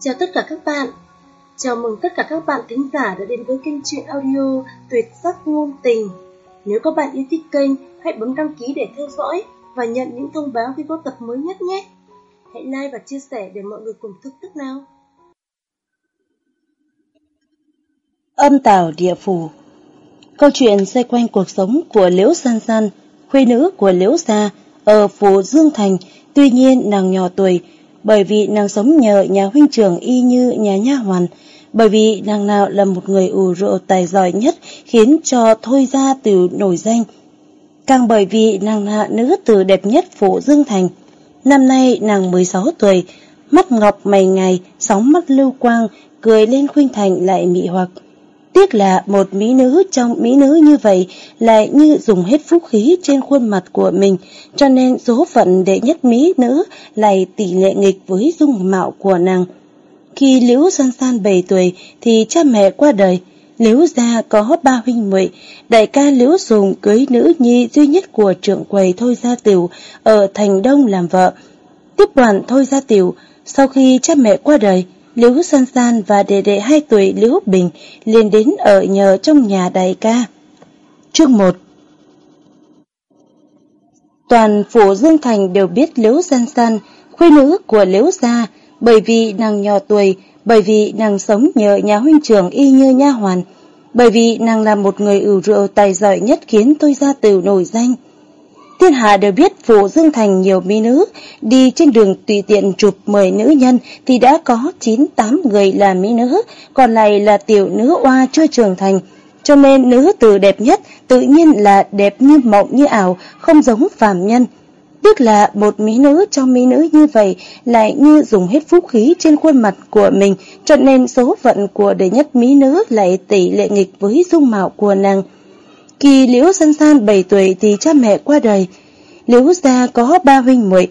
Chào tất cả các bạn. Chào mừng tất cả các bạn thính giả đã đến với kênh truyện audio Tuyệt sắc ngôn tình. Nếu các bạn yêu thích kênh, hãy bấm đăng ký để theo dõi và nhận những thông báo khi có tập mới nhất nhé. Hãy like và chia sẻ để mọi người cùng thức thức nào. Âm tảo địa phủ. Câu chuyện xoay quanh cuộc sống của Liễu San San, khuê nữ của Liễu Gia ở phủ Dương Thành, tuy nhiên nàng nhỏ tuổi, bởi vì nàng sống nhờ nhà huynh trưởng y như nhà nha hoàn, bởi vì nàng nào là một người ủ rộ tài giỏi nhất khiến cho Thôi Gia từ nổi danh. Càng bởi vì nàng là nữ tử đẹp nhất phủ Dương Thành. Năm nay nàng 16 tuổi, mắt ngọc mày ngày, sóng mắt lưu quang, cười lên khuynh thành lại mị hoặc. Tiếc là một mỹ nữ trong mỹ nữ như vậy lại như dùng hết phúc khí trên khuôn mặt của mình, cho nên số phận đệ nhất mỹ nữ lại tỷ lệ nghịch với dung mạo của nàng. Khi Liễu San San 7 tuổi thì cha mẹ qua đời, Liễu gia có ba huynh muội, đại ca Liễu Sùng cưới nữ nhi duy nhất của trưởng quầy Thôi Gia Tiểu ở Thành Đông làm vợ. Tiếp quản Thôi Gia Tiểu, sau khi cha mẹ qua đời, Liễu San San và đệ đệ 2 tuổi Liễu Bình liền đến ở nhờ trong nhà đại ca. Chương 1 Toàn phủ Dương Thành đều biết Liễu San San, khuê nữ của Liễu Gia, bởi vì nàng nhỏ tuổi, bởi vì nàng sống nhờ nhà huynh trưởng y như nha hoàn, bởi vì nàng là một người ủ rượu tài giỏi nhất khiến tôi ra từ nổi danh. Thiên hạ đều biết phủ Dương Thành nhiều mỹ nữ, đi trên đường tùy tiện chụp 10 nữ nhân thì đã có 9-8 người là mỹ nữ, còn lại là tiểu nữ oa chưa trưởng thành. Cho nên nữ tử đẹp nhất tự nhiên là đẹp như mộng như ảo, không giống phàm nhân. Tức là một mỹ nữ trong mỹ nữ như vậy lại như dùng hết phúc khí trên khuôn mặt của mình, cho nên số phận của đệ nhất mỹ nữ lại tỷ lệ nghịch với dung mạo của nàng. Khi Liễu San San 7 tuổi thì cha mẹ qua đời. Liễu gia có ba huynh muội,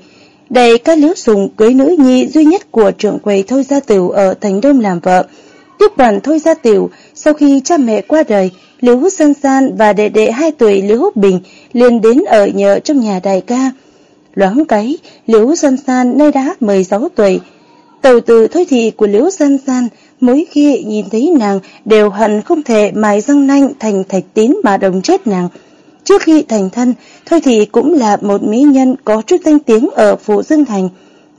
đầy các Liễu Sùng cưới nữ nhi duy nhất của trưởng quầy Thôi Gia Tiểu ở Thành Đông làm vợ. Tiếp quản Thôi Gia Tiểu, sau khi cha mẹ qua đời, Liễu San San và đệ đệ 2 tuổi Liễu Bình liền đến ở nhờ trong nhà đại ca. Loáng cái, Liễu San San nay đã 16 tuổi. Tàu từ thôi thị của Liễu San San mỗi khi nhìn thấy nàng đều hận không thể mài răng nanh thành thạch tín mà đồng chết nàng. Trước khi thành thân, thôi thì cũng là một mỹ nhân có chút danh tiếng ở phủ Dương Thành.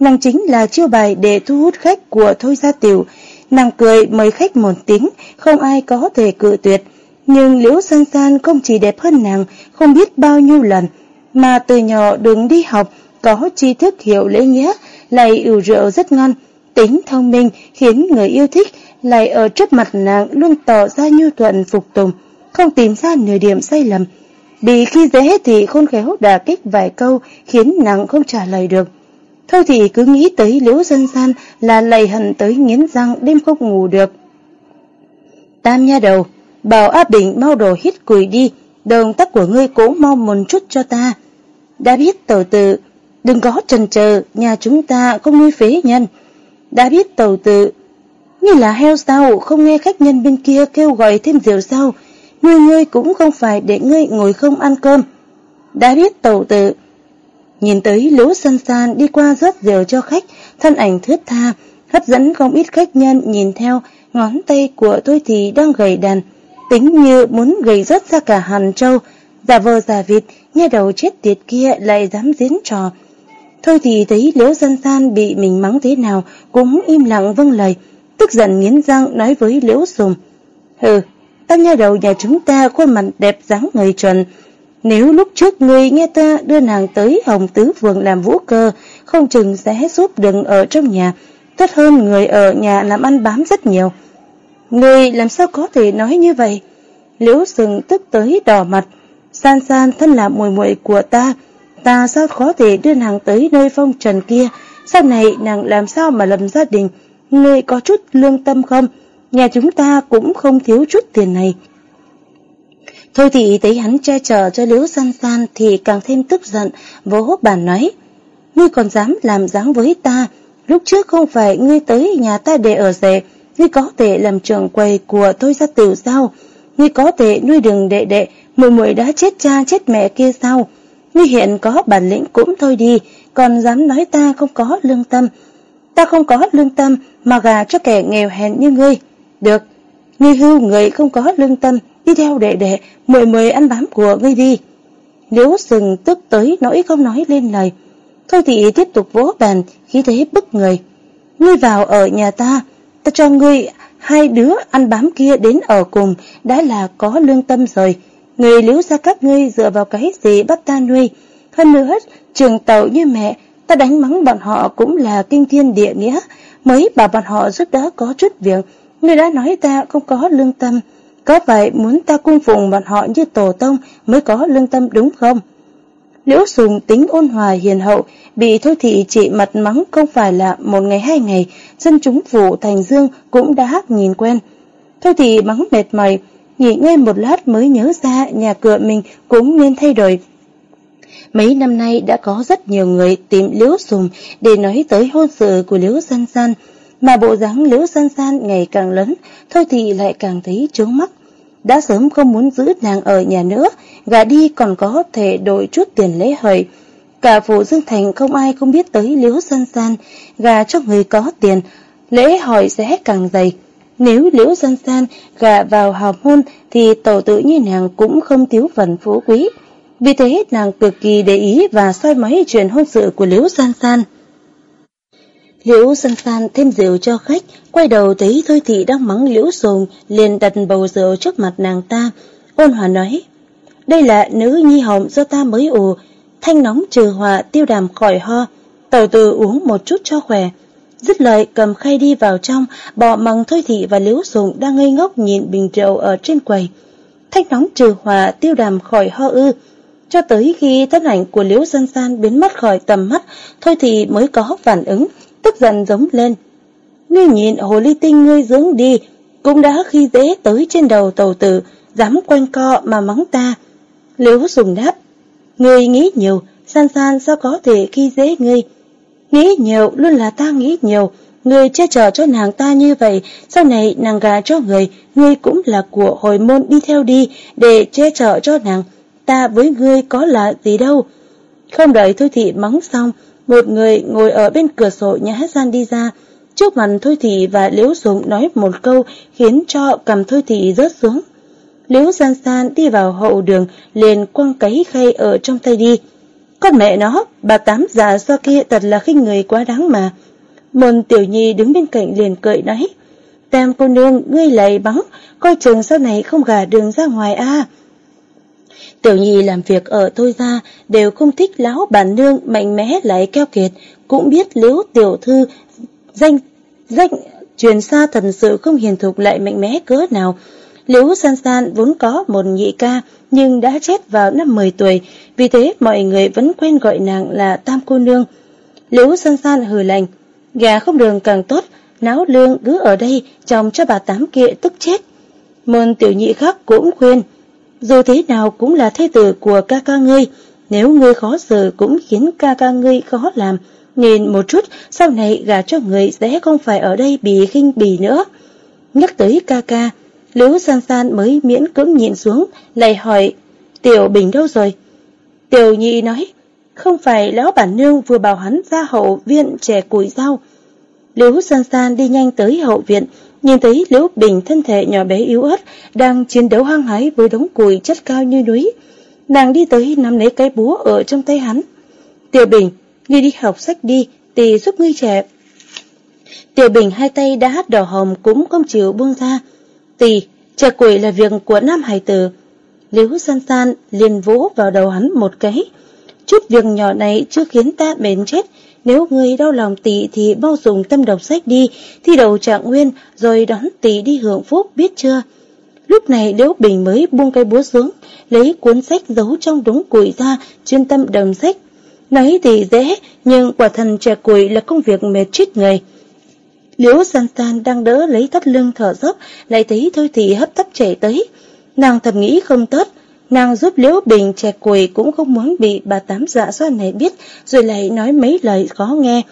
Nàng chính là chiêu bài để thu hút khách của Thôi Gia Tiểu. Nàng cười mời khách một tiếng, không ai có thể cự tuyệt. Nhưng Liễu San San không chỉ đẹp hơn nàng, không biết bao nhiêu lần, mà từ nhỏ đường đi học, có tri thức hiểu lễ nghĩa, lại ủ rượu rất ngon, tính thông minh khiến người yêu thích lại ở trước mặt nàng luôn tỏ ra nhu thuận phục tùng, không tìm ra nửa điểm sai lầm. Bị khi dễ thì khôn khéo đả kích vài câu khiến nàng không trả lời được. Thôi thì cứ nghĩ tới liễu dân gian là lầy hận tới nghiến răng đêm không ngủ được. Tam nha đầu, bảo áp Bình mau đồ hít cùi đi, động tác của ngươi cũng mau một chút cho ta. Đã biết tổ tự, đừng có trần chờ, nhà chúng ta không nuôi phế nhân. Đã biết tàu tự, như là heo sao, không nghe khách nhân bên kia kêu gọi thêm rượu sao, ngươi ngươi cũng không phải để ngươi ngồi không ăn cơm. Đã biết tàu tự, nhìn tới lũ san san đi qua rót rượu cho khách, thân ảnh thướt tha, hấp dẫn không ít khách nhân nhìn theo, ngón tay của tôi thì đang gầy đàn, tính như muốn gầy rớt ra cả hàn trâu, giả vờ giả vịt, nghe đầu chết tiệt kia lại dám diễn trò. Thôi thì thấy Liễu Dân San bị mình mắng thế nào cũng im lặng vâng lời, tức giận nghiến răng nói với Liễu Sùng. Hừ, ta nha đầu nhà chúng ta khuôn mặt đẹp dáng người chuẩn. Nếu lúc trước ngươi nghe ta đưa nàng tới Hồng Tứ Phường làm vũ cơ, không chừng sẽ giúp đừng ở trong nhà, tốt hơn người ở nhà làm ăn bám rất nhiều. Ngươi làm sao có thể nói như vậy? Liễu Sùng tức tới đỏ mặt, san san thân là mùi muội của ta, ta sao có thể đưa nàng tới nơi phong trần kia, sau này nàng làm sao mà lầm gia đình, ngươi có chút lương tâm không? Nhà chúng ta cũng không thiếu chút tiền này. Thôi thì thấy hắn che chở cho Liễu San San thì càng thêm tức giận, vỗ bàn nói. Ngươi còn dám làm dáng với ta, lúc trước không phải ngươi tới nhà ta để ở rể, ngươi có thể làm trưởng quầy của tôi gia tiểu sao? Ngươi có thể nuôi đường đệ đệ, muội muội đã chết cha chết mẹ kia sao? Ngươi hiện có bản lĩnh cũng thôi đi, còn dám nói ta không có lương tâm. ta không có lương tâm mà gà cho kẻ nghèo hèn như ngươi. Được, ngươi hưu người không có lương tâm, đi theo đệ đệ, mười mười ăn bám của ngươi đi. Liễu sừng tức tới nỗi không nói lên lời. Thôi thì tiếp tục vỗ bàn, khí thế bức người. Ngươi vào ở nhà ta, ta cho ngươi hai đứa ăn bám kia đến ở cùng, đã là có lương tâm rồi. Người liễu ra các ngươi dựa vào cái gì bắt ta nuôi. Hơn nữa, trường tàu như mẹ, ta đánh mắng bọn họ cũng là kinh thiên địa nghĩa. Mới bảo bọn họ giúp đỡ có chút việc, ngươi đã nói ta không có lương tâm. Có vậy muốn ta cung phụng bọn họ như tổ tông mới có lương tâm đúng không? Liễu Sùng tính ôn hòa hiền hậu, bị thôi thị chị mặt mắng không phải là một ngày hai ngày, dân chúng phủ Thành Dương cũng đã nhìn quen. Thôi thì mắng mệt mỏi, nghỉ ngơi một lát mới nhớ ra nhà cửa mình cũng nên thay đổi. Mấy năm nay đã có rất nhiều người tìm Liễu Sùng để nói tới hôn sự của Liễu San San, mà bộ dáng Liễu San San ngày càng lớn, thôi thì lại càng thấy trướng mắt đã sớm không muốn giữ nàng ở nhà nữa, gà đi còn có thể đổi chút tiền lễ hời. Cả phủ Dương Thành không ai không biết tới Liễu San San, gà cho người có tiền, lễ hỏi sẽ càng dày. Nếu Liễu San San gà vào hào môn thì tổ tự như nàng cũng không thiếu phần phú quý. Vì thế nàng cực kỳ để ý và soi máy chuyện hôn sự của Liễu San San. Liễu san san thêm rượu cho khách, quay đầu thấy Thôi Thị đang mắng Liễu Sùng, liền đặt bầu rượu trước mặt nàng ta. Ôn hòa nói, đây là nữ nhi hồng do ta mới ủ, thanh nóng trừ hòa tiêu đàm khỏi ho, tàu từ uống một chút cho khỏe. Dứt lời cầm khay đi vào trong, bỏ mằng Thôi Thị và Liễu Sùng đang ngây ngốc nhìn bình rượu ở trên quầy. Thanh nóng trừ hòa tiêu đàm khỏi ho ư, cho tới khi thân ảnh của Liễu San San biến mất khỏi tầm mắt, thôi thì mới có phản ứng, tức giận giống lên. Ngươi nhìn hồ ly tinh ngươi dưỡng đi, cũng đã khi dễ tới trên đầu tàu tử, dám quanh co mà mắng ta. Liễu sùng đáp, ngươi nghĩ nhiều, san san sao có thể khi dễ ngươi. Nghĩ nhiều luôn là ta nghĩ nhiều, người che chở cho nàng ta như vậy, sau này nàng gà cho người, ngươi cũng là của hồi môn đi theo đi để che chở cho nàng. Ta với ngươi có là gì đâu. Không đợi Thôi Thị mắng xong, một người ngồi ở bên cửa sổ nhà hát gian đi ra, trước mặt Thôi Thị và Liễu Dũng nói một câu khiến cho cầm Thôi Thị rớt xuống. Liễu San San đi vào hậu đường liền quăng cái khay ở trong tay đi. Con mẹ nó, bà tám già do kia thật là khinh người quá đáng mà. Môn tiểu nhi đứng bên cạnh liền cười nói, Tam cô nương, ngươi lầy bắn, coi trường sau này không gả đường ra ngoài a Tiểu nhi làm việc ở thôi ra đều không thích lão bản nương mạnh mẽ lại keo kiệt, cũng biết liễu tiểu thư danh danh truyền xa thần sự không hiền thục lại mạnh mẽ cỡ nào. Liễu San San vốn có một nhị ca nhưng đã chết vào năm 10 tuổi, vì thế mọi người vẫn quen gọi nàng là Tam cô nương. Liễu San San hừ lành, gà không đường càng tốt, náo lương cứ ở đây chồng cho bà tám kia tức chết. Môn tiểu nhị khác cũng khuyên, dù thế nào cũng là thế tử của ca ca ngươi, nếu ngươi khó xử cũng khiến ca ca ngươi khó làm. nên một chút, sau này gà cho người sẽ không phải ở đây bị khinh bỉ nữa. Nhắc tới ca ca, Liễu San San mới miễn cưỡng nhìn xuống, lại hỏi, Tiểu Bình đâu rồi? Tiểu Nhi nói, không phải lão bản nương vừa bảo hắn ra hậu viện trẻ củi rau. Liễu San San đi nhanh tới hậu viện, nhìn thấy Liễu Bình thân thể nhỏ bé yếu ớt đang chiến đấu hăng hái với đống củi chất cao như núi. Nàng đi tới nắm lấy cái búa ở trong tay hắn. Tiểu Bình, ngươi đi học sách đi, tì giúp ngươi trẻ. Tiểu Bình hai tay đã hát đỏ hồng cũng không chịu buông ra. Tì, trẻ quỷ là việc của nam hải tử. Liễu san san liền vỗ vào đầu hắn một cái. Chút việc nhỏ này chưa khiến ta bền chết, nếu người đau lòng tỷ thì bao dùng tâm đọc sách đi, thi đầu trạng nguyên rồi đón tỷ đi hưởng phúc biết chưa? Lúc này Liễu Bình mới buông cây búa xuống, lấy cuốn sách giấu trong đống củi ra, chuyên tâm đầm sách. Nói thì dễ, nhưng quả thần trẻ củi là công việc mệt chết người. Liễu San San đang đỡ lấy thắt lưng thở dốc, lại thấy Thôi Thị hấp tấp chạy tới. Nàng thầm nghĩ không tốt, Nàng giúp Liễu Bình chè quỳ cũng không muốn bị bà tám dạ xoa này biết, rồi lại nói mấy lời khó nghe.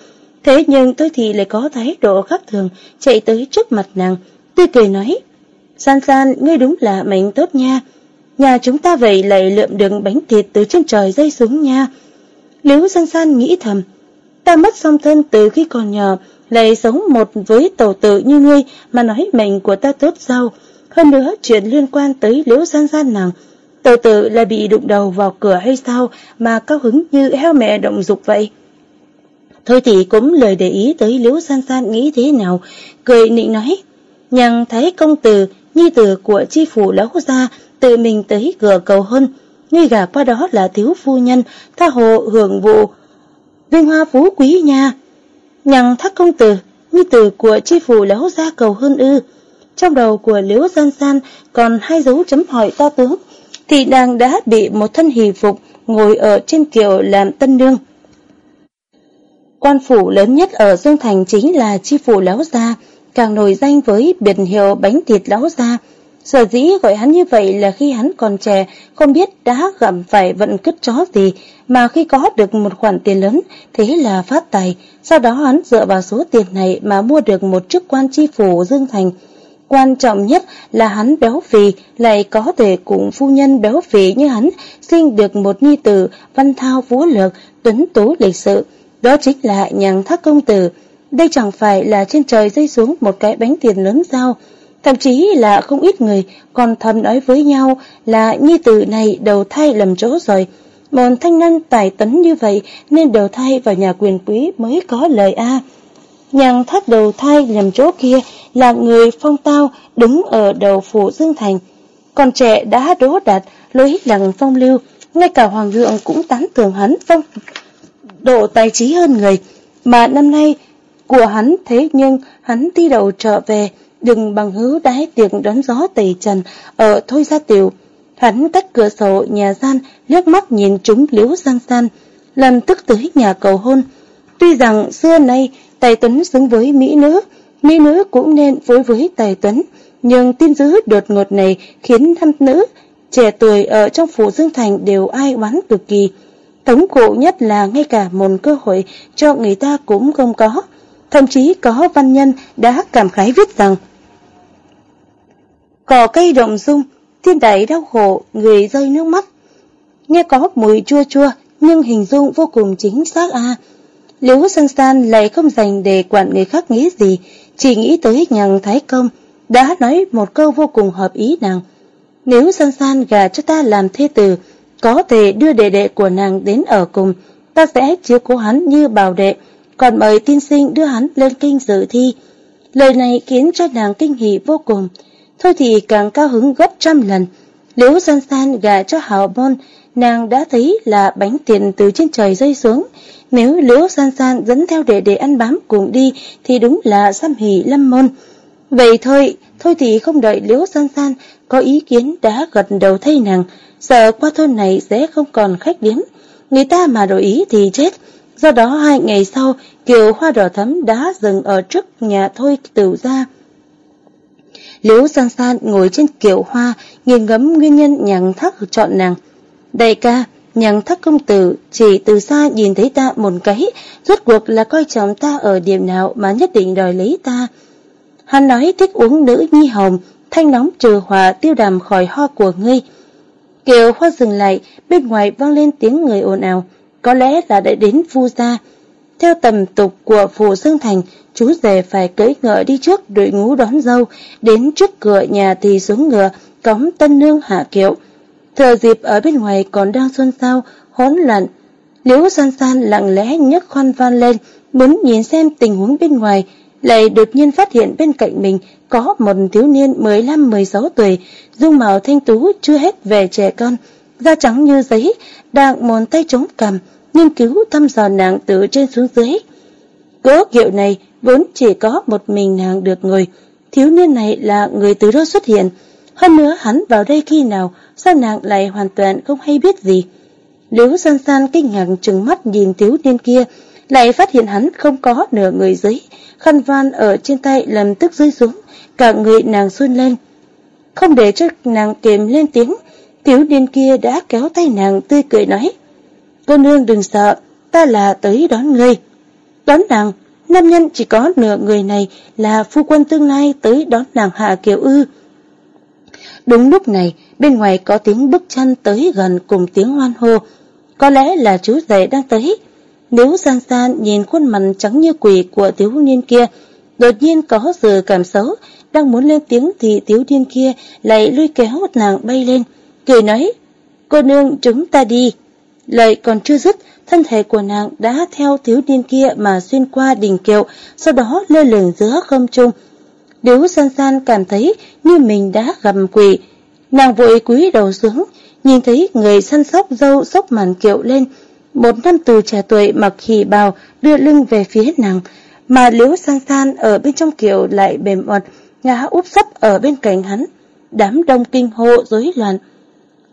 Thế nhưng thôi thì lại có thái độ khác thường, chạy tới trước mặt nàng, tươi cười nói, San San, ngươi đúng là mệnh tốt nha. Nhà chúng ta vậy lại lượm đường bánh thịt từ trên trời rơi xuống nha. Liễu San San nghĩ thầm, Ta mất song thân từ khi còn nhỏ, lại sống một với tổ tự như ngươi mà nói mệnh của ta tốt sao? Hơn nữa, chuyện liên quan tới liễu gian gian nàng, tổ tự là bị đụng đầu vào cửa hay sao mà cao hứng như heo mẹ động dục vậy? Thôi thì cũng lời để ý tới liễu san san nghĩ thế nào, cười nịnh nói. Nhằng thấy công tử, nhi tử của chi phủ lão gia tự mình tới cửa cầu hôn, ngươi gả qua đó là thiếu phu nhân, tha hồ hưởng vụ, vinh hoa phú quý nha. Nhằng thác công tử, nhi tử của chi phủ lão gia cầu hơn ư. Trong đầu của liễu gian san còn hai dấu chấm hỏi to tướng, thì nàng đã bị một thân hì phục ngồi ở trên kiệu làm tân nương. Quan phủ lớn nhất ở Dương Thành chính là chi phủ Lão Gia, càng nổi danh với biệt hiệu bánh thịt Lão Gia. Sở dĩ gọi hắn như vậy là khi hắn còn trẻ, không biết đã gặp phải vận cứt chó gì, mà khi có được một khoản tiền lớn, thế là phát tài. Sau đó hắn dựa vào số tiền này mà mua được một chức quan chi phủ Dương Thành. Quan trọng nhất là hắn béo phì, lại có thể cùng phu nhân béo phì như hắn, sinh được một nhi tử, văn thao vũ lược, tuấn tú lịch sự. Đó chính là nhàng thác công tử. Đây chẳng phải là trên trời rơi xuống một cái bánh tiền lớn sao. Thậm chí là không ít người còn thầm nói với nhau là nhi tử này đầu thai lầm chỗ rồi. Một thanh niên tài tấn như vậy nên đầu thai vào nhà quyền quý mới có lời A. Nhàng thác đầu thai lầm chỗ kia là người phong tao đứng ở đầu phủ Dương Thành. Còn trẻ đã đố đạt lối lặng phong lưu, ngay cả hoàng thượng cũng tán thưởng hắn phong độ tài trí hơn người, mà năm nay của hắn thế nhưng hắn đi đầu trở về, đừng bằng hữu đái tiệc đón gió tẩy trần ở thôi gia tiểu. Hắn cách cửa sổ nhà gian liếc mắt nhìn chúng liếu sang san, lần tức tới nhà cầu hôn. Tuy rằng xưa nay tài tuấn xứng với mỹ nữ, mỹ nữ cũng nên phối với tài tuấn, nhưng tin dữ đột ngột này khiến nam nữ trẻ tuổi ở trong phủ Dương Thành đều ai oán cực kỳ. Thống khổ nhất là ngay cả một cơ hội cho người ta cũng không có. Thậm chí có văn nhân đã cảm khái viết rằng Cỏ cây động dung, thiên đại đau khổ, người rơi nước mắt. Nghe có mùi chua chua, nhưng hình dung vô cùng chính xác a. À. Liễu San San lại không dành để quản người khác nghĩ gì, chỉ nghĩ tới nhằng Thái Công, đã nói một câu vô cùng hợp ý nàng. Nếu San San gà cho ta làm thê tử, có thể đưa đệ đệ của nàng đến ở cùng, ta sẽ chiếu cố hắn như bảo đệ, còn mời tiên sinh đưa hắn lên kinh dự thi. Lời này khiến cho nàng kinh hỉ vô cùng, thôi thì càng cao hứng gấp trăm lần. Nếu san san gà cho hào bon, nàng đã thấy là bánh tiền từ trên trời rơi xuống. Nếu liễu san san dẫn theo đệ đệ ăn bám cùng đi thì đúng là xăm hỉ lâm môn. Vậy thôi, thôi thì không đợi liễu san san có ý kiến đã gật đầu thay nàng, sợ qua thôn này sẽ không còn khách điếm. Người ta mà đổi ý thì chết. Do đó hai ngày sau, kiều hoa đỏ thấm đã dừng ở trước nhà thôi tử gia. Liễu san san ngồi trên kiệu hoa, nghiền ngẫm nguyên nhân nhằng thắc chọn nàng. Đại ca, nhằng thắc công tử chỉ từ xa nhìn thấy ta một cái, rốt cuộc là coi trọng ta ở điểm nào mà nhất định đòi lấy ta. Hắn nói thích uống nữ nhi hồng, thanh nóng trừ hòa tiêu đàm khỏi ho của ngươi. Kiều Hoa dừng lại, bên ngoài vang lên tiếng người ồn ào, có lẽ là đã đến phu gia. Theo tầm tục của phù Dương Thành, chú rể phải cưỡi ngựa đi trước đội ngũ đón dâu, đến trước cửa nhà thì xuống ngựa, cõng tân nương hạ kiệu. Thừa dịp ở bên ngoài còn đang xuân sao, hỗn loạn. Liễu san san lặng lẽ nhấc khoan van lên, muốn nhìn xem tình huống bên ngoài, lại đột nhiên phát hiện bên cạnh mình có một thiếu niên 15-16 tuổi, dung mạo thanh tú chưa hết về trẻ con, da trắng như giấy, đang mòn tay chống cằm, nghiên cứu thăm dò nàng từ trên xuống dưới. Cớ kiệu này vốn chỉ có một mình nàng được ngồi, thiếu niên này là người từ đâu xuất hiện, hơn nữa hắn vào đây khi nào, sao nàng lại hoàn toàn không hay biết gì. Liễu san san kinh ngạc trừng mắt nhìn thiếu niên kia, lại phát hiện hắn không có nửa người dưới, khăn van ở trên tay làm tức rơi xuống, cả người nàng xuân lên. Không để cho nàng kềm lên tiếng, thiếu niên kia đã kéo tay nàng tươi cười nói. Cô nương đừng sợ, ta là tới đón ngươi. Đón nàng, nam nhân chỉ có nửa người này là phu quân tương lai tới đón nàng hạ kiều ư. Đúng lúc này, bên ngoài có tiếng bước chân tới gần cùng tiếng hoan hô. Có lẽ là chú rể đang tới. Nếu san san nhìn khuôn mặt trắng như quỷ của thiếu niên kia, đột nhiên có sự cảm xấu, đang muốn lên tiếng thì thiếu niên kia lại lôi kéo nàng bay lên, cười nói, cô nương chúng ta đi. Lời còn chưa dứt, thân thể của nàng đã theo thiếu niên kia mà xuyên qua đỉnh kiệu, sau đó lơ lửng giữa không trung. Điếu san san cảm thấy như mình đã gặp quỷ. Nàng vội cúi đầu xuống, nhìn thấy người săn sóc dâu sốc màn kiệu lên. Một năm từ trẻ tuổi mặc khỉ bào đưa lưng về phía nàng, mà liễu san san ở bên trong kiệu lại bềm ọt, ngã úp sấp ở bên cạnh hắn. Đám đông kinh hô rối loạn.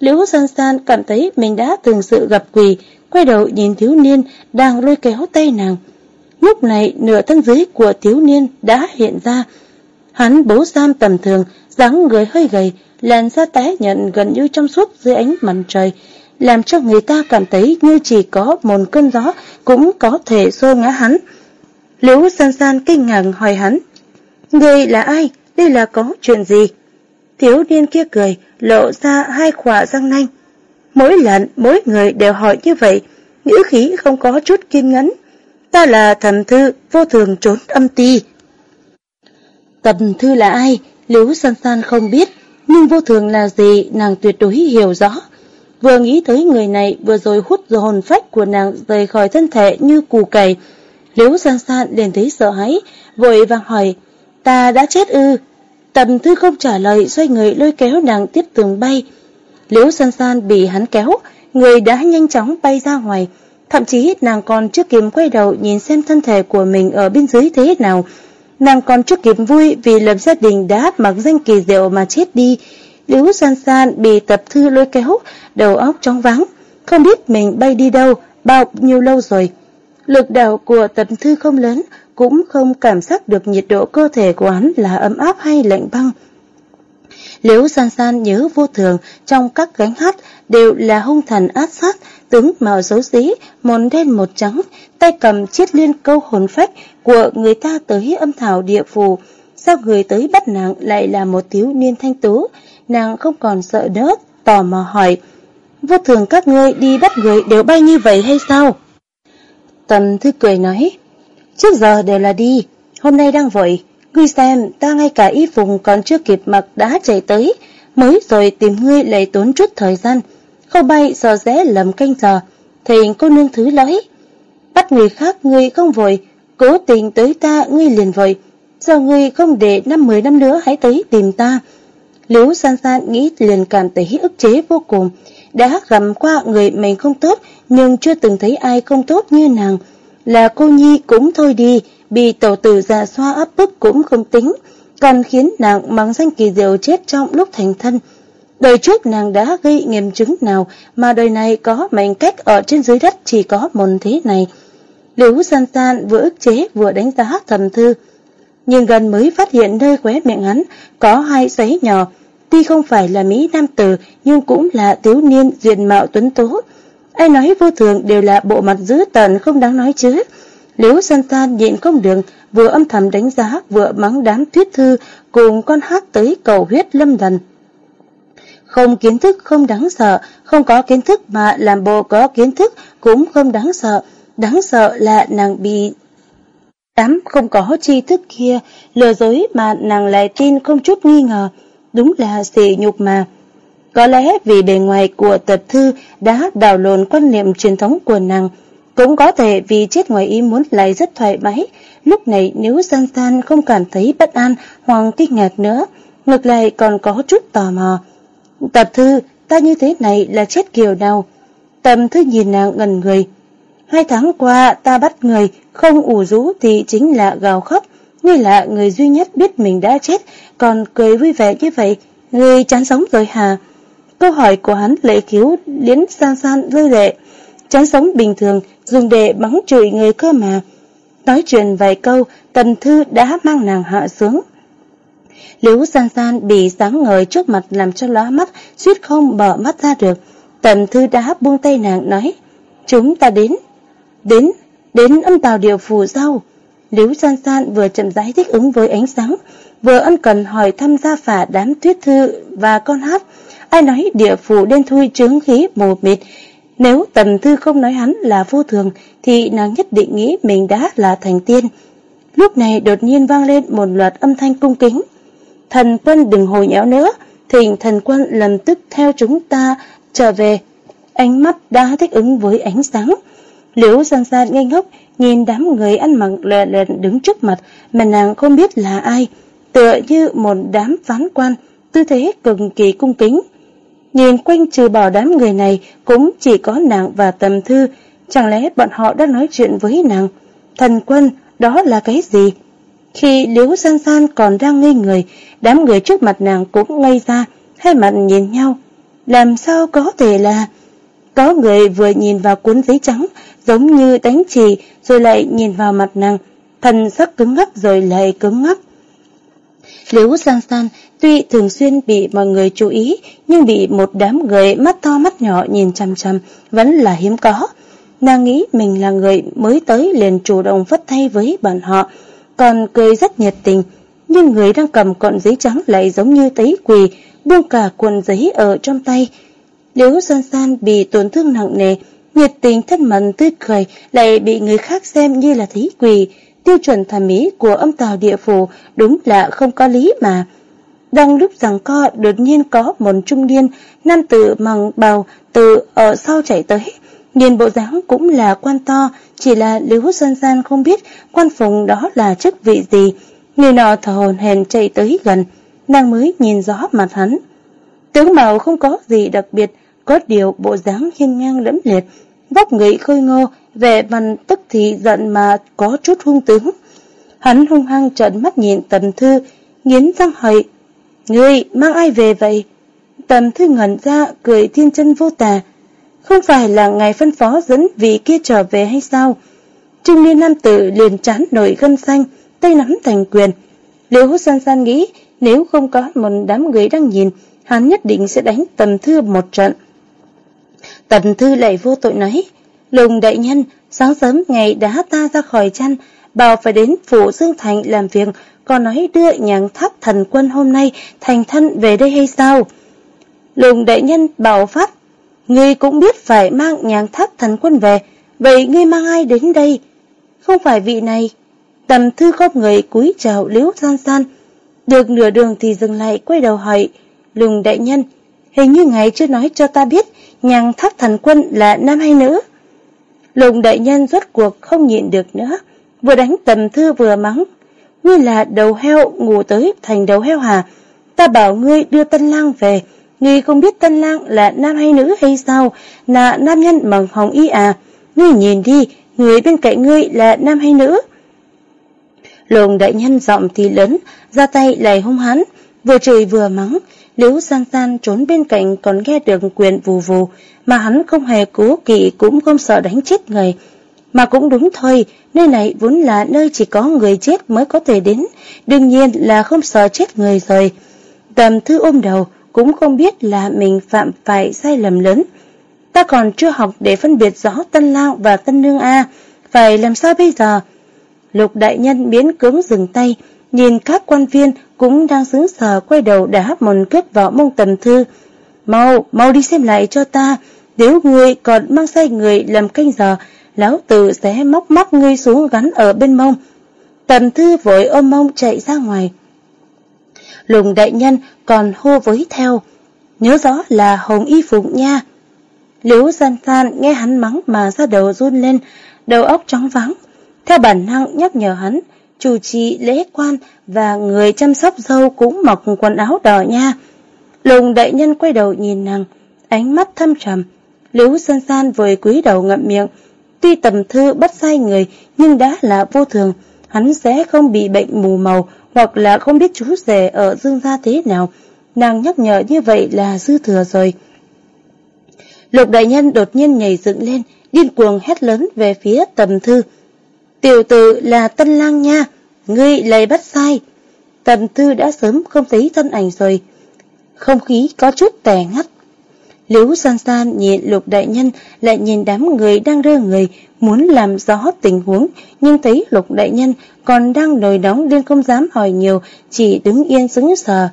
Liễu san san cảm thấy mình đã từng sự gặp quỷ, quay đầu nhìn thiếu niên đang lôi kéo tay nàng. Lúc này nửa thân dưới của thiếu niên đã hiện ra. Hắn bố sam tầm thường, dáng người hơi gầy, làn da tái nhận gần như trong suốt dưới ánh mặt trời, làm cho người ta cảm thấy như chỉ có một cơn gió cũng có thể xô ngã hắn. Liễu san san kinh ngạc hỏi hắn, Người là ai? Đây là có chuyện gì? Thiếu niên kia cười, lộ ra hai khỏa răng nanh. Mỗi lần, mỗi người đều hỏi như vậy, ngữ khí không có chút kiên nhẫn. Ta là thẩm thư, vô thường trốn âm ti. Tầm thư là ai? Liễu san san không biết, nhưng vô thường là gì nàng tuyệt đối hiểu rõ. Vừa nghĩ tới người này vừa rồi hút rồi hồn phách của nàng rời khỏi thân thể như củ cày. Liễu san san liền thấy sợ hãi, vội vàng hỏi, ta đã chết ư? Tầm thư không trả lời xoay người lôi kéo nàng tiếp tường bay. Liễu san san bị hắn kéo, người đã nhanh chóng bay ra ngoài. Thậm chí nàng còn chưa kịp quay đầu nhìn xem thân thể của mình ở bên dưới thế nào. Nàng còn chưa kịp vui vì lập gia đình đã mặc danh kỳ diệu mà chết đi. Liễu san san bị tập thư lôi kéo, đầu óc trong vắng. Không biết mình bay đi đâu, bao nhiêu lâu rồi. Lực đạo của tập thư không lớn, cũng không cảm giác được nhiệt độ cơ thể của hắn là ấm áp hay lạnh băng. Liễu san san nhớ vô thường trong các gánh hát đều là hung thần át sát, tướng màu xấu xí, một đen một trắng, tay cầm chiếc liên câu hồn phách của người ta tới âm thảo địa phù. Sao người tới bắt nàng lại là một thiếu niên thanh tú, nàng không còn sợ đớt, tò mò hỏi. Vô thường các ngươi đi bắt người đều bay như vậy hay sao? Tần thư cười nói, trước giờ đều là đi, hôm nay đang vội, ngươi xem ta ngay cả y phục còn chưa kịp mặc đã chạy tới, mới rồi tìm ngươi lại tốn chút thời gian, không bay sợ rẽ lầm canh giờ, thì cô nương thứ lỗi. Bắt người khác ngươi không vội, cố tình tới ta ngươi liền vội, sao ngươi không để năm mười năm nữa hãy tới tìm ta. Liễu san san nghĩ liền cảm thấy ức chế vô cùng, đã gặm qua người mình không tốt nhưng chưa từng thấy ai không tốt như nàng. Là cô Nhi cũng thôi đi, bị tổ tử già xoa áp bức cũng không tính, còn khiến nàng mang danh kỳ diệu chết trong lúc thành thân. Đời trước nàng đã gây nghiệm chứng nào mà đời này có mệnh cách ở trên dưới đất chỉ có một thế này. Liễu san san vừa ức chế vừa đánh giá thầm thư. Nhưng gần mới phát hiện nơi khóe miệng hắn có hai giấy nhỏ, tuy không phải là Mỹ Nam Tử nhưng cũng là thiếu niên duyên mạo tuấn tố. Ai nói vô thường đều là bộ mặt dữ tợn không đáng nói chứ. Liễu san san nhịn không được, vừa âm thầm đánh giá vừa mắng đám thuyết thư cùng con hát tới cầu huyết lâm thần. Không kiến thức không đáng sợ, không có kiến thức mà làm bộ có kiến thức cũng không đáng sợ. Đáng sợ là nàng bị đám không có tri thức kia lừa dối mà nàng lại tin không chút nghi ngờ. Đúng là xỉ nhục mà. Có lẽ vì bề ngoài của tập thư đã đào lộn quan niệm truyền thống của nàng, cũng có thể vì chết ngoài ý muốn lại rất thoải mái. Lúc này nếu San San không cảm thấy bất an hoặc kinh ngạc nữa, ngược lại còn có chút tò mò. Tập thư, ta như thế này là chết kiểu nào? Tập thư nhìn nàng ngần người. Hai tháng qua ta bắt người, không ủ rũ thì chính là gào khóc. Ngươi là người duy nhất biết mình đã chết, còn cười vui vẻ như vậy, ngươi chán sống rồi hả? Câu hỏi của hắn lệ khiếu liến san san rơi lệ. Chán sống bình thường dùng để bắn chửi người cơ mà. Nói chuyện vài câu, tần thư đã mang nàng hạ xuống. Liễu san san bị sáng ngời trước mặt làm cho lóa mắt, suýt không mở mắt ra được. Tần thư đã buông tay nàng nói, chúng ta đến. Đến, đến âm tàu điều phù sau. Liễu san san vừa chậm rãi thích ứng với ánh sáng, vừa ân cần hỏi thăm gia phả đám tuyết thư và con hát. Ai nói địa phủ đen thui trướng khí mù mịt, Nếu tầm thư không nói hắn là vô thường thì nàng nhất định nghĩ mình đã là thành tiên. Lúc này đột nhiên vang lên một loạt âm thanh cung kính. Thần quân đừng hồi nháo nữa, thỉnh thần quân lập tức theo chúng ta trở về. Ánh mắt đã thích ứng với ánh sáng. Liễu san san ngây ngốc nhìn đám người ăn mặc lẹ lẹt đứng trước mặt mà nàng không biết là ai, tựa như một đám phán quan, tư thế cực kỳ cung kính. Nhìn quanh trừ bỏ đám người này cũng chỉ có nàng và tầm thư, chẳng lẽ bọn họ đang nói chuyện với nàng? Thần quân, đó là cái gì? Khi Liễu San San còn đang ngây người, đám người trước mặt nàng cũng ngây ra, hai mặt nhìn nhau. Làm sao có thể là... Có người vừa nhìn vào cuốn giấy trắng, giống như đánh chì, rồi lại nhìn vào mặt nàng, thần sắc cứng ngắc rồi lại cứng ngắc. Liễu San San tuy thường xuyên bị mọi người chú ý, nhưng bị một đám người mắt to mắt nhỏ nhìn chăm chăm vẫn là hiếm có. Nàng nghĩ mình là người mới tới liền chủ động phất thay với bọn họ, còn cười rất nhiệt tình, nhưng người đang cầm cọn giấy trắng lại giống như tấy quỳ, buông cả cuộn giấy ở trong tay. Liễu San San bị tổn thương nặng nề, nhiệt tình thân mật tươi cười lại bị người khác xem như là thí quỳ, tiêu chuẩn thẩm mỹ của âm tàu địa phủ đúng là không có lý mà. Đang lúc rằng co đột nhiên có một trung niên nam tử mằng bào từ ở sau chạy tới, nhìn bộ dáng cũng là quan to, chỉ là Lưu Dân Gian không biết quan phùng đó là chức vị gì. Người nọ thở hồn hèn chạy tới gần, nàng mới nhìn rõ mặt hắn. Tướng mạo không có gì đặc biệt, có điều bộ dáng hiên ngang lẫm liệt, vóc người khôi ngô, vẻ mặt tức thì giận mà có chút hung tướng. Hắn hung hăng trợn mắt nhìn tầm thư, nghiến răng hỏi, Ngươi mang ai về vậy? Tầm thư ngẩn ra, cười thiên chân vô tà. Không phải là ngài phân phó dẫn vị kia trở về hay sao? Trung niên nam tử liền chán nổi gân xanh, tay nắm thành quyền. Liễu san san nghĩ, nếu không có một đám người đang nhìn, hắn nhất định sẽ đánh tầm thư một trận. Tầm thư lại vô tội nói, lùng đại nhân, sáng sớm ngày đã ta ra khỏi chăn, bảo phải đến phủ Dương Thành làm việc, còn nói đưa nhãn tháp thần quân hôm nay thành thân về đây hay sao? Lùng đại nhân bảo phát, ngươi cũng biết phải mang nhãn tháp thần quân về, vậy ngươi mang ai đến đây? Không phải vị này. Tầm thư không người cúi chào liễu san san, được nửa đường thì dừng lại quay đầu hỏi, lùng đại nhân, hình như ngài chưa nói cho ta biết nhàng tháp thần quân là nam hay nữ. Lùng đại nhân rốt cuộc không nhịn được nữa, vừa đánh tầm thư vừa mắng. Ngươi là đầu heo ngủ tới thành đầu heo hà. Ta bảo ngươi đưa tân lang về, ngươi không biết tân lang là nam hay nữ hay sao, là nam nhân bằng hồng y à. Ngươi nhìn đi, người bên cạnh ngươi là nam hay nữ. Lùng đại nhân giọng thì lớn, ra tay lại hung hãn, vừa chửi vừa mắng, Liễu San San trốn bên cạnh còn nghe được quyền vù vù, mà hắn không hề cố kỵ cũng không sợ đánh chết người. Mà cũng đúng thôi, nơi này vốn là nơi chỉ có người chết mới có thể đến, đương nhiên là không sợ chết người rồi. Tầm thư ôm đầu, cũng không biết là mình phạm phải sai lầm lớn. Ta còn chưa học để phân biệt rõ tân lao và tân nương A, phải làm sao bây giờ? Lục đại nhân biến cứng dừng tay, nhìn các quan viên cũng đang sững sờ quay đầu đá một cước vào mông tầm thư. Mau, mau đi xem lại cho ta, nếu người còn mang sai người làm canh giờ, lão tử sẽ móc móc ngươi xuống gắn ở bên mông. tần thư vội ôm mông chạy ra ngoài. Lùng đại nhân còn hô với theo, nhớ rõ là hồng y phụng nha. Liễu san san nghe hắn mắng mà ra đầu run lên, đầu óc trống vắng. Theo bản năng nhắc nhở hắn, chủ trì lễ quan và người chăm sóc dâu cũng mặc quần áo đỏ nha. Lùng đại nhân quay đầu nhìn nàng, ánh mắt thâm trầm. Liễu san san vội cúi đầu ngậm miệng. Tuy tầm thư bắt sai người nhưng đã là vô thường, hắn sẽ không bị bệnh mù màu hoặc là không biết chú rể ở dương gia thế nào. Nàng nhắc nhở như vậy là dư thừa rồi. Lục đại nhân đột nhiên nhảy dựng lên, điên cuồng hét lớn về phía tầm thư. Tiểu tử là tân lang nha, ngươi lại bắt sai. Tầm thư đã sớm không thấy thân ảnh rồi. Không khí có chút tẻ ngắt. Liễu san san nhìn lục đại nhân lại nhìn đám người đang rơ người muốn làm rõ tình huống nhưng thấy lục đại nhân còn đang nổi nóng nên không dám hỏi nhiều chỉ đứng yên sững sờ.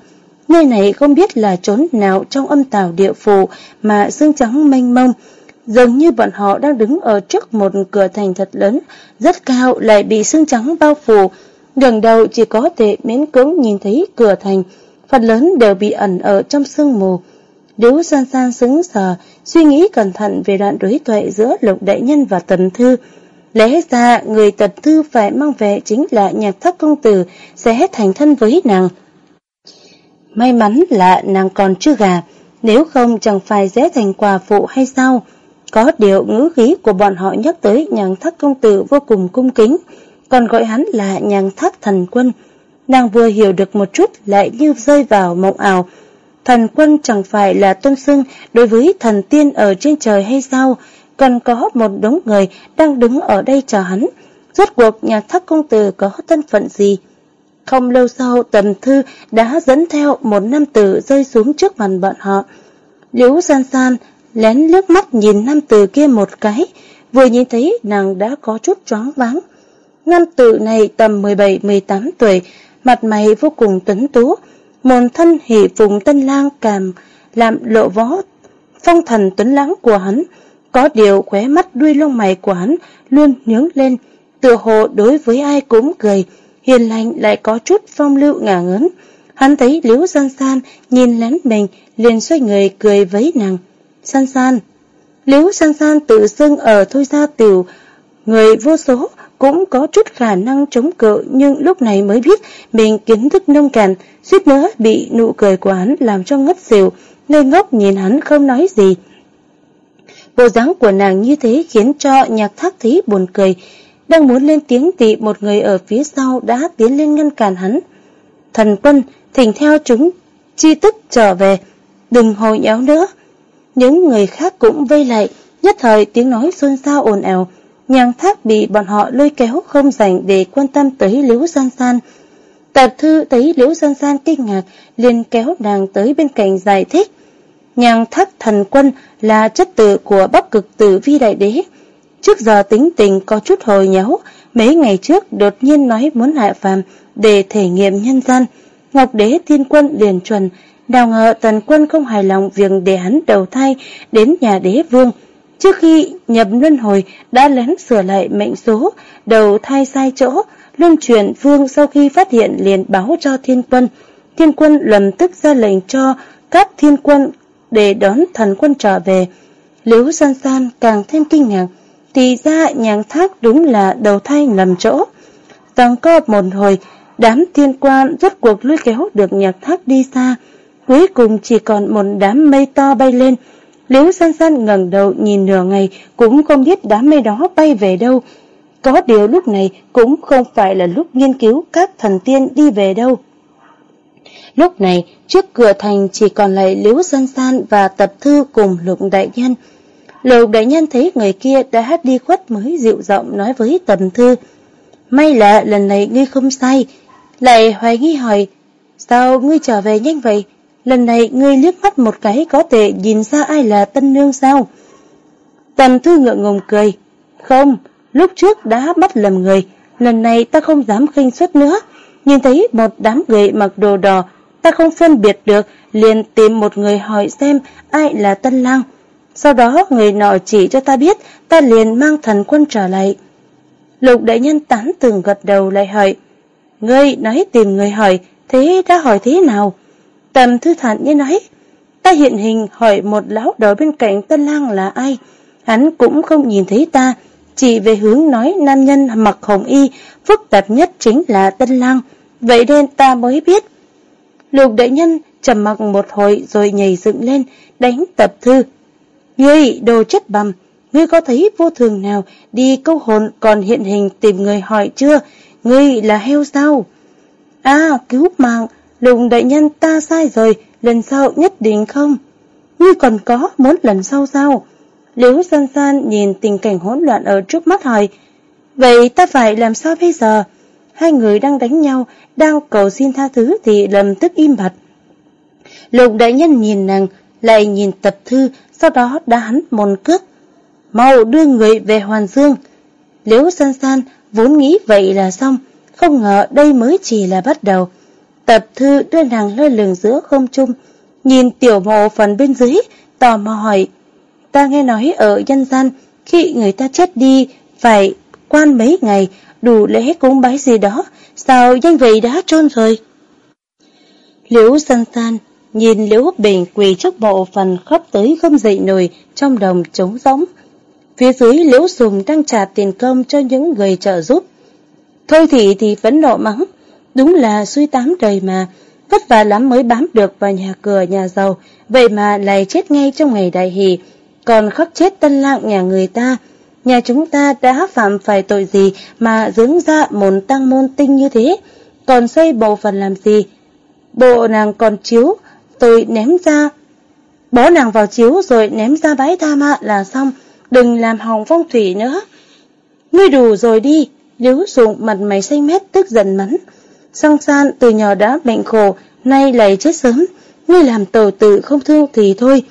Nơi này không biết là trốn nào trong âm tào địa phủ mà xương trắng mênh mông Dường như bọn họ đang đứng ở trước một cửa thành thật lớn, rất cao lại bị sương trắng bao phủ. Gần đầu chỉ có thể miễn cưỡng nhìn thấy cửa thành, phần lớn đều bị ẩn ở trong sương mù. Điếu san san sững sờ, suy nghĩ cẩn thận về đoạn đối thoại giữa Lục Đại Nhân và Tần Thư. Lẽ ra người Tần Thư phải mang về chính là nhạc thất công tử sẽ hết thành thân với nàng. May mắn là nàng còn chưa gà, nếu không chẳng phải dễ thành quà phụ hay sao? Có điều ngữ khí của bọn họ nhắc tới nhạc thất công tử vô cùng cung kính, còn gọi hắn là nhạc thất thần quân. Nàng vừa hiểu được một chút lại như rơi vào mộng ảo, Thần quân chẳng phải là tôn xưng đối với thần tiên ở trên trời hay sao, còn có một đống người đang đứng ở đây chờ hắn. Rốt cuộc nhà thất công tử có thân phận gì? Không lâu sau tầm thư đã dẫn theo một nam tử rơi xuống trước mặt bọn họ. Liễu san san lén lướt mắt nhìn nam tử kia một cái, vừa nhìn thấy nàng đã có chút choáng váng. Nam tử này tầm 17-18 tuổi, mặt mày vô cùng tuấn tú, một thân hỷ vùng tân lang càm, làm lộ võ phong thần tuấn lãng của hắn. Có điều khóe mắt đuôi lông mày của hắn luôn nhướng lên, tựa hồ đối với ai cũng cười, hiền lành lại có chút phong lưu ngả ngớn. Hắn thấy liễu san san nhìn lén mình, liền xoay người cười với nàng. San san. Liễu san san tự xưng ở thôi ra tiểu, người vô số, cũng có chút khả năng chống cự nhưng lúc này mới biết mình kiến thức nông cạn, suýt nữa bị nụ cười của hắn làm cho ngất xỉu, ngây ngốc nhìn hắn không nói gì. Bộ dáng của nàng như thế khiến cho nhạc thác thấy buồn cười, đang muốn lên tiếng thì một người ở phía sau đã tiến lên ngăn cản hắn. Thần quân, thỉnh theo chúng, chi tức trở về, đừng hồi nháo nữa. Những người khác cũng vây lại, nhất thời tiếng nói xôn xao ồn ào, Nhàng thác bị bọn họ lôi kéo không dành để quan tâm tới Liễu San San. Tạp thư thấy Liễu San San kinh ngạc, liền kéo nàng tới bên cạnh giải thích. Nhàng thác thần quân là chất tử của bắc cực tử vi đại đế. Trước giờ tính tình có chút hồi nháo, mấy ngày trước đột nhiên nói muốn hạ phàm để thể nghiệm nhân gian. Ngọc đế thiên quân liền chuẩn, đào ngờ tần quân không hài lòng việc để hắn đầu thai đến nhà đế vương, Trước khi nhập luân hồi đã lén sửa lại mệnh số, đầu thai sai chỗ, luân chuyển vương sau khi phát hiện liền báo cho thiên quân. Thiên quân lập tức ra lệnh cho các thiên quân để đón thần quân trở về. Liễu san san càng thêm kinh ngạc, thì ra nhàng thác đúng là đầu thai nằm chỗ. Tăng co một hồi, đám thiên quan rốt cuộc lôi kéo được nhạc thác đi xa. Cuối cùng chỉ còn một đám mây to bay lên, Liễu san san ngẩng đầu nhìn nửa ngày cũng không biết đám mây đó bay về đâu. Có điều lúc này cũng không phải là lúc nghiên cứu các thần tiên đi về đâu. Lúc này, trước cửa thành chỉ còn lại Liễu San San và Tập Thư cùng Lục Đại Nhân. Lục Đại Nhân thấy người kia đã đi khuất mới dịu giọng nói với Tập Thư. May là lần này ngươi không sai. Lại hoài nghi hỏi, sao ngươi trở về nhanh vậy? Lần này ngươi liếc mắt một cái có thể nhìn ra ai là tân nương sao? Tần thư ngượng ngùng cười. Không, lúc trước đã bắt lầm người, lần này ta không dám khinh suất nữa. Nhìn thấy một đám người mặc đồ đỏ, ta không phân biệt được, liền tìm một người hỏi xem ai là tân lang. Sau đó người nọ chỉ cho ta biết, ta liền mang thần quân trở lại. Lục đại nhân tán từng gật đầu lại hỏi, Ngươi nói tìm người hỏi, thế đã hỏi thế nào? Tầm thư thản như nói, ta hiện hình hỏi một lão đó bên cạnh tân lang là ai. Hắn cũng không nhìn thấy ta, chỉ về hướng nói nam nhân mặc hồng y, phức tạp nhất chính là tân lang. Vậy nên ta mới biết. Lục đại nhân trầm mặc một hồi rồi nhảy dựng lên, đánh tập thư. Ngươi đồ chất bầm, ngươi có thấy vô thường nào đi câu hồn còn hiện hình tìm người hỏi chưa? Ngươi là heo sao? À, cứu mạng, Lùng đại nhân ta sai rồi, lần sau nhất định không. Ngươi còn có muốn lần sau sao? Liễu san san nhìn tình cảnh hỗn loạn ở trước mắt hỏi, vậy ta phải làm sao bây giờ? Hai người đang đánh nhau, đang cầu xin tha thứ thì lầm tức im bặt. Lục đại nhân nhìn nàng, lại nhìn tập thư, sau đó đã hắn mồn cước. Mau đưa người về Hoàn Dương. Liễu san san vốn nghĩ vậy là xong, không ngờ đây mới chỉ là bắt đầu. Tập thư đưa nàng lơ lửng giữa không trung, nhìn tiểu mộ phần bên dưới, tò mò hỏi, Ta nghe nói ở dân gian, khi người ta chết đi, phải quan mấy ngày, đủ lễ cúng bái gì đó, sao danh vị đã trôn rồi? Liễu san san nhìn Liễu Bình quỳ trước bộ phần khóc tới không dậy nổi trong đồng trống rỗng. Phía dưới Liễu Sùng đang trả tiền công cho những người trợ giúp. Thôi thì thì vẫn nộ mắng, đúng là suy tám đời mà, vất vả lắm mới bám được vào nhà cửa nhà giàu, vậy mà lại chết ngay trong ngày đại hỷ, còn khóc chết tân lạng nhà người ta. Nhà chúng ta đã phạm phải tội gì mà dưỡng ra một tăng môn tinh như thế, còn xây bộ phần làm gì? Bộ nàng còn chiếu, tôi ném ra, bó nàng vào chiếu rồi ném ra bãi tha mạ là xong, đừng làm hỏng phong thủy nữa. Ngươi đủ rồi đi, liếu dụng mặt mày xanh mét tức giận mắng. Song san từ nhỏ đã bệnh khổ, nay lại chết sớm, ngươi làm tàu tử không thương thì thôi.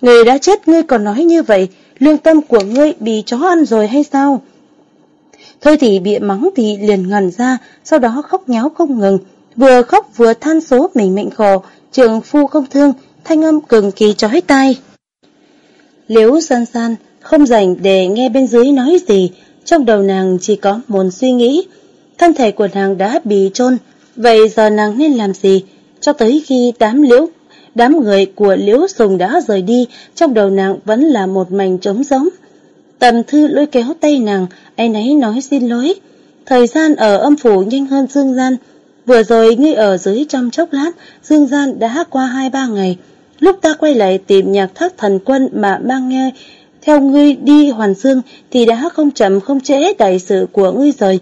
Người đã chết ngươi còn nói như vậy, lương tâm của ngươi bị chó ăn rồi hay sao? Thôi thì bị mắng thì liền ngẩn ra, sau đó khóc nháo không ngừng, vừa khóc vừa than số mình mệnh khổ, trường phu không thương, thanh âm cực kỳ chói tai. Liễu san san không dành để nghe bên dưới nói gì, trong đầu nàng chỉ có một suy nghĩ. Thân thể của nàng đã bị chôn vậy giờ nàng nên làm gì? Cho tới khi đám liễu, đám người của liễu sùng đã rời đi, trong đầu nàng vẫn là một mảnh trống rỗng Tầm thư lôi kéo tay nàng, anh ấy nói xin lỗi. Thời gian ở âm phủ nhanh hơn dương gian, Vừa rồi ngươi ở dưới trong chốc lát, dương gian đã qua hai ba ngày. Lúc ta quay lại tìm nhạc thác thần quân mà mang nghe theo ngươi đi hoàn dương thì đã không chậm không trễ đại sự của ngươi rồi.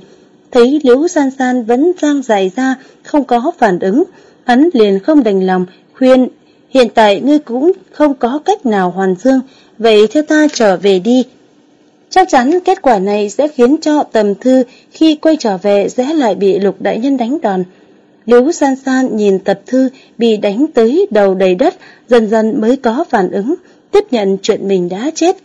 Thấy liễu san san vẫn giang dài ra, không có phản ứng, hắn liền không đành lòng, khuyên hiện tại ngươi cũng không có cách nào hoàn dương, vậy theo ta trở về đi. Chắc chắn kết quả này sẽ khiến cho tầm thư khi quay trở về sẽ lại bị lục đại nhân đánh đòn. Liễu san san nhìn tập thư bị đánh tới đầu đầy đất, dần dần mới có phản ứng, tiếp nhận chuyện mình đã chết.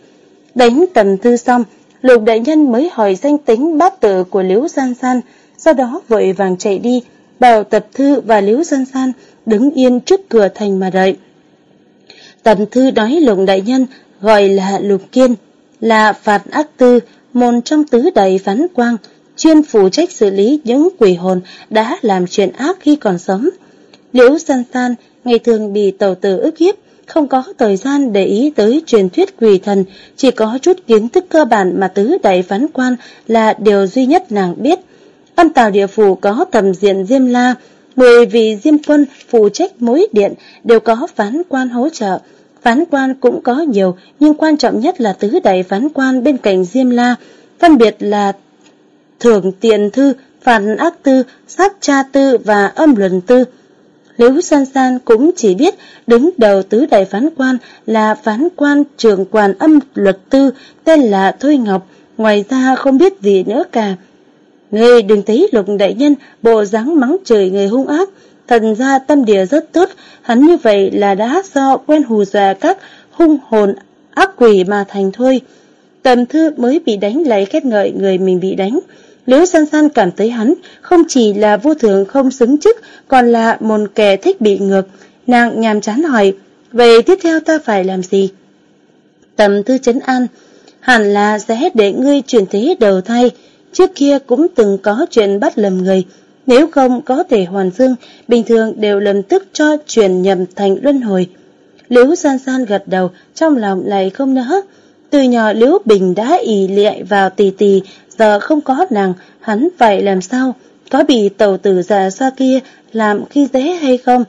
Đánh tầm thư xong, lục đại nhân mới hỏi danh tính bát tự của Liễu san san, sau đó vội vàng chạy đi, bảo tập thư và Liễu san san đứng yên trước cửa thành mà đợi. tập thư nói lục đại nhân gọi là lục kiên, là phạt ác tư, một trong tứ đại phán quang, chuyên phụ trách xử lý những quỷ hồn đã làm chuyện ác khi còn sống. Liễu san san ngày thường bị tàu tử ức hiếp, không có thời gian để ý tới truyền thuyết quỷ thần, chỉ có chút kiến thức cơ bản mà tứ đại phán quan là điều duy nhất nàng biết. Âm tào địa phủ có tầm diện Diêm La, 10 vị Diêm quân phụ trách mối điện đều có phán quan hỗ trợ. Phán quan cũng có nhiều, nhưng quan trọng nhất là tứ đại phán quan bên cạnh Diêm La, phân biệt là thưởng tiền thư, phản ác tư, sát cha tư và âm luận tư. Liễu San San cũng chỉ biết đứng đầu tứ đại phán quan là phán quan trưởng quản âm luật tư tên là Thôi Ngọc, ngoài ra không biết gì nữa cả. Ngươi đừng thấy lục đại nhân bộ dáng mắng trời người hung ác, thần ra tâm địa rất tốt, hắn như vậy là đã do quen hù dọa các hung hồn ác quỷ mà thành thôi. Tầm thư mới bị đánh lấy khét ngợi người mình bị đánh. Liễu San San cảm thấy hắn không chỉ là vô thượng không xứng chức, còn là một kẻ thích bị ngược. Nàng nhàm chán hỏi, vậy tiếp theo ta phải làm gì? Tầm thư chấn an, hẳn là sẽ để ngươi chuyển thế đầu thai. Trước kia cũng từng có chuyện bắt lầm người, nếu không có thể hoàn dương, bình thường đều lầm tức cho chuyển nhầm thành luân hồi. Liễu San San gật đầu, trong lòng lại không nỡ. Từ nhỏ Liễu Bình đã ỉ lệ vào tì tì, giờ không có nàng, hắn phải làm sao? Có bị tàu tử già xa kia làm khi dễ hay không?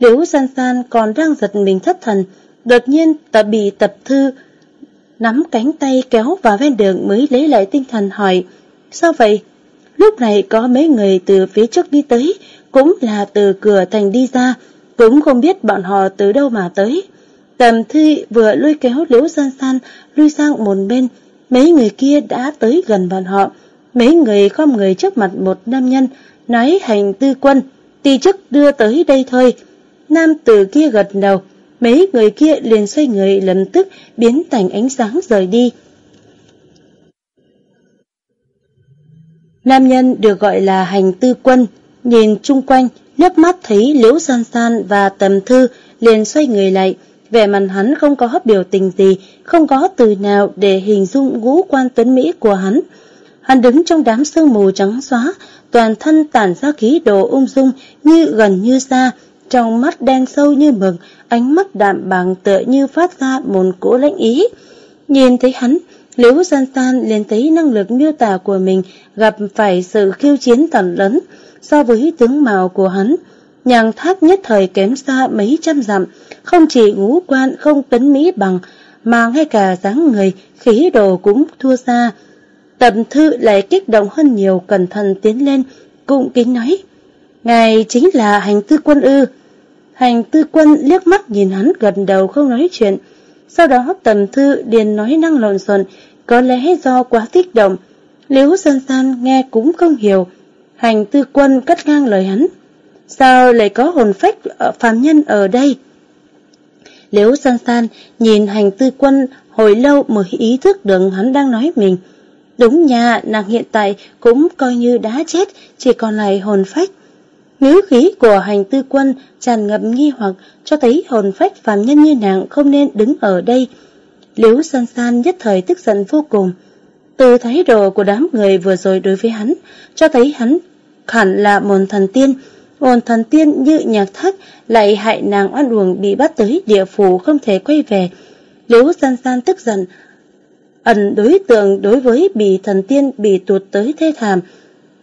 Liễu san san còn đang giật mình thất thần, đột nhiên ta bị tập thư nắm cánh tay kéo vào ven đường mới lấy lại tinh thần hỏi, sao vậy? Lúc này có mấy người từ phía trước đi tới, cũng là từ cửa thành đi ra, cũng không biết bọn họ từ đâu mà tới. Tầm thư vừa lôi kéo liễu san san lui sang một bên, Mấy người kia đã tới gần bọn họ. Mấy người khom người trước mặt một nam nhân, nói hành tư quân, ti chức đưa tới đây thôi. Nam tử kia gật đầu, mấy người kia liền xoay người lập tức biến thành ánh sáng rời đi. Nam nhân được gọi là hành tư quân, nhìn chung quanh, nước mắt thấy liễu san san và tầm thư liền xoay người lại. Vẻ mặt hắn không có biểu tình gì, không có từ nào để hình dung ngũ quan tuấn Mỹ của hắn. Hắn đứng trong đám sương mù trắng xóa, toàn thân tản ra khí độ ung dung như gần như xa, trong mắt đen sâu như mực, ánh mắt đạm bằng tựa như phát ra một cỗ lãnh ý. Nhìn thấy hắn, Liễu San San liền thấy năng lực miêu tả của mình gặp phải sự khiêu chiến tận lớn so với tướng mạo của hắn. Nhàng thác nhất thời kém xa mấy trăm dặm, không chỉ ngũ quan không tấn mỹ bằng, mà ngay cả dáng người, khí đồ cũng thua xa. Tầm thư lại kích động hơn nhiều cẩn thận tiến lên, cũng kính nói. Ngài chính là hành tư quân ư. Hành tư quân liếc mắt nhìn hắn gần đầu không nói chuyện. Sau đó tầm thư điền nói năng lộn xộn, có lẽ do quá kích động. Liễu san san nghe cũng không hiểu. Hành tư quân cắt ngang lời hắn. Sao lại có hồn phách ờ, phàm nhân ở đây? Liễu san san nhìn hành tư quân hồi lâu mới ý thức được hắn đang nói mình. Đúng nha, nàng hiện tại cũng coi như đã chết, chỉ còn lại hồn phách. Ngữ khí của hành tư quân tràn ngập nghi hoặc cho thấy hồn phách phàm nhân như nàng không nên đứng ở đây. Liễu san san nhất thời tức giận vô cùng. Từ thái độ của đám người vừa rồi đối với hắn, cho thấy hắn hẳn là một thần tiên hồn thần tiên như nhạc thác lại hại nàng oan uổng bị bắt tới địa phủ không thể quay về. Liễu san san tức giận, ẩn đối tượng đối với bị thần tiên bị tụt tới thê thảm.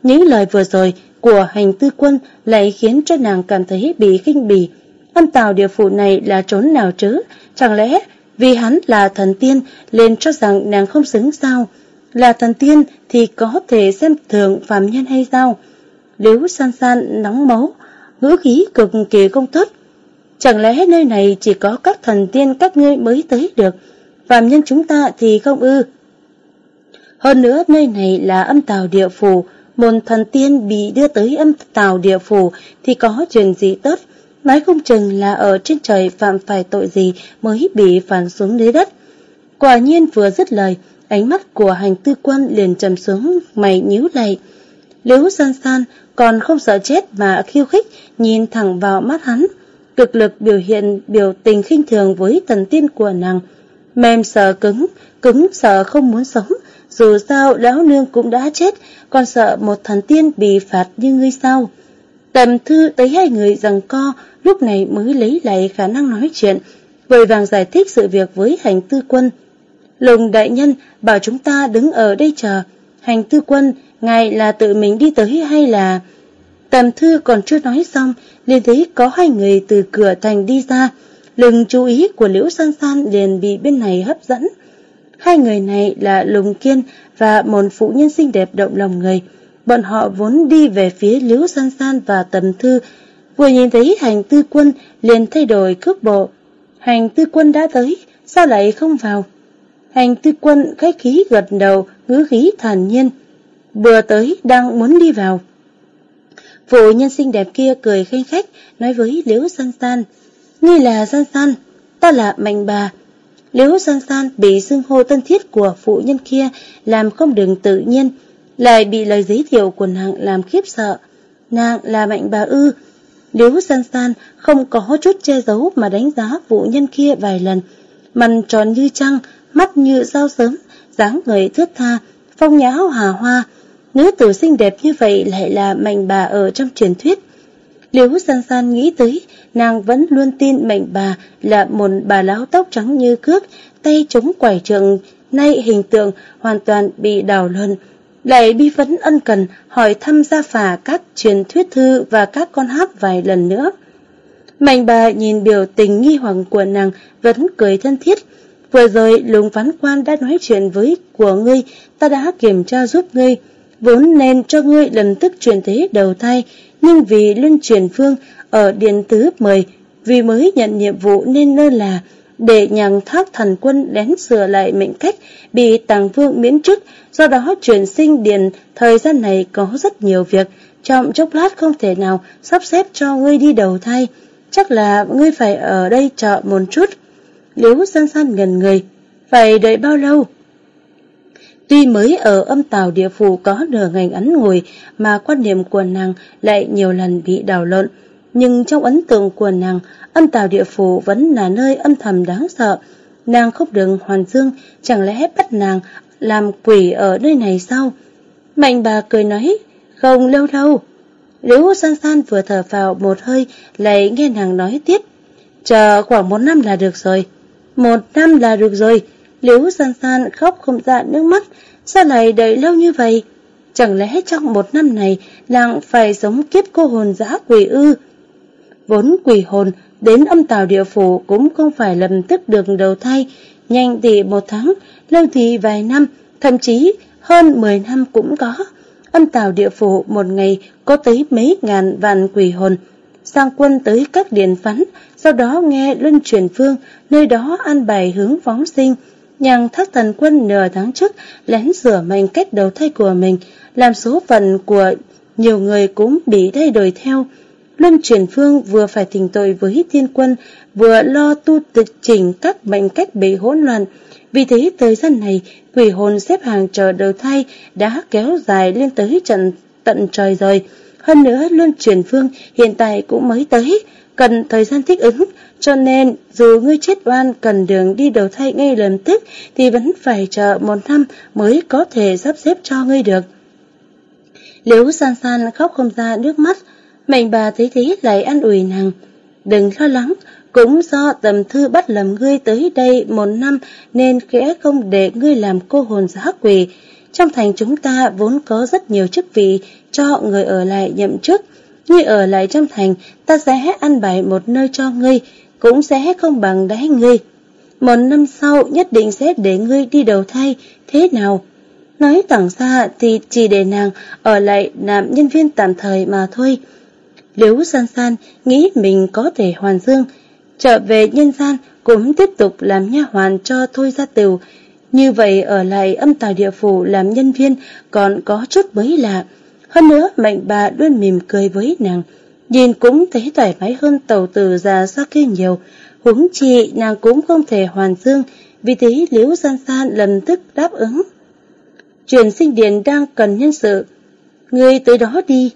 Những lời vừa rồi của hành tư quân lại khiến cho nàng cảm thấy bị khinh bỉ. Âm tào địa phủ này là trốn nào chứ? Chẳng lẽ vì hắn là thần tiên nên cho rằng nàng không xứng sao? Là thần tiên thì có thể xem thường phàm nhân hay sao? Liễu san san nóng máu, ngữ khí cực kỳ không tốt. Chẳng lẽ nơi này chỉ có các thần tiên các ngươi mới tới được, phàm nhân chúng ta thì không ư? Hơn nữa nơi này là âm tào địa phủ, một thần tiên bị đưa tới âm tào địa phủ thì có chuyện gì tốt, nói không chừng là ở trên trời phạm phải tội gì mới bị phản xuống dưới đất. Quả nhiên vừa dứt lời, ánh mắt của hành tư quân liền trầm xuống mày nhíu lại. Liễu san san còn không sợ chết mà khiêu khích nhìn thẳng vào mắt hắn, cực lực biểu hiện biểu tình khinh thường với thần tiên của nàng. Mềm sợ cứng, cứng sợ không muốn sống, dù sao lão nương cũng đã chết, còn sợ một thần tiên bị phạt như ngươi sao. Tầm thư thấy hai người rằng co, lúc này mới lấy lại khả năng nói chuyện, vội vàng giải thích sự việc với hành tư quân. Lùng đại nhân bảo chúng ta đứng ở đây chờ. Hành tư quân, ngài là tự mình đi tới hay là... Tầm thư còn chưa nói xong, liền thấy có hai người từ cửa thành đi ra. Lừng chú ý của Liễu San San liền bị bên này hấp dẫn. Hai người này là Lùng Kiên và một phụ nhân xinh đẹp động lòng người. Bọn họ vốn đi về phía Liễu San San và Tầm Thư. Vừa nhìn thấy hành tư quân liền thay đổi cước bộ. Hành tư quân đã tới, sao lại không vào? Hành tư quân khách khí gật đầu, ngữ khí thản nhiên. Vừa tới, đang muốn đi vào. Phụ nhân xinh đẹp kia cười khen khách, nói với Liễu San San. Ngươi là San San, ta là Mạnh Bà. Liễu San San bị xưng hô tân thiết của phụ nhân kia làm không đường tự nhiên, lại bị lời giới thiệu của nàng làm khiếp sợ. Nàng là Mạnh Bà ư. Liễu San San không có chút che giấu mà đánh giá phụ nhân kia vài lần. Mặt tròn như trăng, mắt như dao sớm, dáng người thướt tha, phong nhã hà hoa. Nữ tử xinh đẹp như vậy lại là Mạnh Bà ở trong truyền thuyết. Liễu San San nghĩ tới, nàng vẫn luôn tin mệnh bà là một bà lão tóc trắng như cước, tay chống quải trượng, nay hình tượng hoàn toàn bị đảo luân. Lại bi vấn ân cần hỏi thăm gia phả các truyền thuyết thư và các con hát vài lần nữa. Mạnh bà nhìn biểu tình nghi hoặc của nàng vẫn cười thân thiết. Vừa rồi lùng phán quan đã nói chuyện với của ngươi, ta đã kiểm tra giúp ngươi. Vốn nên cho ngươi lần tức truyền thế đầu thai, nhưng vì luân truyền phương ở điện tứ mời, vì mới nhận nhiệm vụ nên lơ là, để nhằng thác thần quân đến sửa lại mệnh cách, bị tàng vương miễn chức, do đó chuyển sinh điện thời gian này có rất nhiều việc, trong chốc lát không thể nào sắp xếp cho ngươi đi đầu thai, chắc là ngươi phải ở đây chờ một chút. Liễu san san gần người, phải đợi bao lâu? Tuy mới ở âm tàu địa phủ có nửa ngành ấn ngồi mà quan niệm của nàng lại nhiều lần bị đảo lộn, nhưng trong ấn tượng của nàng, âm tào địa phủ vẫn là nơi âm thầm đáng sợ. Nàng không được hoàn dương, chẳng lẽ bắt nàng làm quỷ ở nơi này sao? Mạnh bà cười nói, không lâu đâu. Liễu san san vừa thở vào một hơi, lại nghe nàng nói tiếp. Chờ khoảng một năm là được rồi. Một năm là được rồi. Liễu san san khóc không ra nước mắt. Sao lại đợi lâu như vậy? Chẳng lẽ trong một năm này nàng phải sống kiếp cô hồn giã quỷ ư? Vốn quỷ hồn đến âm tào địa phủ cũng không phải lập tức được đầu thai, nhanh thì một tháng, lâu thì vài năm, thậm chí hơn 10 năm cũng có. Âm tào địa phủ một ngày có tới mấy ngàn vạn quỷ hồn, sang quân tới các điện phắn, sau đó nghe luân truyền phương, nơi đó an bài hướng phóng sinh. Nhàng thác thần quân nửa tháng trước lén sửa mệnh cách đầu thai của mình, làm số phận của nhiều người cũng bị thay đổi theo. Luân chuyển phương vừa phải thỉnh tội với thiên quân, vừa lo tu tịch chỉnh các mệnh cách bị hỗn loạn. Vì thế thời gian này, quỷ hồn xếp hàng chờ đầu thai đã kéo dài lên tới trận tận trời rồi. Hơn nữa, luân chuyển phương hiện tại cũng mới tới, cần thời gian thích ứng, cho nên dù ngươi chết oan cần đường đi đầu thai ngay lần tức thì vẫn phải chờ một năm mới có thể sắp xếp cho ngươi được. Liễu san san khóc không ra nước mắt, mệnh bà thấy thế lại an ủi nàng. Đừng lo lắng, cũng do tầm thư bắt lầm ngươi tới đây một năm nên khẽ không để ngươi làm cô hồn giá quỷ. Trong thành chúng ta vốn có rất nhiều chức vị cho người ở lại nhậm chức. Ngươi ở lại trong thành, ta sẽ ăn bài một nơi cho ngươi, cũng sẽ không bằng đáy ngươi. Một năm sau nhất định sẽ để ngươi đi đầu thai, thế nào? Nói thẳng ra thì chỉ để nàng ở lại làm nhân viên tạm thời mà thôi. Liễu san san nghĩ mình có thể hoàn dương, trở về nhân gian cũng tiếp tục làm nha hoàn cho thôi gia tửu. Như vậy ở lại âm tào địa phủ làm nhân viên còn có chút mới lạ. Hơn nữa mạnh bà luôn mỉm cười với nàng, nhìn cũng thấy thoải mái hơn tàu từ già xa kia nhiều. Huống chi nàng cũng không thể hoàn dương, vì thế liễu san san lần tức đáp ứng. Truyền sinh điện đang cần nhân sự, người tới đó đi.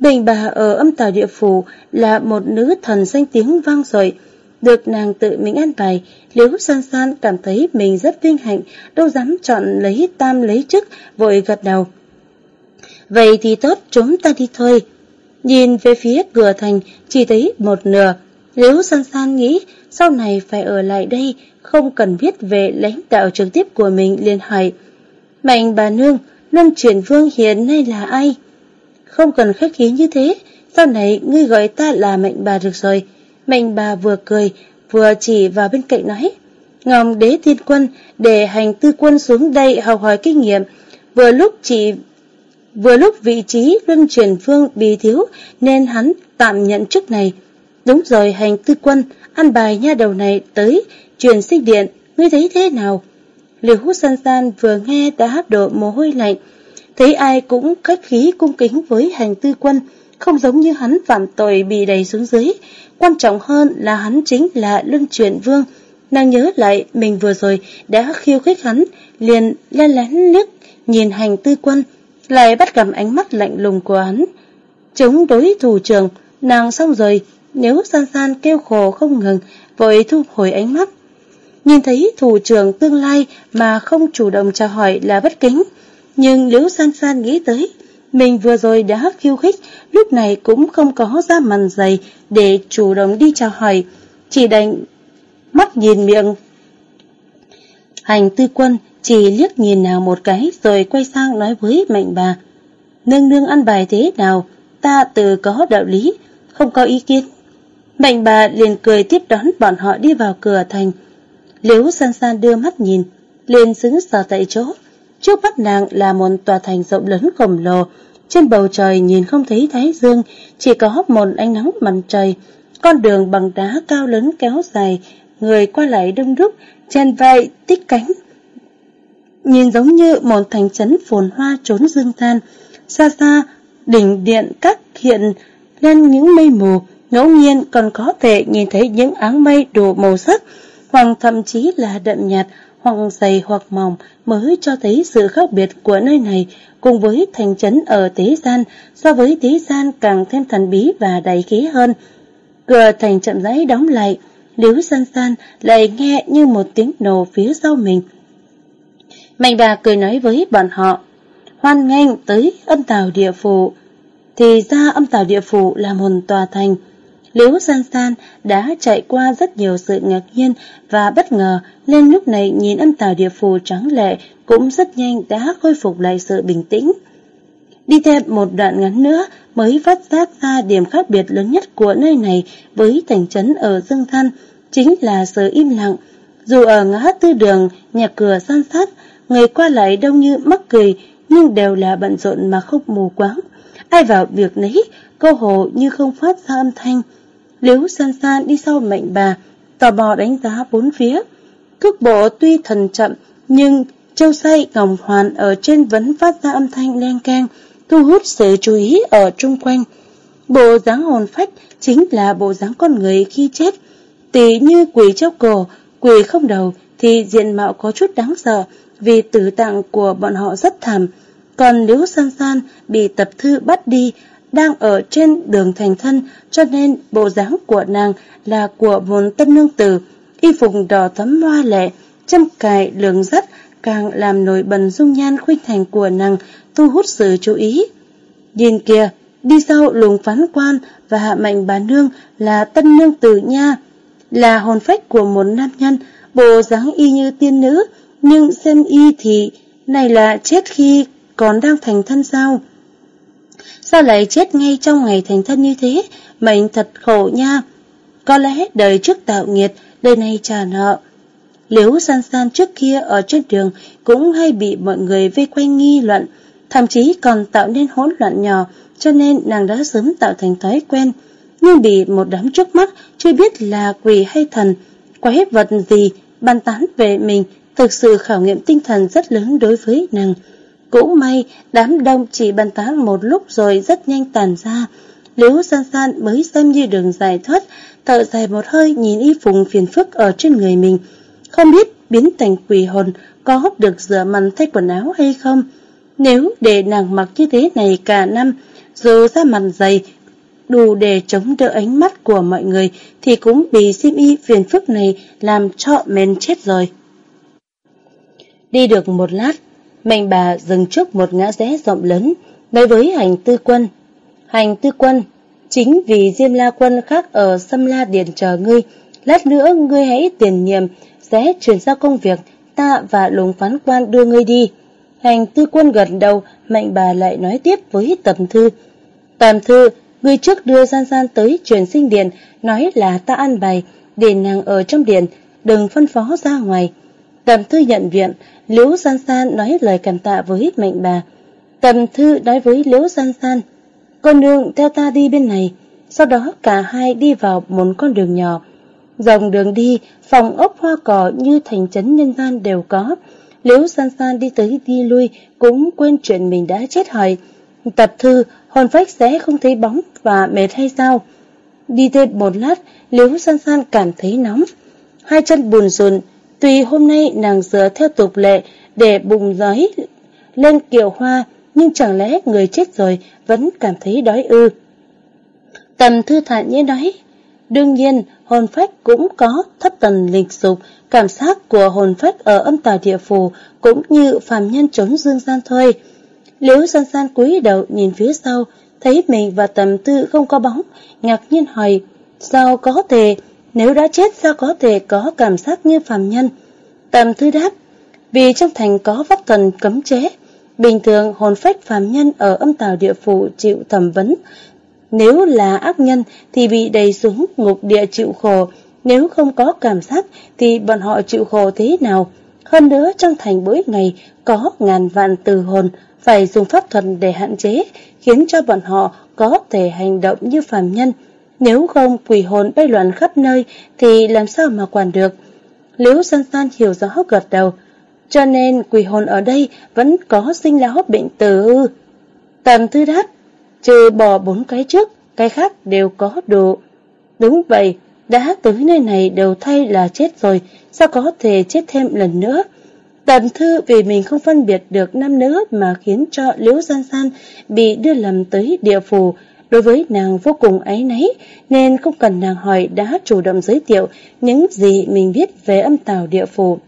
Bình bà ở âm tào địa phủ là một nữ thần danh tiếng vang dội, được nàng tự mình an bài, Liễu San San cảm thấy mình rất vinh hạnh, đâu dám chọn lấy tam lấy chức, vội gật đầu. Vậy thì tốt, chúng ta đi thôi. Nhìn về phía cửa thành, chỉ thấy một nửa. Liễu San San nghĩ, sau này phải ở lại đây, không cần biết về lãnh đạo trực tiếp của mình liền hỏi. Mạnh bà nương, Lâm chuyển vương hiện nay là ai? Không cần khách khí như thế, sau này ngươi gọi ta là mạnh bà được rồi. Mạnh bà vừa cười, vừa chỉ vào bên cạnh nói. Ngọc đế thiên quân để hành tư quân xuống đây học hỏi kinh nghiệm. Vừa lúc chỉ vừa lúc vị trí luân truyền phương bị thiếu nên hắn tạm nhận chức này. Đúng rồi hành tư quân, ăn bài nha đầu này tới truyền sinh điện, ngươi thấy thế nào? Liều hút san san vừa nghe đã hấp độ mồ hôi lạnh, thấy ai cũng khách khí cung kính với hành tư quân, không giống như hắn phạm tội bị đẩy xuống dưới, Quan trọng hơn là hắn chính là luân truyền vương. Nàng nhớ lại mình vừa rồi đã khiêu khích hắn, liền len lén liếc nhìn hành tư quân, lại bắt gặp ánh mắt lạnh lùng của hắn. Chống đối thủ trưởng, nàng xong rồi, nếu san san kêu khổ không ngừng, vội thu hồi ánh mắt. Nhìn thấy thủ trưởng tương lai mà không chủ động chào hỏi là bất kính, nhưng nếu san san nghĩ tới, mình vừa rồi đã khiêu khích, lúc này cũng không có ra màn dày để chủ động đi chào hỏi, chỉ đành mắt nhìn miệng. Hành tư quân chỉ liếc nhìn nào một cái rồi quay sang nói với mạnh bà. Nương nương ăn bài thế nào, ta từ có đạo lý, không có ý kiến. Mạnh bà liền cười tiếp đón bọn họ đi vào cửa thành. Liễu san san đưa mắt nhìn, liền xứng sờ tại chỗ. Trước mắt nàng là một tòa thành rộng lớn khổng lồ, trên bầu trời nhìn không thấy thái dương, chỉ có một ánh nắng mặt trời. Con đường bằng đá cao lớn kéo dài, người qua lại đông đúc, chen vai tích cánh. Nhìn giống như một thành trấn phồn hoa trốn dương gian. Xa xa, đỉnh điện các hiện lên những mây mù, ngẫu nhiên còn có thể nhìn thấy những áng mây đủ màu sắc, hoặc thậm chí là đậm nhạt, hoặc dày hoặc mỏng mới cho thấy sự khác biệt của nơi này cùng với thành trấn ở Tế Gian so với Tế Gian càng thêm thần bí và đầy khí hơn. Cửa thành chậm rãi đóng lại, Liễu san san lại nghe như một tiếng nổ phía sau mình. Mạnh bà cười nói với bọn họ, hoan nghênh tới âm tào địa phủ. Thì ra âm tào địa phủ là một tòa thành. Liễu san san đã chạy qua rất nhiều sự ngạc nhiên và bất ngờ, nên lúc này nhìn âm tào địa phủ trắng lệ cũng rất nhanh đã khôi phục lại sự bình tĩnh. Đi thêm một đoạn ngắn nữa mới phát giác ra điểm khác biệt lớn nhất của nơi này với thành trấn ở Dương Thanh, chính là sự im lặng. Dù ở ngã tư đường, nhà cửa san sát, người qua lại đông như mắc cười, nhưng đều là bận rộn mà không mù quáng. Ai vào việc nấy, câu hồ như không phát ra âm thanh. Liếu san san đi sau mệnh bà, tò mò đánh giá bốn phía. Cước bộ tuy thần chậm, nhưng châu say ngòng hoàn ở trên vẫn phát ra âm thanh len keng, thu hút sự chú ý ở chung quanh. Bộ dáng hồn phách chính là bộ dáng con người khi chết. Tỷ như quỷ treo cổ, quỷ không đầu thì diện mạo có chút đáng sợ vì tử tạng của bọn họ rất thảm. Còn liễu san san bị tập thư bắt đi, đang ở trên đường thành thân cho nên bộ dáng của nàng là của một tân nương tử, y phục đỏ thấm hoa lệ, châm cài lường rất càng làm nổi bật dung nhan khuynh thành của nàng thu hút sự chú ý. Nhìn kìa, đi sau lùng phán quan và hạ mạnh bà nương là tân nương tử nha, là hồn phách của một nam nhân, bộ dáng y như tiên nữ, nhưng xem y thì này là chết khi còn đang thành thân sao? Sao lại chết ngay trong ngày thành thân như thế? Mệnh thật khổ nha. Có lẽ đời trước tạo nghiệt, đời này trả nợ. Liễu san san trước kia ở trên đường cũng hay bị mọi người vây quanh nghi luận, thậm chí còn tạo nên hỗn loạn nhỏ, cho nên nàng đã sớm tạo thành thói quen. Nhưng bị một đám trước mắt, chưa biết là quỷ hay thần, quái vật gì, bàn tán về mình, thực sự khảo nghiệm tinh thần rất lớn đối với nàng. Cũng may, đám đông chỉ bàn tán một lúc rồi rất nhanh tàn ra. Liễu san san mới xem như đường giải thoát, thở dài một hơi nhìn y phùng phiền phức ở trên người mình. Không biết biến thành quỷ hồn có được rửa mặn thay quần áo hay không? Nếu để nàng mặc như thế này cả năm, dù ra mặt dày, đủ để chống đỡ ánh mắt của mọi người, thì cũng bị sim y phiền phức này làm cho men chết rồi. Đi được một lát, mệnh bà dừng trước một ngã rẽ rộng lớn, nói với hành tư quân. Hành tư quân, chính vì Diêm La quân khác ở Sâm La Điền chờ ngươi, lát nữa ngươi hãy tiền nhiệm, sẽ chuyển giao công việc, ta và lùng phán quan đưa ngươi đi. Hành tư quân gần đầu, mạnh bà lại nói tiếp với tầm thư. Tầm thư, ngươi trước đưa gian gian tới truyền sinh điện, nói là ta ăn bài, để nàng ở trong điện, đừng phân phó ra ngoài. Tầm thư nhận viện, Liễu San San nói lời cảm tạ với mạnh bà. Tầm thư nói với Liễu San San, con nương theo ta đi bên này. Sau đó cả hai đi vào một con đường nhỏ. Dòng đường đi, phòng ốc hoa cỏ như thành trấn nhân gian đều có. Liễu San San đi tới đi lui cũng quên chuyện mình đã chết hỏi. Tập thư, hồn phách sẽ không thấy bóng và mệt hay sao? Đi thêm một lát, Liễu San San cảm thấy nóng. Hai chân buồn rùn, tuy hôm nay nàng dứa theo tục lệ để bùng giói lên kiều hoa, nhưng chẳng lẽ người chết rồi vẫn cảm thấy đói ư? Tầm thư thản nhiên nói, đương nhiên hồn phách cũng có thất tần lịch dục, cảm giác của hồn phách ở âm tà địa phủ cũng như phàm nhân trốn dương gian thôi. Liễu san san cúi đầu nhìn phía sau, thấy mình và tầm tư không có bóng, ngạc nhiên hỏi, sao có thể, nếu đã chết sao có thể có cảm giác như phàm nhân? Tầm thư đáp, vì trong thành có pháp thần cấm chế, bình thường hồn phách phàm nhân ở âm tào địa phủ chịu thẩm vấn, nếu là ác nhân thì bị đầy xuống ngục địa chịu khổ, nếu không có cảm giác thì bọn họ chịu khổ thế nào? Hơn nữa trong thành mỗi ngày có ngàn vạn từ hồn phải dùng pháp thuật để hạn chế, khiến cho bọn họ có thể hành động như phàm nhân. Nếu không quỷ hồn bay loạn khắp nơi thì làm sao mà quản được? Liễu san san hiểu rõ gật đầu, cho nên quỷ hồn ở đây vẫn có sinh lão bệnh tử. Tầm thư đáp, trừ bỏ bốn cái trước, cái khác đều có đủ. Đúng vậy, đã tới nơi này đều thay là chết rồi, sao có thể chết thêm lần nữa? Tầm thư vì mình không phân biệt được nam nữ mà khiến cho Liễu San San bị đưa lầm tới địa phủ, đối với nàng vô cùng áy náy, nên không cần nàng hỏi đã chủ động giới thiệu những gì mình biết về âm tào địa phủ.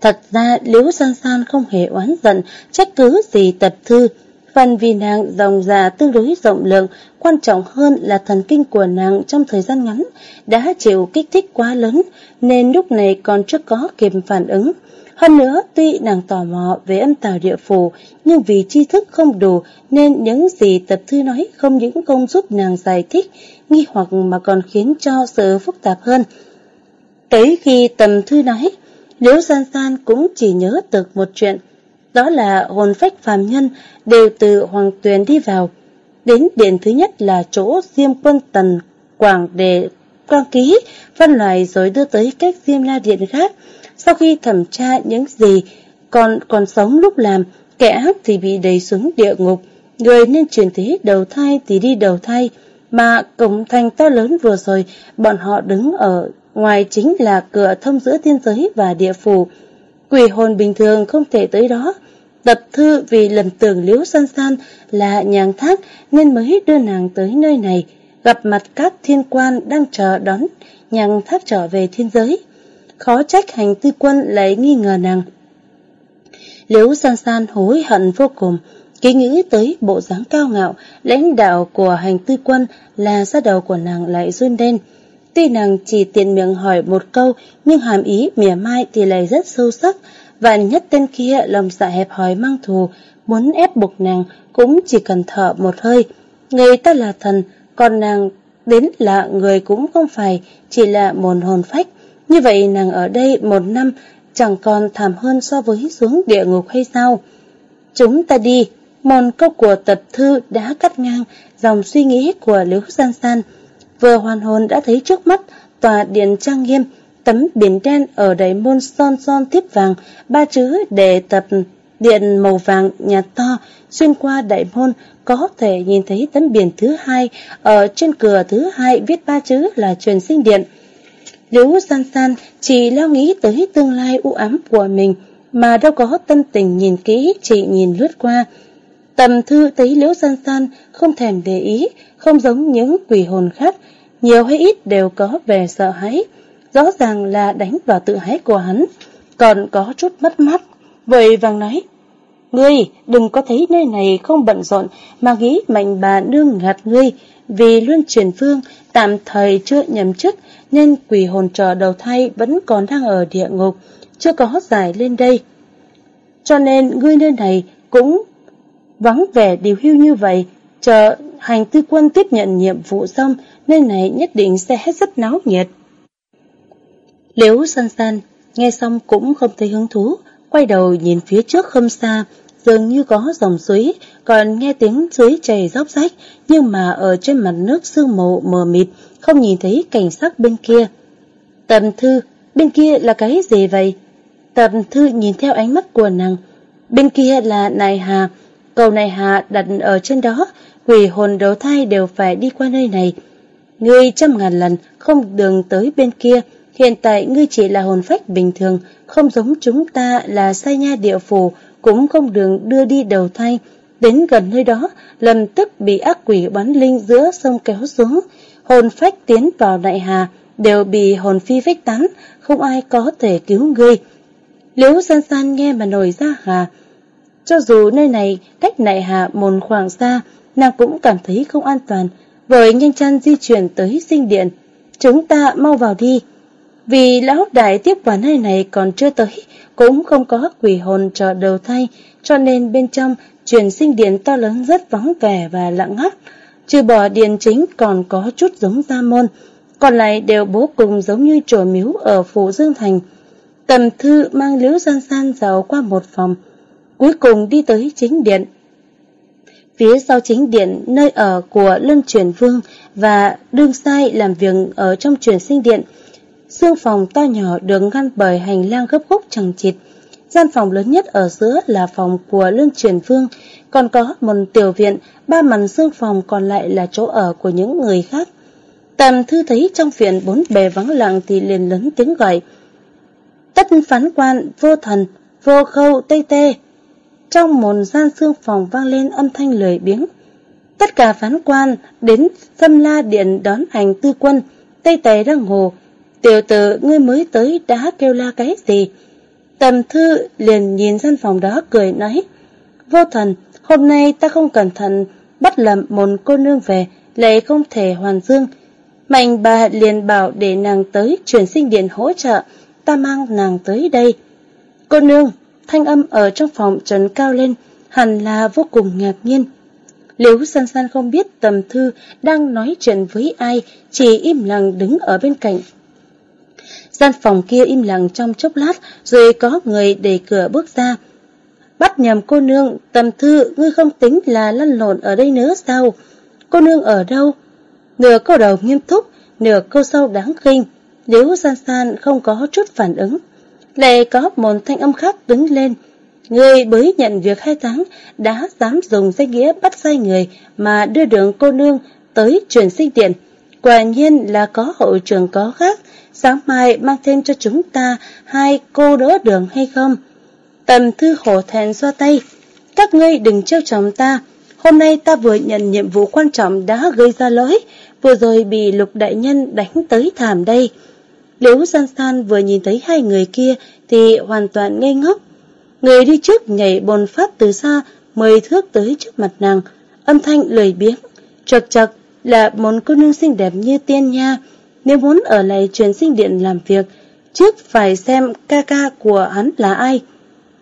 Thật ra Liễu San San không hề oán giận, trách cứ gì tập thư, phần vì nàng dòng già tương đối rộng lượng, quan trọng hơn là thần kinh của nàng trong thời gian ngắn đã chịu kích thích quá lớn, nên lúc này còn chưa có kịp phản ứng. Hơn nữa, tuy nàng tò mò về âm tào địa phủ, nhưng vì tri thức không đủ nên những gì tập thư nói không những không giúp nàng giải thích, nghi hoặc mà còn khiến cho sự phức tạp hơn. Tới khi tầm thư nói, Liễu San San cũng chỉ nhớ được một chuyện, đó là hồn phách phàm nhân đều từ Hoàng Tuyền đi vào. Đến điện thứ nhất là chỗ Diêm Quân Tần Quảng Đề, Quang ký, phân loại rồi đưa tới các Diêm La Điện khác. Sau khi thẩm tra những gì còn còn sống lúc làm, kẻ ác thì bị đẩy xuống địa ngục, người nên chuyển thế đầu thai thì đi đầu thai. Mà cổng thành to lớn vừa rồi, bọn họ đứng ở ngoài chính là cửa thông giữa thiên giới và địa phủ. Quỷ hồn bình thường không thể tới đó. Tập thư vì lầm tưởng Liễu San San là nhàng thác nên mới đưa nàng tới nơi này, gặp mặt các thiên quan đang chờ đón nhàng thác trở về thiên giới. Khó trách hành tư quân lại nghi ngờ nàng. Liễu San San hối hận vô cùng, ký nghĩ tới bộ dáng cao ngạo, lãnh đạo của hành tư quân là da đầu của nàng lại run đen. Tuy nàng chỉ tiện miệng hỏi một câu, nhưng hàm ý mỉa mai thì lại rất sâu sắc. Vạn nhất tên kia lòng dạ hẹp hòi mang thù, muốn ép buộc nàng cũng chỉ cần thở một hơi. Người ta là thần, còn nàng đến là người cũng không phải, chỉ là một hồn phách. Như vậy nàng ở đây một năm chẳng còn thảm hơn so với xuống địa ngục hay sao? Chúng ta đi, môn câu của tập thư đã cắt ngang dòng suy nghĩ của Liễu San San. Vừa hoàn hồn đã thấy trước mắt tòa điện trang nghiêm, tấm biển đen ở đáy môn son son tiếp vàng, ba chữ đề tập điện màu vàng nhà to xuyên qua đại môn có thể nhìn thấy tấm biển thứ hai ở trên cửa thứ hai viết ba chữ là truyền sinh điện. Liễu san san chỉ lo nghĩ tới tương lai u ám của mình mà đâu có tâm tình nhìn kỹ chỉ nhìn lướt qua. Tầm thư thấy liễu san san không thèm để ý, không giống những quỷ hồn khác, nhiều hay ít đều có vẻ sợ hãi, rõ ràng là đánh vào tự hãi của hắn, còn có chút mất mắt, vậy vàng nói, Ngươi đừng có thấy nơi này không bận rộn mà nghĩ mạnh bà nương gạt ngươi, vì luân truyền phương tạm thời chưa nhầm chức nên quỷ hồn trò đầu thai vẫn còn đang ở địa ngục, chưa có giải lên đây. Cho nên ngươi nơi này cũng vắng vẻ điều hưu như vậy, chờ hành tư quân tiếp nhận nhiệm vụ xong, nơi này nhất định sẽ hết rất náo nhiệt. Liễu san san, nghe xong cũng không thấy hứng thú, quay đầu nhìn phía trước không xa, dường như có dòng suối, còn nghe tiếng suối chảy róc rách, nhưng mà ở trên mặt nước sương mù mờ mịt, không nhìn thấy cảnh sắc bên kia. Tầm thư, bên kia là cái gì vậy? Tầm thư nhìn theo ánh mắt của nàng. Bên kia là Nài Hà, cầu Nài Hà đặt ở trên đó, quỷ hồn đầu thai đều phải đi qua nơi này. Ngươi trăm ngàn lần không đường tới bên kia, hiện tại ngươi chỉ là hồn phách bình thường, không giống chúng ta là sai nha địa phủ, cũng không đường đưa đi đầu thai. Đến gần nơi đó, lần tức bị ác quỷ bắn linh giữa sông kéo xuống. Hồn phách tiến vào đại hà, đều bị hồn phi phách tán, không ai có thể cứu ngươi. Liễu san san nghe mà nổi ra hà. Cho dù nơi này cách đại hà một khoảng xa, nàng cũng cảm thấy không an toàn, vội nhanh chân di chuyển tới sinh điện. Chúng ta mau vào đi. Vì lão đại tiếp quản nơi này còn chưa tới, cũng không có quỷ hồn chờ đầu thay, cho nên bên trong truyền sinh điện to lớn rất vắng vẻ và lặng ngắt. Trừ bỏ điện chính còn có chút giống gia môn, còn lại đều bố cùng giống như chùa miếu ở phủ Dương Thành. Tầm thư mang liễu san san dạo qua một phòng, cuối cùng đi tới chính điện. Phía sau chính điện, nơi ở của Lân Truyền Vương và Đương Sai làm việc ở trong truyền sinh điện, Sương phòng to nhỏ được ngăn bởi hành lang gấp khúc chẳng chịt. Gian phòng lớn nhất ở giữa là phòng của Lương Truyền Vương, còn có một tiểu viện, ba mặt xương phòng còn lại là chỗ ở của những người khác. Tầm thư thấy trong viện bốn bề vắng lặng thì liền lớn tiếng gọi. Tất phán quan, vô thần, vô khâu, tây tê. Trong một gian xương phòng vang lên âm thanh lười biếng. Tất cả phán quan đến xâm la điện đón hành tư quân, tây tề đang hồ. Tiểu tử ngươi mới tới đã kêu la cái gì? Tầm thư liền nhìn gian phòng đó cười nói. Vô thần, hôm nay ta không cẩn thận bắt lầm một cô nương về, lại không thể hoàn dương. Mạnh bà liền bảo để nàng tới chuyển sinh điện hỗ trợ, ta mang nàng tới đây. Cô nương, thanh âm ở trong phòng trần cao lên, hẳn là vô cùng ngạc nhiên. Liễu san san không biết tầm thư đang nói chuyện với ai, chỉ im lặng đứng ở bên cạnh. Gian phòng kia im lặng trong chốc lát, rồi có người đẩy cửa bước ra. Bắt nhầm cô nương, tầm thư, ngươi không tính là lăn lộn ở đây nữa sao? Cô nương ở đâu? Nửa câu đầu nghiêm túc, nửa câu sau đáng khinh. nếu san san không có chút phản ứng. Lại có một thanh âm khác đứng lên. Ngươi mới nhận việc hai tháng, đã dám dùng danh nghĩa bắt sai người mà đưa đường cô nương tới truyền sinh điện. Quả nhiên là có hậu trường có khác, sáng mai mang thêm cho chúng ta hai cô đỡ đường hay không? Tầm thư hổ thẹn xoa tay. Các ngươi đừng trêu chồng ta. Hôm nay ta vừa nhận nhiệm vụ quan trọng đã gây ra lỗi, vừa rồi bị lục đại nhân đánh tới thảm đây. Liễu san san vừa nhìn thấy hai người kia thì hoàn toàn ngây ngốc. Người đi trước nhảy bồn phát từ xa, mười thước tới trước mặt nàng, âm thanh lười biếng, chật chật là một cô nương xinh đẹp như tiên nha. Nếu muốn ở lại truyền sinh điện làm việc, trước phải xem ca ca của hắn là ai.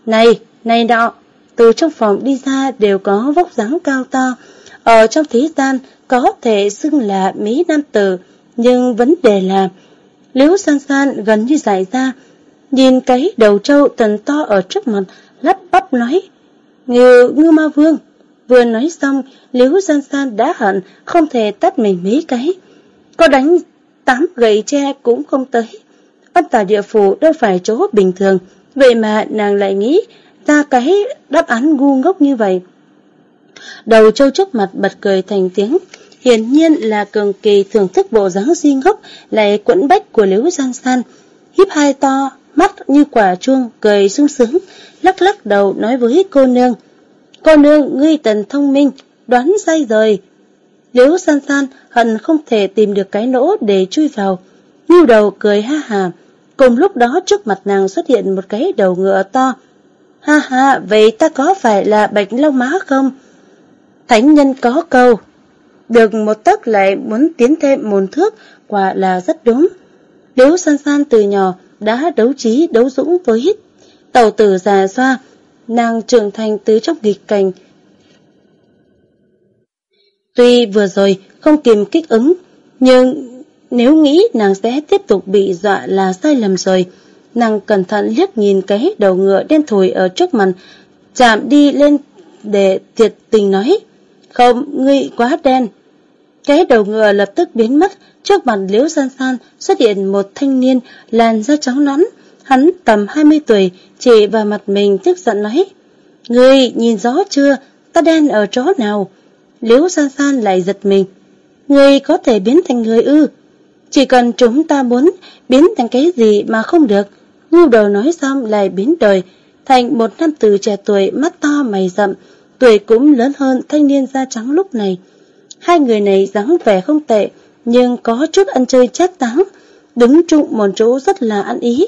Này, này nọ, từ trong phòng đi ra đều có vóc dáng cao to, ở trong thế gian có thể xưng là Mỹ Nam Tử, nhưng vấn đề là Liễu san san gần như giải ra, nhìn cái đầu trâu tần to ở trước mặt, lắp bắp nói, Ngư, ngư ma vương. Vừa nói xong, Liễu san san đã hận, không thể tắt mình mấy cái. Có đánh tám gậy tre cũng không tới. Ân tà địa phủ đâu phải chỗ bình thường, vậy mà nàng lại nghĩ ra cái đáp án ngu ngốc như vậy. Đầu trâu trước mặt bật cười thành tiếng, hiển nhiên là cường kỳ thưởng thức bộ dáng duy ngốc lại quẫn bách của liễu san san, hiếp hai to, mắt như quả chuông, cười sung sướng, lắc lắc đầu nói với cô nương. Cô nương, ngươi tần thông minh, đoán sai rồi. Liễu san san hận không thể tìm được cái lỗ để chui vào, nhu đầu cười ha hà. Cùng lúc đó trước mặt nàng xuất hiện một cái đầu ngựa to. Ha ha, vậy ta có phải là bạch long má không? Thánh nhân có câu, được một tấc lại muốn tiến thêm một thước, quả là rất đúng. Liễu san san từ nhỏ đã đấu trí đấu dũng với tàu tử già xoa, nàng trưởng thành từ trong nghịch cảnh. Tuy vừa rồi không kìm kích ứng, nhưng nếu nghĩ nàng sẽ tiếp tục bị dọa là sai lầm rồi. Nàng cẩn thận liếc nhìn cái đầu ngựa đen thùi ở trước mặt, chạm đi lên để thiệt tình nói. Không, ngươi quá đen. Cái đầu ngựa lập tức biến mất, trước mặt liễu san san xuất hiện một thanh niên làn da trắng nõn. Hắn tầm 20 tuổi, chị vào mặt mình tức giận nói. Ngươi nhìn rõ chưa, ta đen ở chỗ nào? Liễu san san lại giật mình. Ngươi có thể biến thành người ư? Chỉ cần chúng ta muốn biến thành cái gì mà không được. Ngu đầu nói xong lại biến đời, thành một nam tử trẻ tuổi mắt to mày rậm, tuổi cũng lớn hơn thanh niên da trắng lúc này. Hai người này dáng vẻ không tệ, nhưng có chút ăn chơi chát táng, đứng chung một chỗ rất là ăn ý.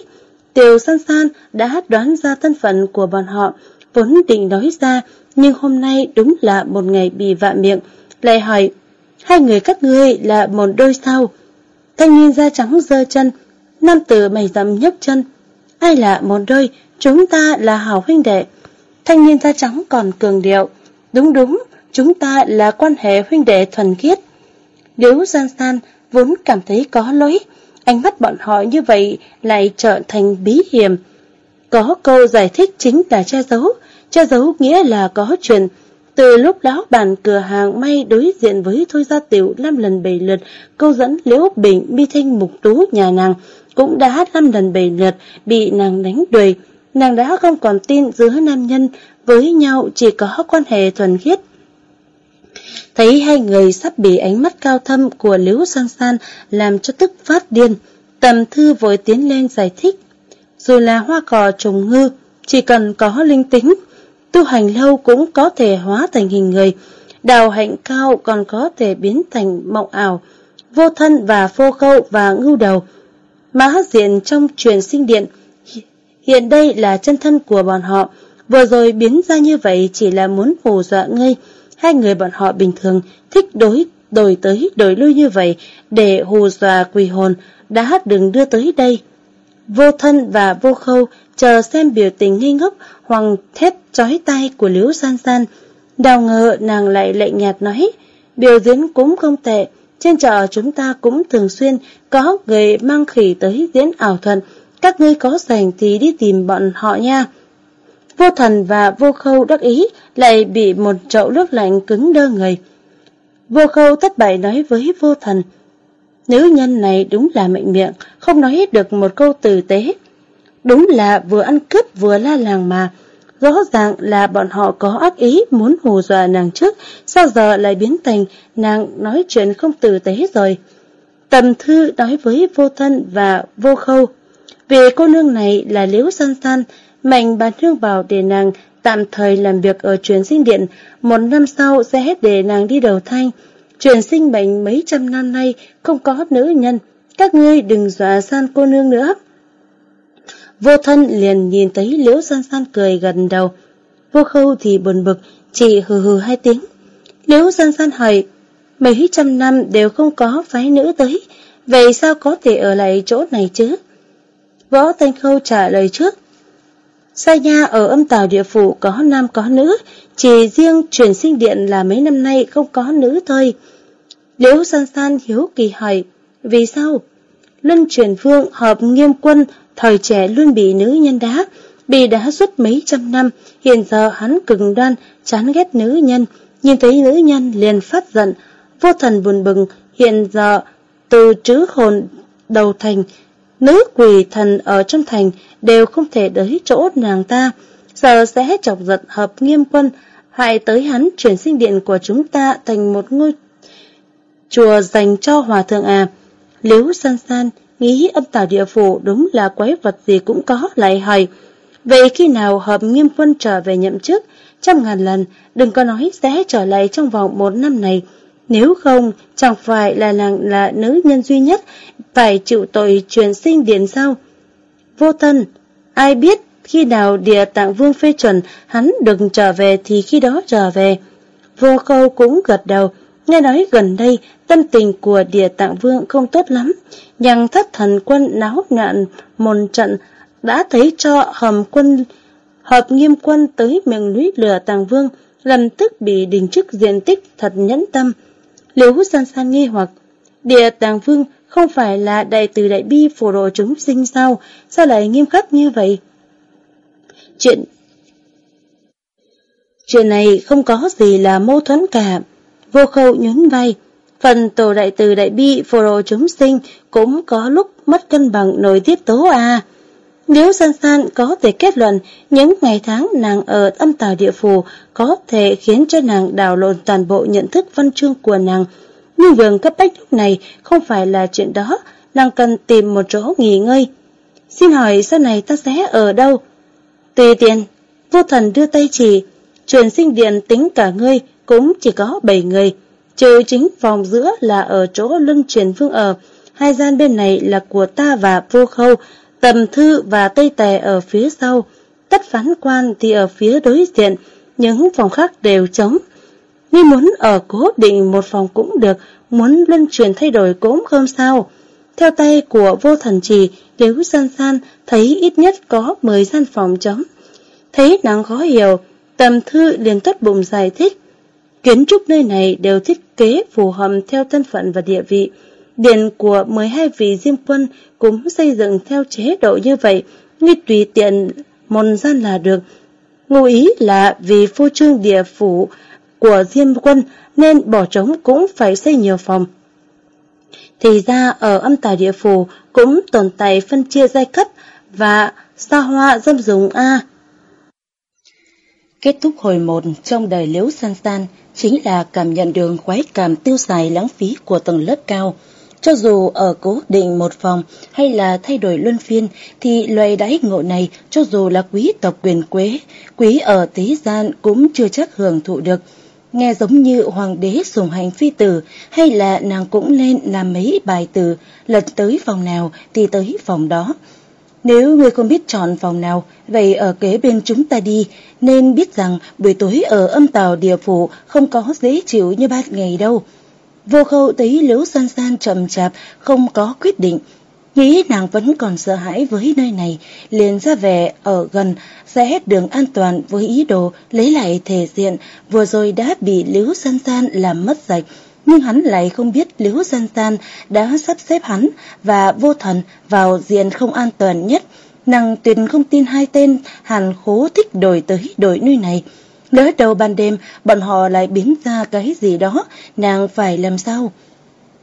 Tiểu san san đã đoán ra thân phận của bọn họ, vốn định nói ra, nhưng hôm nay đúng là một ngày bị vạ miệng. Lại hỏi, hai người các ngươi là một đôi sao? Thanh niên da trắng giơ chân, nam tử mày rậm nhấc chân. Ai là một đôi, chúng ta là hảo huynh đệ. Thanh niên da trắng còn cường điệu. Đúng đúng, chúng ta là quan hệ huynh đệ thuần khiết. Liễu San San vốn cảm thấy có lỗi, ánh mắt bọn họ như vậy lại trở thành bí hiểm. Có câu giải thích chính là che giấu, che giấu nghĩa là có chuyện. Từ lúc đó bàn cửa hàng may đối diện với Thôi Gia Tiểu năm lần bảy lượt, câu dẫn Liễu Bình, Mi Thanh Mục Tú nhà nàng, cũng đã năm lần bảy lượt bị nàng đánh đuổi. Nàng đã không còn tin giữa nam nhân với nhau chỉ có quan hệ thuần khiết. Thấy hai người sắp bị ánh mắt cao thâm của Liễu Sang San làm cho tức phát điên, tầm thư vội tiến lên giải thích. Dù là hoa cỏ trùng ngư, chỉ cần có linh tính, tu hành lâu cũng có thể hóa thành hình người. đào hạnh cao còn có thể biến thành mộng ảo, vô thân và phô khâu và ngưu đầu. Mã diện trong truyền sinh điện, hiện đây là chân thân của bọn họ, vừa rồi biến ra như vậy chỉ là muốn hù dọa ngươi. Hai người bọn họ bình thường thích đối đổi tới đổi lui như vậy để hù dọa quỷ hồn, đã đừng đưa tới đây. Vô thân và vô khâu chờ xem biểu tình nghi ngốc hoàng thét chói tay của Liễu San San. Đào ngờ nàng lại lệ nhạt nói, biểu diễn cũng không tệ, trên chợ chúng ta cũng thường xuyên có người mang khỉ tới diễn ảo thuật, các ngươi có rảnh thì đi tìm bọn họ nha. Vô thần và vô khâu đắc ý lại bị một chậu nước lạnh cứng đơ người. Vô khâu thất bại nói với vô thần, nữ nhân này đúng là mạnh miệng, không nói được một câu tử tế. Đúng là vừa ăn cướp vừa la làng mà, rõ ràng là bọn họ có ác ý muốn hù dọa nàng trước, sao giờ lại biến thành nàng nói chuyện không tử tế rồi. Tầm thư nói với vô thân và vô khâu, vì cô nương này là liễu san san, mạnh bà nương vào để nàng tạm thời làm việc ở truyền sinh điện, một năm sau sẽ hết để nàng đi đầu thai. Truyền sinh bệnh mấy trăm năm nay không có nữ nhân, các ngươi đừng dọa san cô nương nữa. Vô thân liền nhìn thấy liễu san san cười gần đầu. Vô khâu thì buồn bực, chỉ hừ hừ hai tiếng. Liễu san san hỏi, mấy trăm năm đều không có phái nữ tới, vậy sao có thể ở lại chỗ này chứ? Võ Thanh Khâu trả lời trước. Sa nha ở âm tào địa phủ có nam có nữ, chỉ riêng truyền sinh điện là mấy năm nay không có nữ thôi. Liễu san san hiếu kỳ hỏi, vì sao? Luân truyền vương hợp nghiêm quân thời trẻ luôn bị nữ nhân đá, bị đá suốt mấy trăm năm, hiện giờ hắn cực đoan, chán ghét nữ nhân, nhìn thấy nữ nhân liền phát giận, vô thần buồn bừng, hiện giờ từ trứ hồn đầu thành, nữ quỷ thần ở trong thành đều không thể đến chỗ nàng ta, giờ sẽ chọc giận hợp nghiêm quân, hại tới hắn chuyển sinh điện của chúng ta thành một ngôi chùa dành cho hòa thượng à. Liếu san san, nghĩ âm tào địa phủ đúng là quái vật gì cũng có lại hỏi. Vậy khi nào hợp nghiêm quân trở về nhậm chức, trăm ngàn lần đừng có nói sẽ trở lại trong vòng một năm này. Nếu không, chẳng phải là nàng là nữ nhân duy nhất phải chịu tội truyền sinh điện sao? Vô thân, ai biết khi nào địa tạng vương phê chuẩn hắn đừng trở về thì khi đó trở về. Vô khâu cũng gật đầu, nghe nói gần đây tâm tình của địa tạng vương không tốt lắm, nhằng thất thần quân náo ngạn một trận đã thấy cho hầm quân hợp nghiêm quân tới miệng núi lửa tàng vương, lập tức bị đình chức diện tích thật nhẫn tâm. Liễu san san nghi hoặc, địa tàng vương không phải là đại từ đại bi phổ độ chúng sinh sao, sao lại nghiêm khắc như vậy? Chuyện Chuyện này không có gì là mâu thuẫn cả. Vô khâu nhún vai, phần tổ đại từ đại bi phổ độ chúng sinh cũng có lúc mất cân bằng nổi tiết tố à. Nếu san san có thể kết luận những ngày tháng nàng ở âm tào địa phủ có thể khiến cho nàng đảo lộn toàn bộ nhận thức văn chương của nàng, nhưng vườn cấp bách lúc này không phải là chuyện đó, nàng cần tìm một chỗ nghỉ ngơi. Xin hỏi sau này ta sẽ ở đâu? Tùy tiện, vô thần đưa tay chỉ, truyền sinh điện tính cả ngươi cũng chỉ có 7 người, trừ chính phòng giữa là ở chỗ lưng truyền phương ở, hai gian bên này là của ta và vô khâu, tầm thư và tây tè ở phía sau, tất phán quan thì ở phía đối diện, những phòng khác đều trống. Ngươi muốn ở cố định một phòng cũng được, muốn luân chuyển thay đổi cũng không sao. Theo tay của vô thần trì, Liễu San San thấy ít nhất có 10 gian phòng trống. Thấy nàng khó hiểu, tầm thư liền tốt bụng giải thích. Kiến trúc nơi này đều thiết kế phù hợp theo thân phận và địa vị. Điện của 12 vị diêm quân cũng xây dựng theo chế độ như vậy, ngươi tùy tiện một gian là được. Ngụ ý là vì phô trương địa phủ của diêm quân nên bỏ trống cũng phải xây nhiều phòng. Thì ra ở âm tà địa phủ cũng tồn tại phân chia giai cấp và xa hoa dâm dùng A. Kết thúc hồi một trong đời liễu san san chính là cảm nhận đường khoái cảm tiêu xài lãng phí của tầng lớp cao. Cho dù ở cố định một phòng hay là thay đổi luân phiên thì loài đáy ngộ này cho dù là quý tộc quyền quế, quý ở thế gian cũng chưa chắc hưởng thụ được. nghe giống như hoàng đế sủng hành phi tử hay là nàng cũng lên làm mấy bài từ lật tới phòng nào thì tới phòng đó. Nếu ngươi không biết chọn phòng nào, vậy ở kế bên chúng ta đi, nên biết rằng buổi tối ở âm tàu địa phủ không có dễ chịu như ban ngày đâu. Vô khâu thấy liễu san san chậm chạp, không có quyết định. Nghĩ nàng vẫn còn sợ hãi với nơi này, liền ra về ở gần, sẽ hết đường an toàn với ý đồ lấy lại thể diện, vừa rồi đã bị liễu san san làm mất sạch. Nhưng hắn lại không biết liễu san san đã sắp xếp hắn và vô thần vào diện không an toàn nhất. Nàng tuyệt không tin hai tên hàn khố thích đổi tới đổi nuôi này. Lỡ đầu ban đêm, bọn họ lại biến ra cái gì đó, nàng phải làm sao?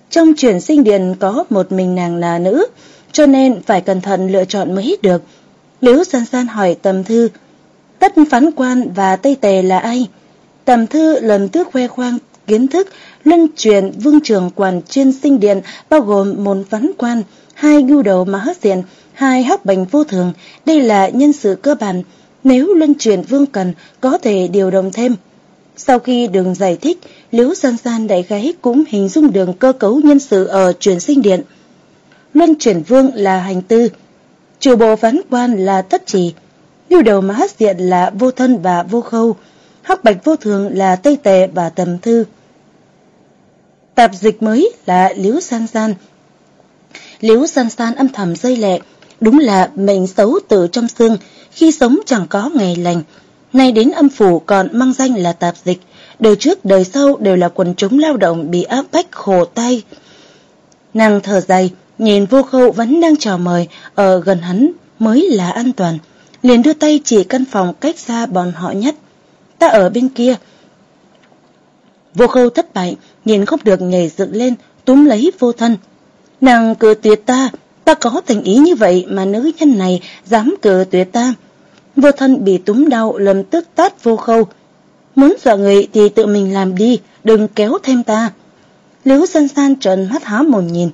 Trong chuyển sinh điện có một mình nàng là nữ, cho nên phải cẩn thận lựa chọn mới được. Liễu san san hỏi tầm thư, tất phán quan và tây tề là ai? Tầm thư lần tước khoe khoang kiến thức luân truyền vương trường quản chuyên sinh điện bao gồm một phán quan, hai ngưu đầu mà hất diện, hai hóc bệnh vô thường. Đây là nhân sự cơ bản, nếu luân truyền vương cần có thể điều động thêm. Sau khi đường giải thích, Liễu San San đại gái cũng hình dung đường cơ cấu nhân sự ở truyền sinh điện. Luân chuyển vương là hành tư, triều bộ phán quan là tất trì, lưu đầu mà hát diện là vô thân và vô khâu, hắc bạch vô thường là tây tệ và tầm thư. Tạp dịch mới là Liễu San San. Liễu San San âm thầm dây lệ, đúng là mệnh xấu từ trong xương, khi sống chẳng có ngày lành. Nay đến âm phủ còn mang danh là tạp dịch, đời trước đời sau đều là quần chúng lao động bị áp bách khổ tay. Nàng thở dài, nhìn vô khâu vẫn đang chào mời, ở gần hắn mới là an toàn. Liền đưa tay chỉ căn phòng cách xa bọn họ nhất. Ta ở bên kia. Vô khâu thất bại, nhìn không được nhảy dựng lên, túm lấy vô thân. Nàng cứ tuyệt ta, ta có tình ý như vậy mà nữ nhân này dám cờ tuyệt ta. Vô thân bị túm đau lầm tức tát vô khâu. Muốn dọa người thì tự mình làm đi, đừng kéo thêm ta. Liễu san san trợn mắt há mồm nhìn.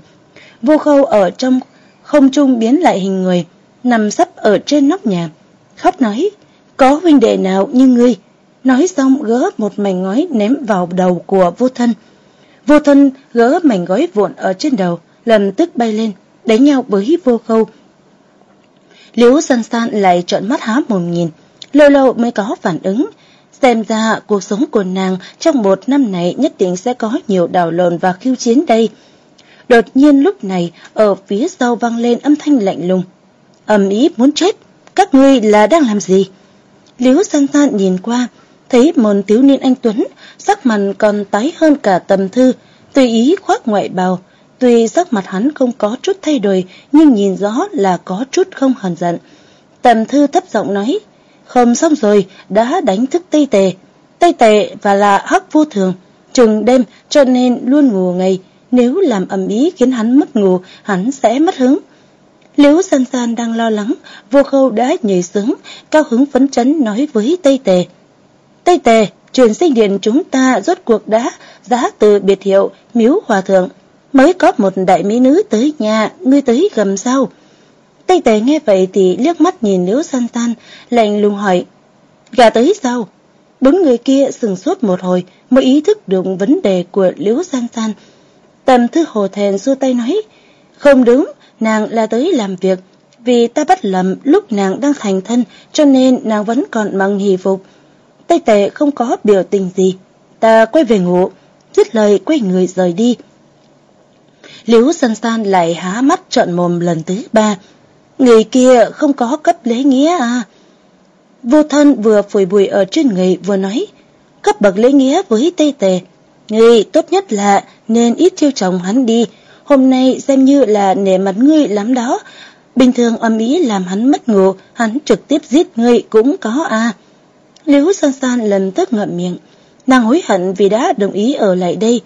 Vô khâu ở trong không trung biến lại hình người, nằm sấp ở trên nóc nhà. Khóc nói, có huynh đệ nào như ngươi. Nói xong gỡ một mảnh ngói ném vào đầu của vô thân. Vô thân gỡ mảnh gói vụn ở trên đầu, lần tức bay lên, đánh nhau với vô khâu. Liễu san san lại trợn mắt há mồm nhìn, lâu lâu mới có phản ứng. Xem ra cuộc sống của nàng trong một năm này nhất định sẽ có nhiều đảo lộn và khiêu chiến đây. Đột nhiên lúc này, ở phía sau vang lên âm thanh lạnh lùng. ầm ý muốn chết, các ngươi là đang làm gì? Liễu san san nhìn qua, thấy một thiếu niên anh Tuấn, sắc mặt còn tái hơn cả tầm thư, tùy ý khoác ngoại bào. Tuy sắc mặt hắn không có chút thay đổi, nhưng nhìn rõ là có chút không hờn giận. Tầm thư thấp giọng nói, không xong rồi, đã đánh thức Tây Tề. Tây Tề và là hắc vô thường, trừng đêm cho nên luôn ngủ ngày. Nếu làm ầm ý khiến hắn mất ngủ, hắn sẽ mất hứng. Liễu san san đang lo lắng, vô khâu đã nhảy sướng, cao hứng phấn chấn nói với Tây Tề. Tây Tề, truyền sinh điện chúng ta rốt cuộc đã giá từ biệt hiệu miếu hòa thượng. Mới có một đại mỹ nữ tới nhà, ngươi tới gầm sao? Tây Tề nghe vậy thì liếc mắt nhìn Liễu San San, lạnh lùng hỏi. Gà tới sao? Bốn người kia sừng sốt một hồi mới ý thức được vấn đề của Liễu San San. Tầm thư hồ thèn xua tay nói, không đúng, nàng là tới làm việc. Vì ta bắt lầm lúc nàng đang thành thân cho nên nàng vẫn còn mang hì phục. Tây tệ không có biểu tình gì. Ta quay về ngủ, dứt lời quay người rời đi. Liễu san san lại há mắt trợn mồm lần thứ ba. Người kia không có cấp lễ nghĩa à? Vô thân vừa phủi bụi ở trên người vừa nói, cấp bậc lễ nghĩa với Tây Tề. Người tốt nhất là nên ít chiêu chồng hắn đi, hôm nay xem như là nể mặt ngươi lắm đó. Bình thường âm ý làm hắn mất ngủ, hắn trực tiếp giết ngươi cũng có à. Liễu san san lần tức ngậm miệng, nàng hối hận vì đã đồng ý ở lại đây.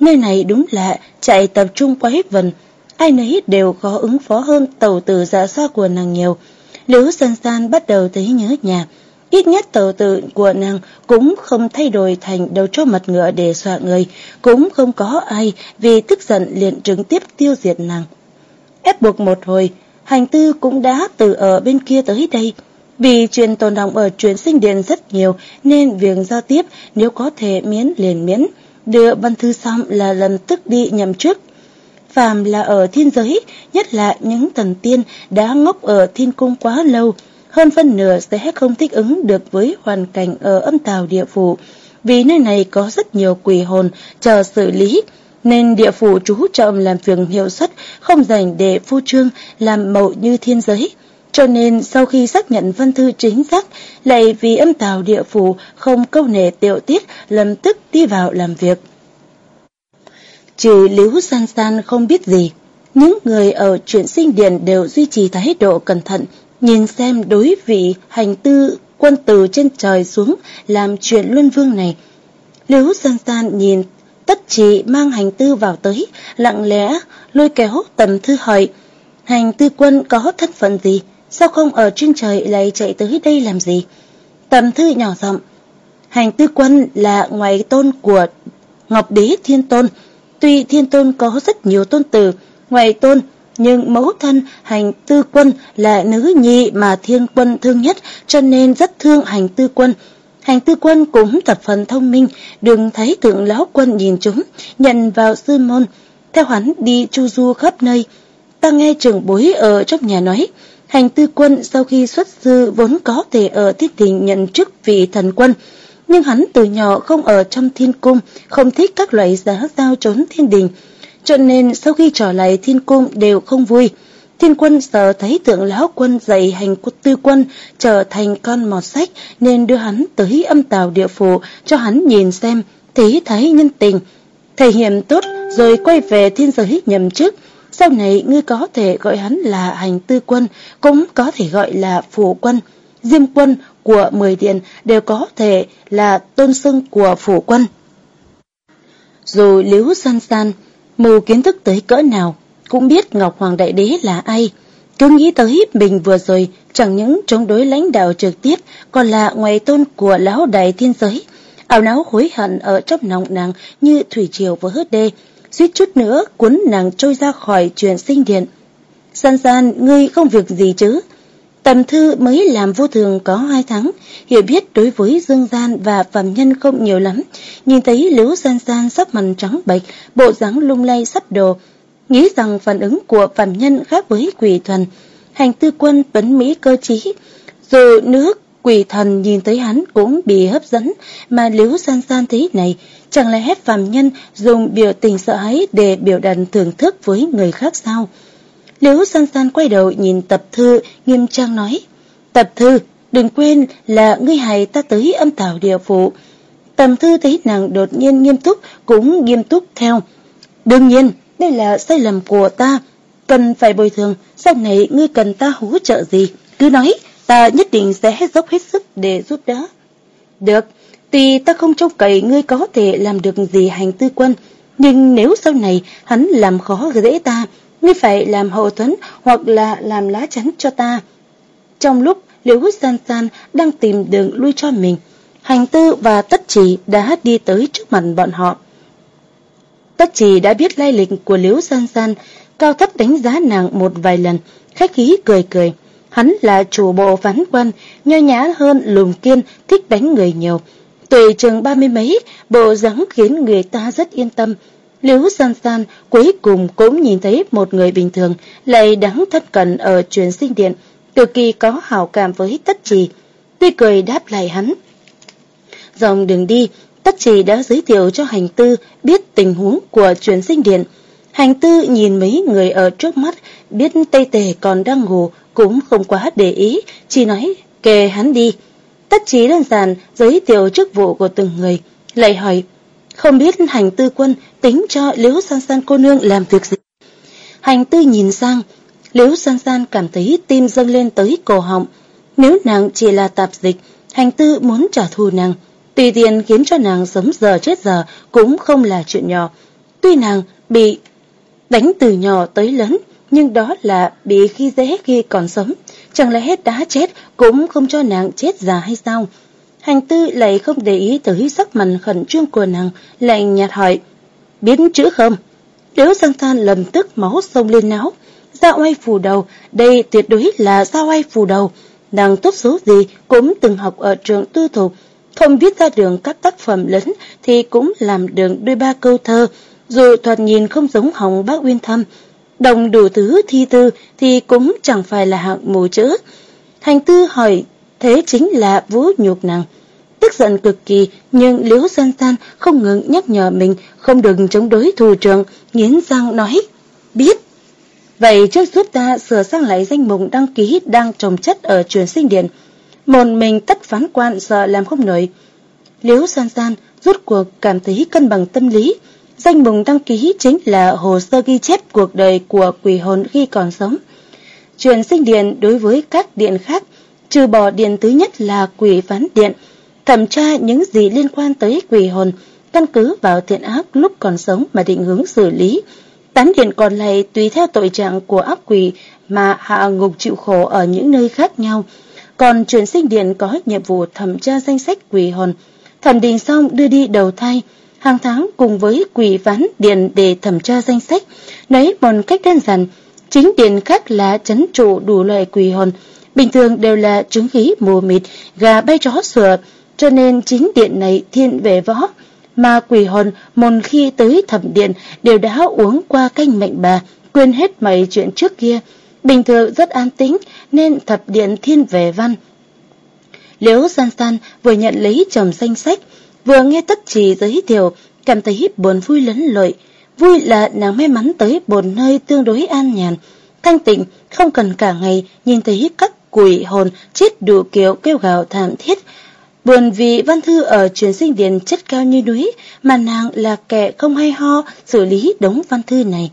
Nơi này đúng là chạy tập trung quái vần, ai nấy đều khó ứng phó hơn tàu tử dạ xoa của nàng nhiều. Liễu san san bắt đầu thấy nhớ nhà, ít nhất tàu tử của nàng cũng không thay đổi thành đầu cho mặt ngựa để xoa người, cũng không có ai vì tức giận liền trực tiếp tiêu diệt nàng. Ép buộc một hồi, hành tư cũng đã từ ở bên kia tới đây. Vì chuyện tồn động ở truyền sinh điện rất nhiều nên việc giao tiếp nếu có thể miễn liền miễn. Đưa văn thư xong là lần tức đi nhầm trước. Phàm là ở thiên giới, nhất là những thần tiên đã ngốc ở thiên cung quá lâu, hơn phân nửa sẽ không thích ứng được với hoàn cảnh ở âm tào địa phủ, vì nơi này có rất nhiều quỷ hồn chờ xử lý, nên địa phủ chú trọng làm việc hiệu suất, không dành để phu trương làm mậu như thiên giới. Cho nên sau khi xác nhận văn thư chính xác, lại vì âm tào địa phủ không câu nệ tiểu tiết, lập tức đi vào làm việc. Trừ Liễu San San không biết gì, những người ở chuyện sinh điện đều duy trì thái độ cẩn thận, nhìn xem đối vị hành tư quân từ trên trời xuống làm chuyện luân vương này. Liễu San San nhìn tất chỉ mang hành tư vào tới, lặng lẽ lôi kéo tầm thư hỏi, hành tư quân có thân phận gì? Sao không ở trên trời lại chạy tới đây làm gì? Tầm thư nhỏ giọng Hành tư quân là ngoại tôn của Ngọc Đế Thiên Tôn. Tuy Thiên Tôn có rất nhiều tôn tử, ngoại tôn, nhưng mẫu thân hành tư quân là nữ nhi mà thiên quân thương nhất cho nên rất thương hành tư quân. Hành tư quân cũng tập phần thông minh, đừng thấy tượng lão quân nhìn chúng, nhận vào sư môn. Theo hắn đi chu du khắp nơi, ta nghe trưởng bối ở trong nhà nói, Hành tư quân sau khi xuất sư vốn có thể ở thiên đình nhận chức vị thần quân, nhưng hắn từ nhỏ không ở trong thiên cung, không thích các loại giá giao trốn thiên đình, cho nên sau khi trở lại thiên cung đều không vui. Thiên quân sợ thấy tượng lão quân dạy hành của tư quân trở thành con mọt sách nên đưa hắn tới âm tào địa phủ cho hắn nhìn xem, thấy thấy nhân tình. Thể hiện tốt rồi quay về thiên giới nhậm chức, sau này ngươi có thể gọi hắn là hành tư quân, cũng có thể gọi là phủ quân. Diêm quân của mười điện đều có thể là tôn xưng của phủ quân. Dù liếu san san, mù kiến thức tới cỡ nào, cũng biết Ngọc Hoàng Đại Đế là ai. Cứ nghĩ tới mình vừa rồi chẳng những chống đối lãnh đạo trực tiếp, còn là ngoài tôn của lão đại thiên giới. Ảo não hối hận ở trong lòng nàng như thủy triều vừa hớt đê, suýt chút nữa cuốn nàng trôi ra khỏi truyền sinh điện. San san, ngươi không việc gì chứ? Tầm thư mới làm vô thường có hai tháng, hiểu biết đối với dương gian và phạm nhân không nhiều lắm. Nhìn thấy liễu san san sắp mặt trắng bệch, bộ dáng lung lay sắp đồ, nghĩ rằng phản ứng của phạm nhân khác với quỷ thuần. Hành tư quân vấn mỹ cơ trí, dù nước Quỳ thần nhìn thấy hắn cũng bị hấp dẫn, mà liễu san san thế này, Chẳng lẽ hết phàm nhân dùng biểu tình sợ hãi để biểu đạt thưởng thức với người khác sao? Liễu san san quay đầu nhìn tập thư, nghiêm trang nói. Tập thư, đừng quên là ngươi hài ta tới âm tảo địa phủ. Tầm thư thấy nàng đột nhiên nghiêm túc, cũng nghiêm túc theo. Đương nhiên, đây là sai lầm của ta. Cần phải bồi thường, sau này ngươi cần ta hỗ trợ gì? Cứ nói, ta nhất định sẽ dốc hết sức để giúp đỡ. Được, Tuy ta không trông cậy ngươi có thể làm được gì hành tư quân, nhưng nếu sau này hắn làm khó dễ ta, ngươi phải làm hậu thuẫn hoặc là làm lá chắn cho ta. Trong lúc Liễu San San đang tìm đường lui cho mình, hành tư và tất chỉ đã đi tới trước mặt bọn họ. Tất chỉ đã biết lai lịch của Liễu San San, cao thấp đánh giá nàng một vài lần, khách khí cười cười. Hắn là chủ bộ ván quan, nho nhã hơn lùm kiên, thích đánh người nhiều, Tuổi trường ba mươi mấy, bộ dáng khiến người ta rất yên tâm. Liễu san san cuối cùng cũng nhìn thấy một người bình thường lại đáng thân cận ở truyền sinh điện, cực kỳ có hảo cảm với tất trì. Tuy cười đáp lại hắn. Dòng đường đi, tất trì đã giới thiệu cho hành tư biết tình huống của truyền sinh điện. Hành tư nhìn mấy người ở trước mắt, biết Tây Tề còn đang ngủ, cũng không quá để ý, chỉ nói kề hắn đi. Tất chí đơn giản giới thiệu chức vụ của từng người, lại hỏi, không biết hành tư quân tính cho Liễu San San cô nương làm việc gì. Hành tư nhìn sang, Liễu San San cảm thấy tim dâng lên tới cổ họng. Nếu nàng chỉ là tạp dịch, hành tư muốn trả thù nàng, tùy tiện khiến cho nàng sống giờ chết giờ cũng không là chuyện nhỏ. Tuy nàng bị đánh từ nhỏ tới lớn, nhưng đó là bị khi dễ khi còn sống. Chẳng lẽ hết đã chết cũng không cho nàng chết già hay sao? Hành tư lại không để ý tới sắc mặt khẩn trương của nàng, lại nhạt hỏi, biết chữ không? Nếu sang than lầm tức máu sông lên não, ra oai phù đầu, đây tuyệt đối là ra oai phù đầu. nàng tốt số gì cũng từng học ở trường tư thục, không viết ra đường các tác phẩm lớn thì cũng làm được đôi ba câu thơ, dù thoạt nhìn không giống hồng bác Uyên Thâm. Đồng đủ thứ thi tư thì cũng chẳng phải là hạng mù chữ. Hành tư hỏi thế chính là vũ nhục nàng. Tức giận cực kỳ, nhưng Liễu San San không ngừng nhắc nhở mình không đừng chống đối thù trưởng, nghiến răng nói, biết. Vậy trước giúp ta sửa sang lại danh mục đăng ký đang trồng chất ở truyền sinh điện. Một mình tất phán quan sợ làm không nổi. Liễu San San rút cuộc cảm thấy cân bằng tâm lý. Danh mục đăng ký chính là hồ sơ ghi chép cuộc đời của quỷ hồn khi còn sống. Truyền sinh điện đối với các điện khác, trừ bỏ điện thứ nhất là quỷ phán điện, thẩm tra những gì liên quan tới quỷ hồn, căn cứ vào thiện ác lúc còn sống mà định hướng xử lý. Tám điện còn lại tùy theo tội trạng của ác quỷ mà hạ ngục chịu khổ ở những nơi khác nhau. Còn truyền sinh điện có nhiệm vụ thẩm tra danh sách quỷ hồn, thẩm định xong đưa đi đầu thai, hàng tháng cùng với quỷ ván điện để thẩm tra danh sách. Nói một cách đơn giản, chính điện khác là chấn trụ đủ loại quỷ hồn, bình thường đều là trứng khí mù mịt, gà bay chó sủa, cho nên chính điện này thiên về võ. Mà quỷ hồn một khi tới thẩm điện đều đã uống qua canh mệnh bà, quên hết mấy chuyện trước kia. Bình thường rất an tĩnh nên thập điện thiên về văn. Liễu san san vừa nhận lấy chồng danh sách, vừa nghe tất trì giới thiệu, cảm thấy buồn vui lẫn lợi Vui là nàng may mắn tới một nơi tương đối an nhàn, thanh tịnh, không cần cả ngày nhìn thấy các quỷ hồn chết đủ kiểu kêu gào thảm thiết, Buồn vì văn thư ở truyền sinh điện chất cao như núi, mà nàng là kẻ không hay ho xử lý đống văn thư này.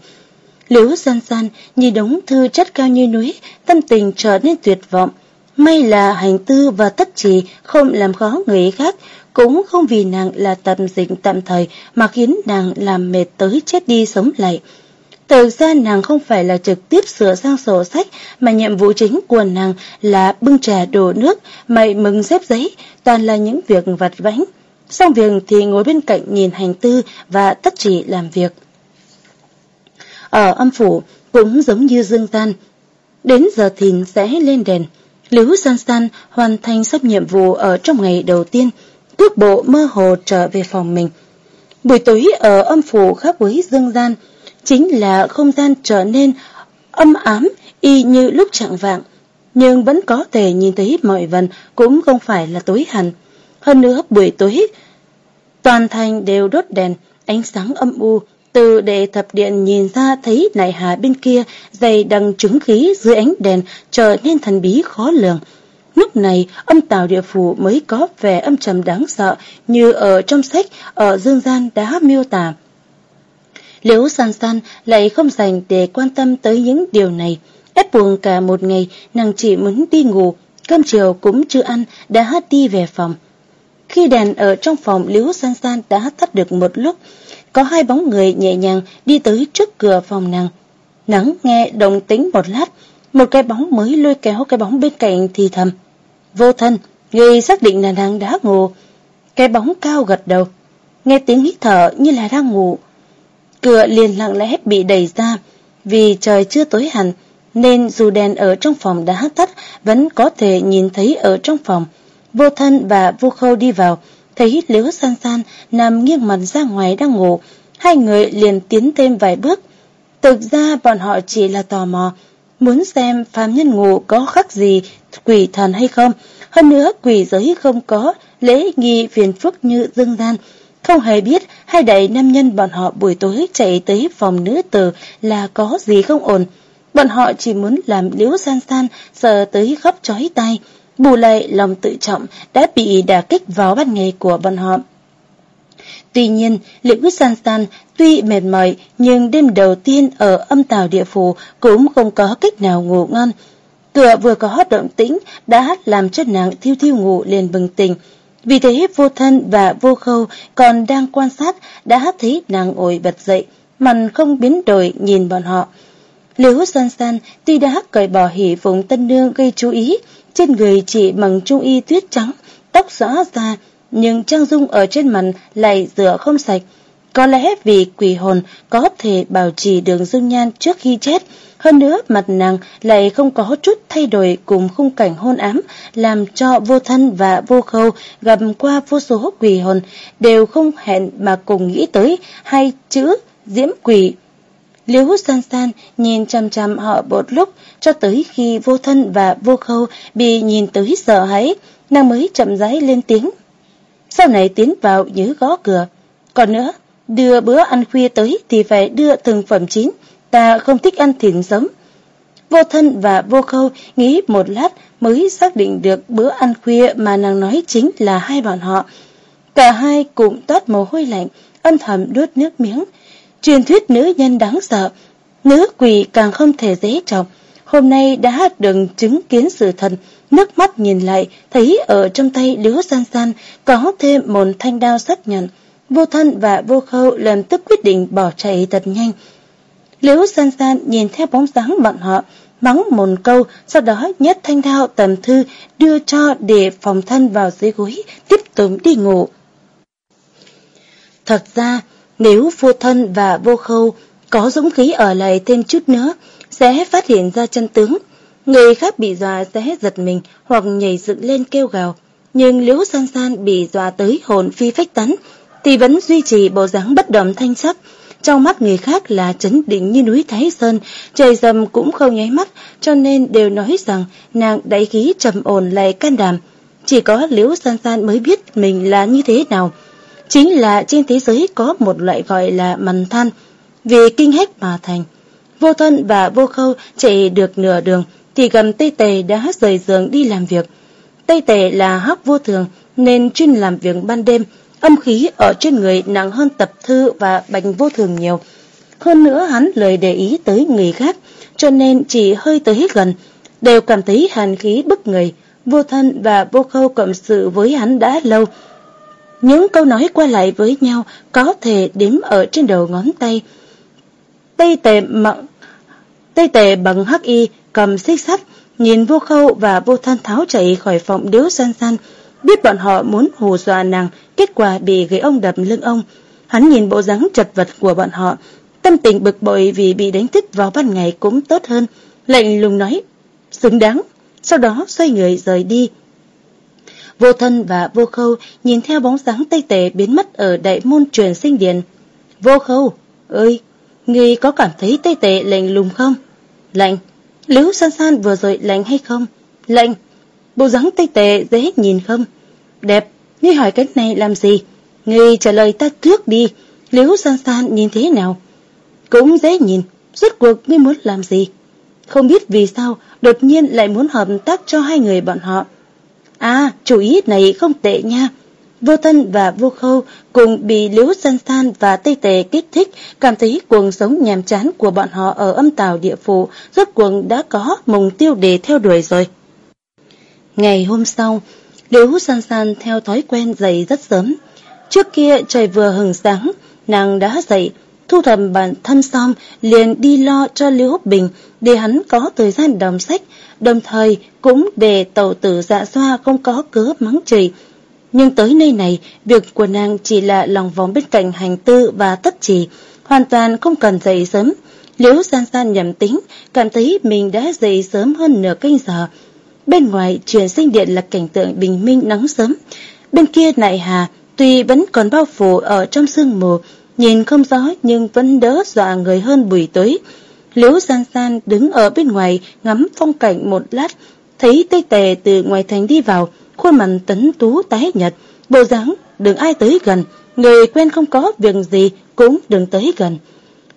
Liễu san san nhìn đống thư chất cao như núi, tâm tình trở nên tuyệt vọng. May là hành tư và tất trì không làm khó người khác, cũng không vì nàng là tạm dịch tạm thời mà khiến nàng làm mệt tới chết đi sống lại. Thực ra nàng không phải là trực tiếp sửa sang sổ sách, mà nhiệm vụ chính của nàng là bưng trà đổ nước, mày mừng xếp giấy, toàn là những việc vặt vãnh. Xong việc thì ngồi bên cạnh nhìn hành tư và tất chỉ làm việc. Ở âm phủ cũng giống như dương tan. Đến giờ thìn sẽ lên đèn. Liễu San San hoàn thành xong nhiệm vụ ở trong ngày đầu tiên, cước bộ mơ hồ trở về phòng mình. Buổi tối ở âm phủ khác với dương gian, chính là không gian trở nên âm ám y như lúc trạng vạng, nhưng vẫn có thể nhìn thấy mọi vần cũng không phải là tối hẳn. Hơn nữa buổi tối, toàn thành đều đốt đèn, ánh sáng âm u, từ đệ thập điện nhìn ra thấy nại hà bên kia dày đằng trứng khí dưới ánh đèn trở nên thần bí khó lường. Lúc này âm tào địa phủ mới có vẻ âm trầm đáng sợ như ở trong sách ở dương gian đã miêu tả. Liễu san san lại không dành để quan tâm tới những điều này. Ép buồn cả một ngày, nàng chỉ muốn đi ngủ, cơm chiều cũng chưa ăn, đã hát đi về phòng. Khi đèn ở trong phòng Liễu san san đã tắt được một lúc, có hai bóng người nhẹ nhàng đi tới trước cửa phòng nàng. Nắng nghe đồng tính một lát, một cái bóng mới lôi kéo cái bóng bên cạnh thì thầm. Vô thân, người xác định là nàng đã ngủ. Cái bóng cao gật đầu, nghe tiếng hít thở như là đang ngủ. Cửa liền lặng lẽ bị đẩy ra, vì trời chưa tối hẳn, nên dù đèn ở trong phòng đã tắt, vẫn có thể nhìn thấy ở trong phòng. Vô thân và vô khâu đi vào, thấy liễu san san nằm nghiêng mặt ra ngoài đang ngủ, hai người liền tiến thêm vài bước. Thực ra bọn họ chỉ là tò mò, muốn xem phàm nhân ngộ có khác gì quỷ thần hay không. Hơn nữa quỷ giới không có lễ nghi phiền phức như dương gian, không hề biết hai đại nam nhân bọn họ buổi tối chạy tới phòng nữ tử là có gì không ổn. Bọn họ chỉ muốn làm liễu san san sợ tới khóc chói tay. Bù lại lòng tự trọng đã bị đả kích vào ban ngày của bọn họ. Tuy nhiên, liễu san san tuy mệt mỏi nhưng đêm đầu tiên ở âm tàu địa phủ cũng không có cách nào ngủ ngon. Cửa vừa có động tĩnh đã làm cho nàng thiêu thiêu ngủ liền bừng tỉnh. Vì thế vô thân và vô khâu còn đang quan sát đã thấy nàng ngồi bật dậy, mặt không biến đổi nhìn bọn họ. Liễu san san tuy đã cởi bỏ hỉ vùng tân nương gây chú ý, trên người chỉ bằng trung y tuyết trắng, tóc rõ ra, nhưng trang dung ở trên mặt lại rửa không sạch. Có lẽ vì quỷ hồn có thể bảo trì đường dung nhan trước khi chết, Hơn nữa mặt nàng lại không có chút thay đổi cùng khung cảnh hôn ám, làm cho vô thân và vô khâu gặp qua vô số quỷ hồn đều không hẹn mà cùng nghĩ tới hai chữ diễm quỷ. Liễu san san nhìn chăm chăm họ một lúc cho tới khi vô thân và vô khâu bị nhìn tới sợ hãi, nàng mới chậm rãi lên tiếng. Sau này tiến vào nhớ gõ cửa. Còn nữa, đưa bữa ăn khuya tới thì phải đưa từng phẩm chín, ta không thích ăn thịt sống. Vô thân và vô khâu nghĩ một lát mới xác định được bữa ăn khuya mà nàng nói chính là hai bọn họ. Cả hai cùng toát mồ hôi lạnh, âm thầm nuốt nước miếng. Truyền thuyết nữ nhân đáng sợ, nữ quỷ càng không thể dễ trọng. Hôm nay đã đừng chứng kiến sự thật, nước mắt nhìn lại, thấy ở trong tay đứa san san có thêm một thanh đao sắc nhọn. Vô thân và vô khâu lần tức quyết định bỏ chạy thật nhanh. Liễu san san nhìn theo bóng dáng bọn họ, mắng một câu, sau đó nhất thanh thao tầm thư đưa cho để phòng thân vào dưới gối, tiếp tục đi ngủ. Thật ra, nếu vô thân và vô khâu có dũng khí ở lại thêm chút nữa, sẽ phát hiện ra chân tướng. Người khác bị dọa sẽ giật mình hoặc nhảy dựng lên kêu gào. Nhưng liễu san san bị dọa tới hồn phi phách tán, thì vẫn duy trì bộ dáng bất động thanh sắc. Trong mắt người khác là chấn định như núi Thái Sơn, trời dầm cũng không nháy mắt, cho nên đều nói rằng nàng đáy khí trầm ổn lại can đảm. Chỉ có liễu san san mới biết mình là như thế nào. Chính là trên thế giới có một loại gọi là mằn than, vì kinh hách mà thành. Vô thân và vô khâu chạy được nửa đường, thì gầm Tây Tề đã rời giường đi làm việc. Tây Tề là hắc vô thường, nên chuyên làm việc ban đêm, âm khí ở trên người nặng hơn tập thư và bành vô thường nhiều. Hơn nữa hắn lời để ý tới người khác, cho nên chỉ hơi tới gần, đều cảm thấy hàn khí bức người. Vô thân và vô khâu cộng sự với hắn đã lâu. Những câu nói qua lại với nhau có thể đếm ở trên đầu ngón tay. Tây tề mặn Tây tề bằng hắc y cầm xích sắt, nhìn vô khâu và vô thân tháo chạy khỏi phòng điếu san san, biết bọn họ muốn hù dọa nàng, kết quả bị gãy ông đập lưng ông. Hắn nhìn bộ dáng chật vật của bọn họ, tâm tình bực bội vì bị đánh thức vào ban ngày cũng tốt hơn, lệnh lùng nói, xứng đáng, sau đó xoay người rời đi. Vô thân và vô khâu nhìn theo bóng dáng tây tề biến mất ở đại môn truyền sinh điện. Vô khâu, ơi, ngươi có cảm thấy tây tề lạnh lùng không? Lạnh, Liễu san san vừa rồi lạnh hay không? Lạnh, bộ dáng tây tề dễ nhìn không? Đẹp, ngươi hỏi cái này làm gì? Ngươi trả lời ta trước đi, Liễu san san nhìn thế nào? Cũng dễ nhìn, rốt cuộc ngươi muốn làm gì? Không biết vì sao đột nhiên lại muốn hợp tác cho hai người bọn họ. À, chủ ý này không tệ nha. Vô thân và vô khâu cùng bị liễu san san và tây tề kích thích, cảm thấy cuộc sống nhàm chán của bọn họ ở âm tàu địa phủ rốt cuộc đã có mục tiêu để theo đuổi rồi. Ngày hôm sau, liễu san san theo thói quen dậy rất sớm. Trước kia trời vừa hừng sáng, nàng đã dậy, thu thập bản thân xong liền đi lo cho Liễu Bình để hắn có thời gian đọc sách, đồng thời cũng để tàu tử dạ xoa không có cớ mắng chửi. Nhưng tới nơi này, việc của nàng chỉ là lòng vòng bên cạnh hành tư và tất chỉ hoàn toàn không cần dậy sớm. Liễu san san nhầm tính, cảm thấy mình đã dậy sớm hơn nửa canh giờ. Bên ngoài, truyền sinh điện là cảnh tượng bình minh nắng sớm. Bên kia nại hà, tuy vẫn còn bao phủ ở trong sương mù, nhìn không rõ nhưng vẫn đỡ dọa người hơn buổi tối. Liễu san san đứng ở bên ngoài ngắm phong cảnh một lát, thấy tây tề từ ngoài thành đi vào, khuôn mặt tấn tú tái nhật, bộ dáng đừng ai tới gần, người quen không có việc gì cũng đừng tới gần.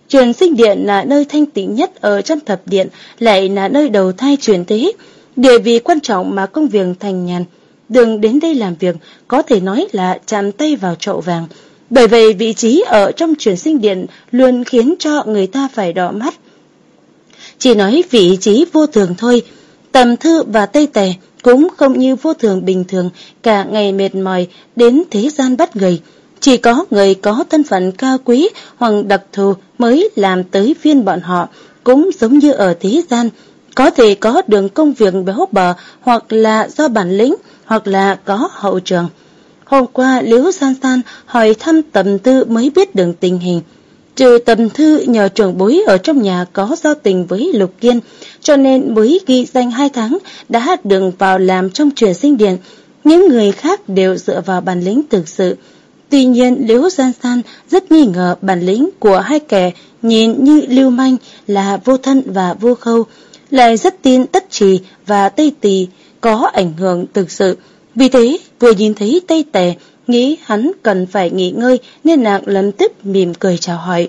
Truyền sinh điện là nơi thanh tịnh nhất ở trong thập điện, lại là nơi đầu thai truyền thế, địa vị quan trọng mà công việc thành nhàn. Đường đến đây làm việc có thể nói là chạm tay vào chậu vàng, bởi vậy vị trí ở trong truyền sinh điện luôn khiến cho người ta phải đỏ mắt. Chỉ nói vị trí vô thường thôi, tầm thư và tây tề cũng không như vô thường bình thường cả ngày mệt mỏi đến thế gian bắt người. Chỉ có người có thân phận cao quý hoặc đặc thù mới làm tới phiên bọn họ, cũng giống như ở thế gian, có thể có đường công việc béo bờ hoặc là do bản lĩnh hoặc là có hậu trường. Hôm qua Liễu San San hỏi thăm tầm tư mới biết được tình hình. Trừ tầm thư nhờ trưởng bối ở trong nhà có giao tình với Lục Kiên, cho nên mới ghi danh hai tháng đã được vào làm trong truyền sinh điện. Những người khác đều dựa vào bản lĩnh thực sự. Tuy nhiên Liễu san San rất nghi ngờ bản lĩnh của hai kẻ nhìn như lưu manh là vô thân và vô khâu, lại rất tin tất trì và tây tỳ có ảnh hưởng thực sự. Vì thế, vừa nhìn thấy tây tề, nghĩ hắn cần phải nghỉ ngơi nên nàng lần tiếp mỉm cười chào hỏi.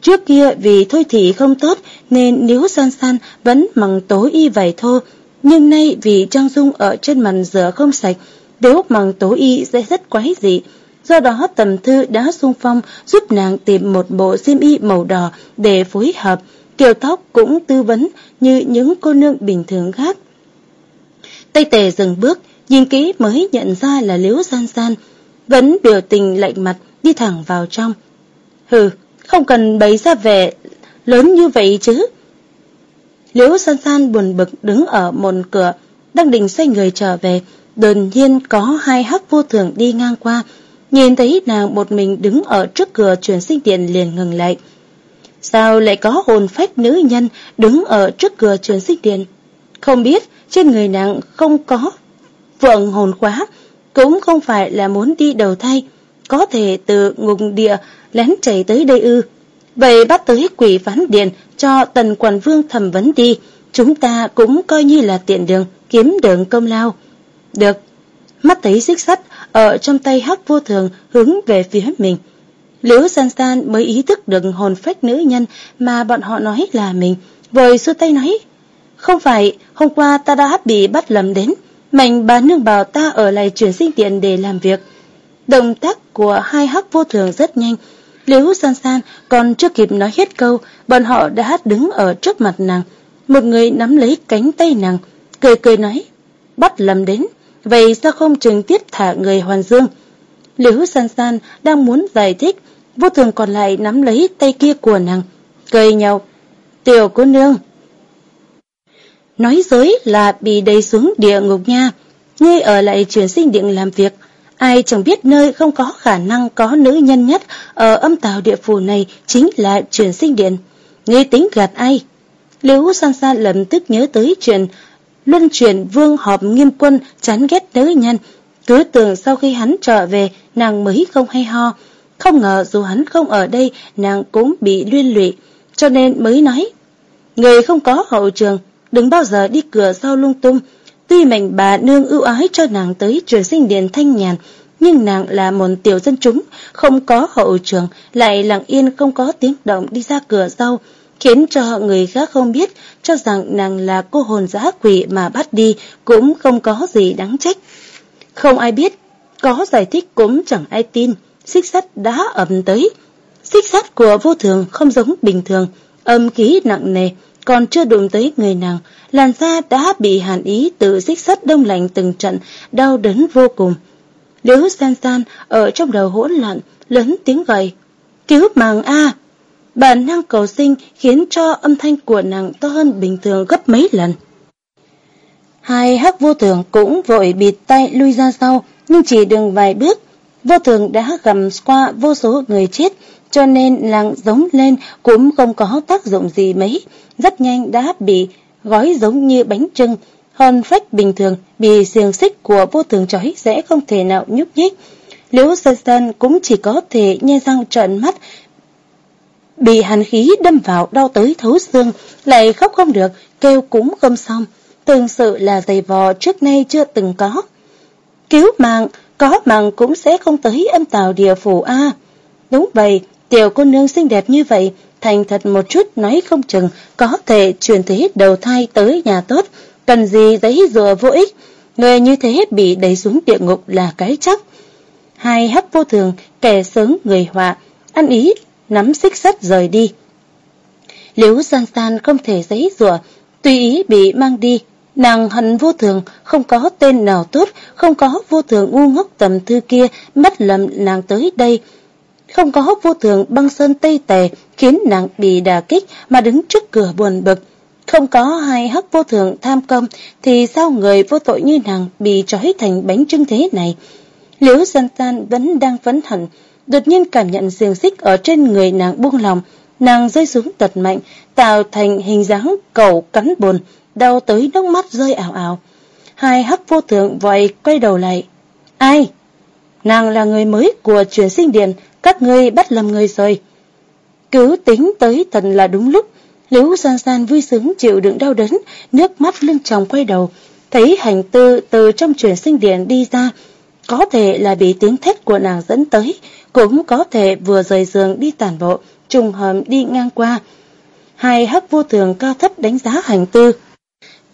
Trước kia vì thôi thì không tốt nên nếu san san vẫn mằng tối y vải thô, nhưng nay vì trang dung ở trên mặt rửa không sạch, nếu mằng tối y sẽ rất quái dị. Do đó tầm thư đã sung phong giúp nàng tìm một bộ xiêm y màu đỏ để phối hợp, kiểu tóc cũng tư vấn như những cô nương bình thường khác. Tây tề dừng bước, nhìn kỹ mới nhận ra là liễu san san, vẫn biểu tình lạnh mặt đi thẳng vào trong. Hừ, không cần bày ra vẻ lớn như vậy chứ. Liễu san san buồn bực đứng ở một cửa, đang định xoay người trở về, đột nhiên có hai hắc vô thường đi ngang qua, nhìn thấy nàng một mình đứng ở trước cửa truyền sinh điện liền ngừng lại. Sao lại có hồn phách nữ nhân đứng ở trước cửa truyền sinh điện? Không biết trên người nàng không có vượng hồn quá, cũng không phải là muốn đi đầu thai, có thể từ ngục địa lén chạy tới đây ư. Vậy bắt tới quỷ phán điện cho tần quản vương thẩm vấn đi, chúng ta cũng coi như là tiện đường, kiếm đường công lao. Được, mắt thấy xích sắt ở trong tay hắc vô thường hướng về phía mình. Liễu san san mới ý thức được hồn phách nữ nhân mà bọn họ nói là mình, vội xua tay nói. Không phải, hôm qua ta đã bị bắt lầm đến, Mạnh bà nương bảo ta ở lại chuyển sinh tiện để làm việc. Động tác của hai hắc vô thường rất nhanh. Liễu san san còn chưa kịp nói hết câu, bọn họ đã đứng ở trước mặt nàng. Một người nắm lấy cánh tay nàng, cười cười nói, bắt lầm đến, vậy sao không trực tiếp thả người hoàn dương? Liễu san san đang muốn giải thích, vô thường còn lại nắm lấy tay kia của nàng, cười nhau. Tiểu cô nương, nói dối là bị đầy xuống địa ngục nha. Ngươi ở lại chuyển sinh điện làm việc, ai chẳng biết nơi không có khả năng có nữ nhân nhất ở âm tào địa phủ này chính là chuyển sinh điện. Ngươi tính gạt ai? Liễu san san lập tức nhớ tới chuyện luân chuyển vương họp nghiêm quân chán ghét nữ nhân. Cứ tưởng sau khi hắn trở về, nàng mới không hay ho. Không ngờ dù hắn không ở đây, nàng cũng bị liên lụy, cho nên mới nói. Người không có hậu trường, đừng bao giờ đi cửa sau lung tung. Tuy mệnh bà nương ưu ái cho nàng tới truyền sinh điện thanh nhàn, nhưng nàng là một tiểu dân chúng, không có hậu trường, lại lặng yên không có tiếng động đi ra cửa sau, khiến cho người khác không biết, cho rằng nàng là cô hồn giã quỷ mà bắt đi, cũng không có gì đáng trách. Không ai biết, có giải thích cũng chẳng ai tin, xích sắt đã ầm tới. Xích sắt của vô thường không giống bình thường, âm khí nặng nề, còn chưa đụng tới người nàng, làn da đã bị hàn ý từ xích sắt đông lạnh từng trận, đau đớn vô cùng. Liễu san san ở trong đầu hỗn loạn, lớn tiếng gọi, cứu mạng a Bản năng cầu sinh khiến cho âm thanh của nàng to hơn bình thường gấp mấy lần. Hai hắc vô thường cũng vội bịt tay lui ra sau, nhưng chỉ đường vài bước. Vô thường đã gầm qua vô số người chết, cho nên làng giống lên cũng không có tác dụng gì mấy, rất nhanh đã bị gói giống như bánh trưng. Hòn phách bình thường bị xiềng xích của vô thường trói sẽ không thể nào nhúc nhích. Liễu Sơn Sơn cũng chỉ có thể nhe răng trợn mắt, bị hàn khí đâm vào đau tới thấu xương, lại khóc không được, kêu cũng không xong. Tương sự là giày vò trước nay chưa từng có. Cứu mạng, có mạng cũng sẽ không tới âm tàu địa phủ A. Đúng vậy, tiểu cô nương xinh đẹp như vậy, thành thật một chút nói không chừng có thể truyền thế đầu thai tới nhà tốt, cần gì giấy rùa vô ích, người như thế bị đẩy xuống địa ngục là cái chắc. Hai hấp vô thường, kẻ sớm người họa, ăn ý, nắm xích sắt rời đi. Liễu san san không thể giấy rùa, tùy ý bị mang đi, nàng hận vô thường, không có tên nào tốt, không có vô thường ngu ngốc tầm thư kia, mất lầm nàng tới đây, không có vô thường băng sơn tây tề khiến nàng bị đà kích mà đứng trước cửa buồn bực. Không có hai hắc vô thường tham công thì sao người vô tội như nàng bị trói thành bánh trưng thế này? Liễu dân tan vẫn đang phấn hận, đột nhiên cảm nhận xiềng xích ở trên người nàng buông lòng, nàng rơi xuống tật mạnh, tạo thành hình dáng cầu cắn bồn, đau tới nước mắt rơi ảo ảo. Hai hắc vô thượng vội quay đầu lại. Ai? Nàng là người mới của truyền sinh điện, các ngươi bắt lầm người rồi. Cứ tính tới thật là đúng lúc, Liễu San San vui sướng chịu đựng đau đớn, nước mắt lưng tròng quay đầu, thấy hành tư từ trong truyền sinh điện đi ra, có thể là bị tiếng thét của nàng dẫn tới, cũng có thể vừa rời giường đi tàn bộ, trùng hợp đi ngang qua. Hai hắc vô thường cao thấp đánh giá hành tư.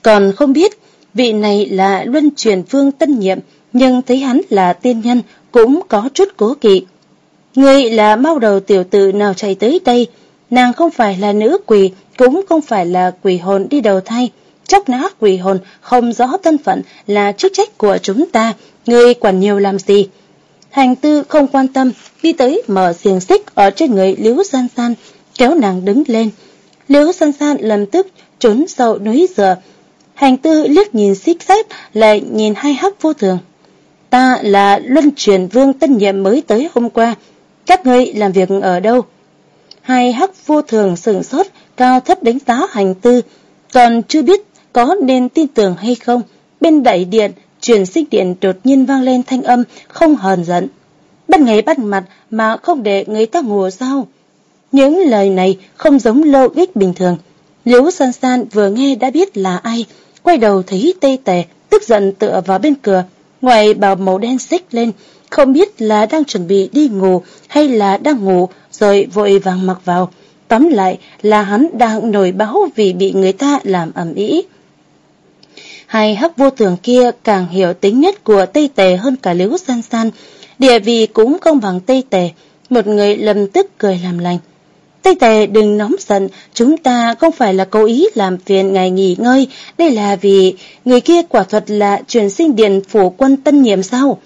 Còn không biết, vị này là luân truyền vương tân nhiệm, nhưng thấy hắn là tiên nhân, cũng có chút cố kỵ. Người là mau đầu tiểu tử nào chạy tới đây, nàng không phải là nữ quỷ, cũng không phải là quỷ hồn đi đầu thai. Chóc nã quỷ hồn không rõ thân phận là chức trách của chúng ta, người quản nhiều làm gì. Hành tư không quan tâm, đi tới mở xiềng xích ở trên người Liễu San San, kéo nàng đứng lên. Liễu San San lầm tức trốn sau núi dừa. Hành tư liếc nhìn xích xét, lại nhìn hai hắc vô thường. Ta là luân truyền vương tân nhiệm mới tới hôm qua. Các ngươi làm việc ở đâu? Hai hắc vô thường sửng sốt, cao thấp đánh giá hành tư, còn chưa biết có nên tin tưởng hay không. Bên đại điện, truyền xích điện đột nhiên vang lên thanh âm, không hờn giận. Bắt ngày bắt mặt mà không để người ta ngủ sao? Những lời này không giống lô ích bình thường. Liễu san san vừa nghe đã biết là ai, quay đầu thấy tây Tè tức giận tựa vào bên cửa, ngoài bào màu đen xích lên, không biết là đang chuẩn bị đi ngủ hay là đang ngủ rồi vội vàng mặc vào. Tóm lại là hắn đang nổi báo vì bị người ta làm ẩm ý. Hai hắc vô thường kia càng hiểu tính nhất của Tây Tề hơn cả Liễu San San, địa vị cũng không bằng Tây Tề, một người lầm tức cười làm lành. Tây Tề đừng nóng giận, chúng ta không phải là cố ý làm phiền ngài nghỉ ngơi, đây là vì người kia quả thuật là truyền sinh điện phủ quân tân nhiệm sao?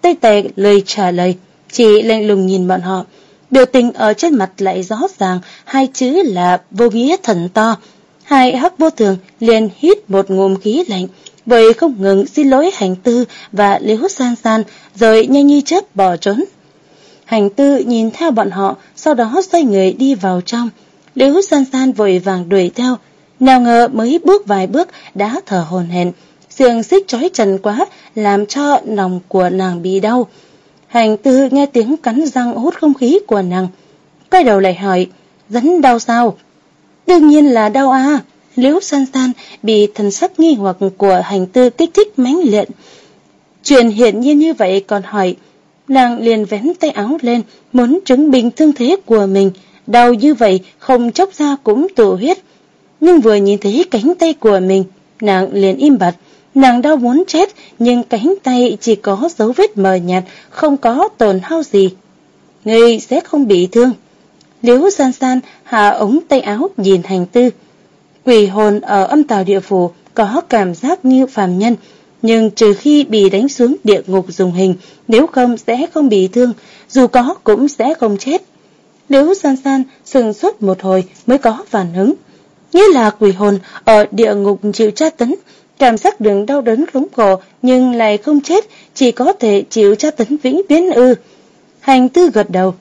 Tây Tề lời trả lời, chỉ lạnh lùng nhìn bọn họ. Biểu tình ở trên mặt lại rõ ràng, hai chữ là vô nghĩa thần to. Hai hắc vô thường liền hít một ngụm khí lạnh, vậy không ngừng xin lỗi hành tư và liễu san san, rồi nhanh như chớp bỏ trốn. Hành tư nhìn theo bọn họ, sau đó xoay người đi vào trong. Liễu san san vội vàng đuổi theo, nào ngờ mới bước vài bước đã thở hồn hển xiềng xích trói trần quá, làm cho lòng của nàng bị đau. Hành tư nghe tiếng cắn răng hút không khí của nàng. Quay đầu lại hỏi, rắn đau sao? Đương nhiên là đau à. Liễu san san bị thần sắc nghi hoặc của hành tư kích thích mãnh liệt. Chuyện hiện nhiên như vậy còn hỏi, nàng liền vén tay áo lên, muốn chứng minh thương thế của mình. Đau như vậy không chốc ra cũng tụ huyết. Nhưng vừa nhìn thấy cánh tay của mình, nàng liền im bặt, Nàng đau muốn chết, nhưng cánh tay chỉ có dấu vết mờ nhạt, không có tổn hao gì. Ngươi sẽ không bị thương. Liễu san san hạ ống tay áo nhìn hành tư. Quỷ hồn ở âm tào địa phủ có cảm giác như phàm nhân, nhưng trừ khi bị đánh xuống địa ngục dùng hình, nếu không sẽ không bị thương, dù có cũng sẽ không chết. Liễu san san sừng suốt một hồi mới có phản ứng. Như là quỷ hồn ở địa ngục chịu tra tấn, cảm giác đường đau đớn khống khổ nhưng lại không chết, chỉ có thể chịu tra tấn vĩnh viễn ư. Hành tư gật đầu.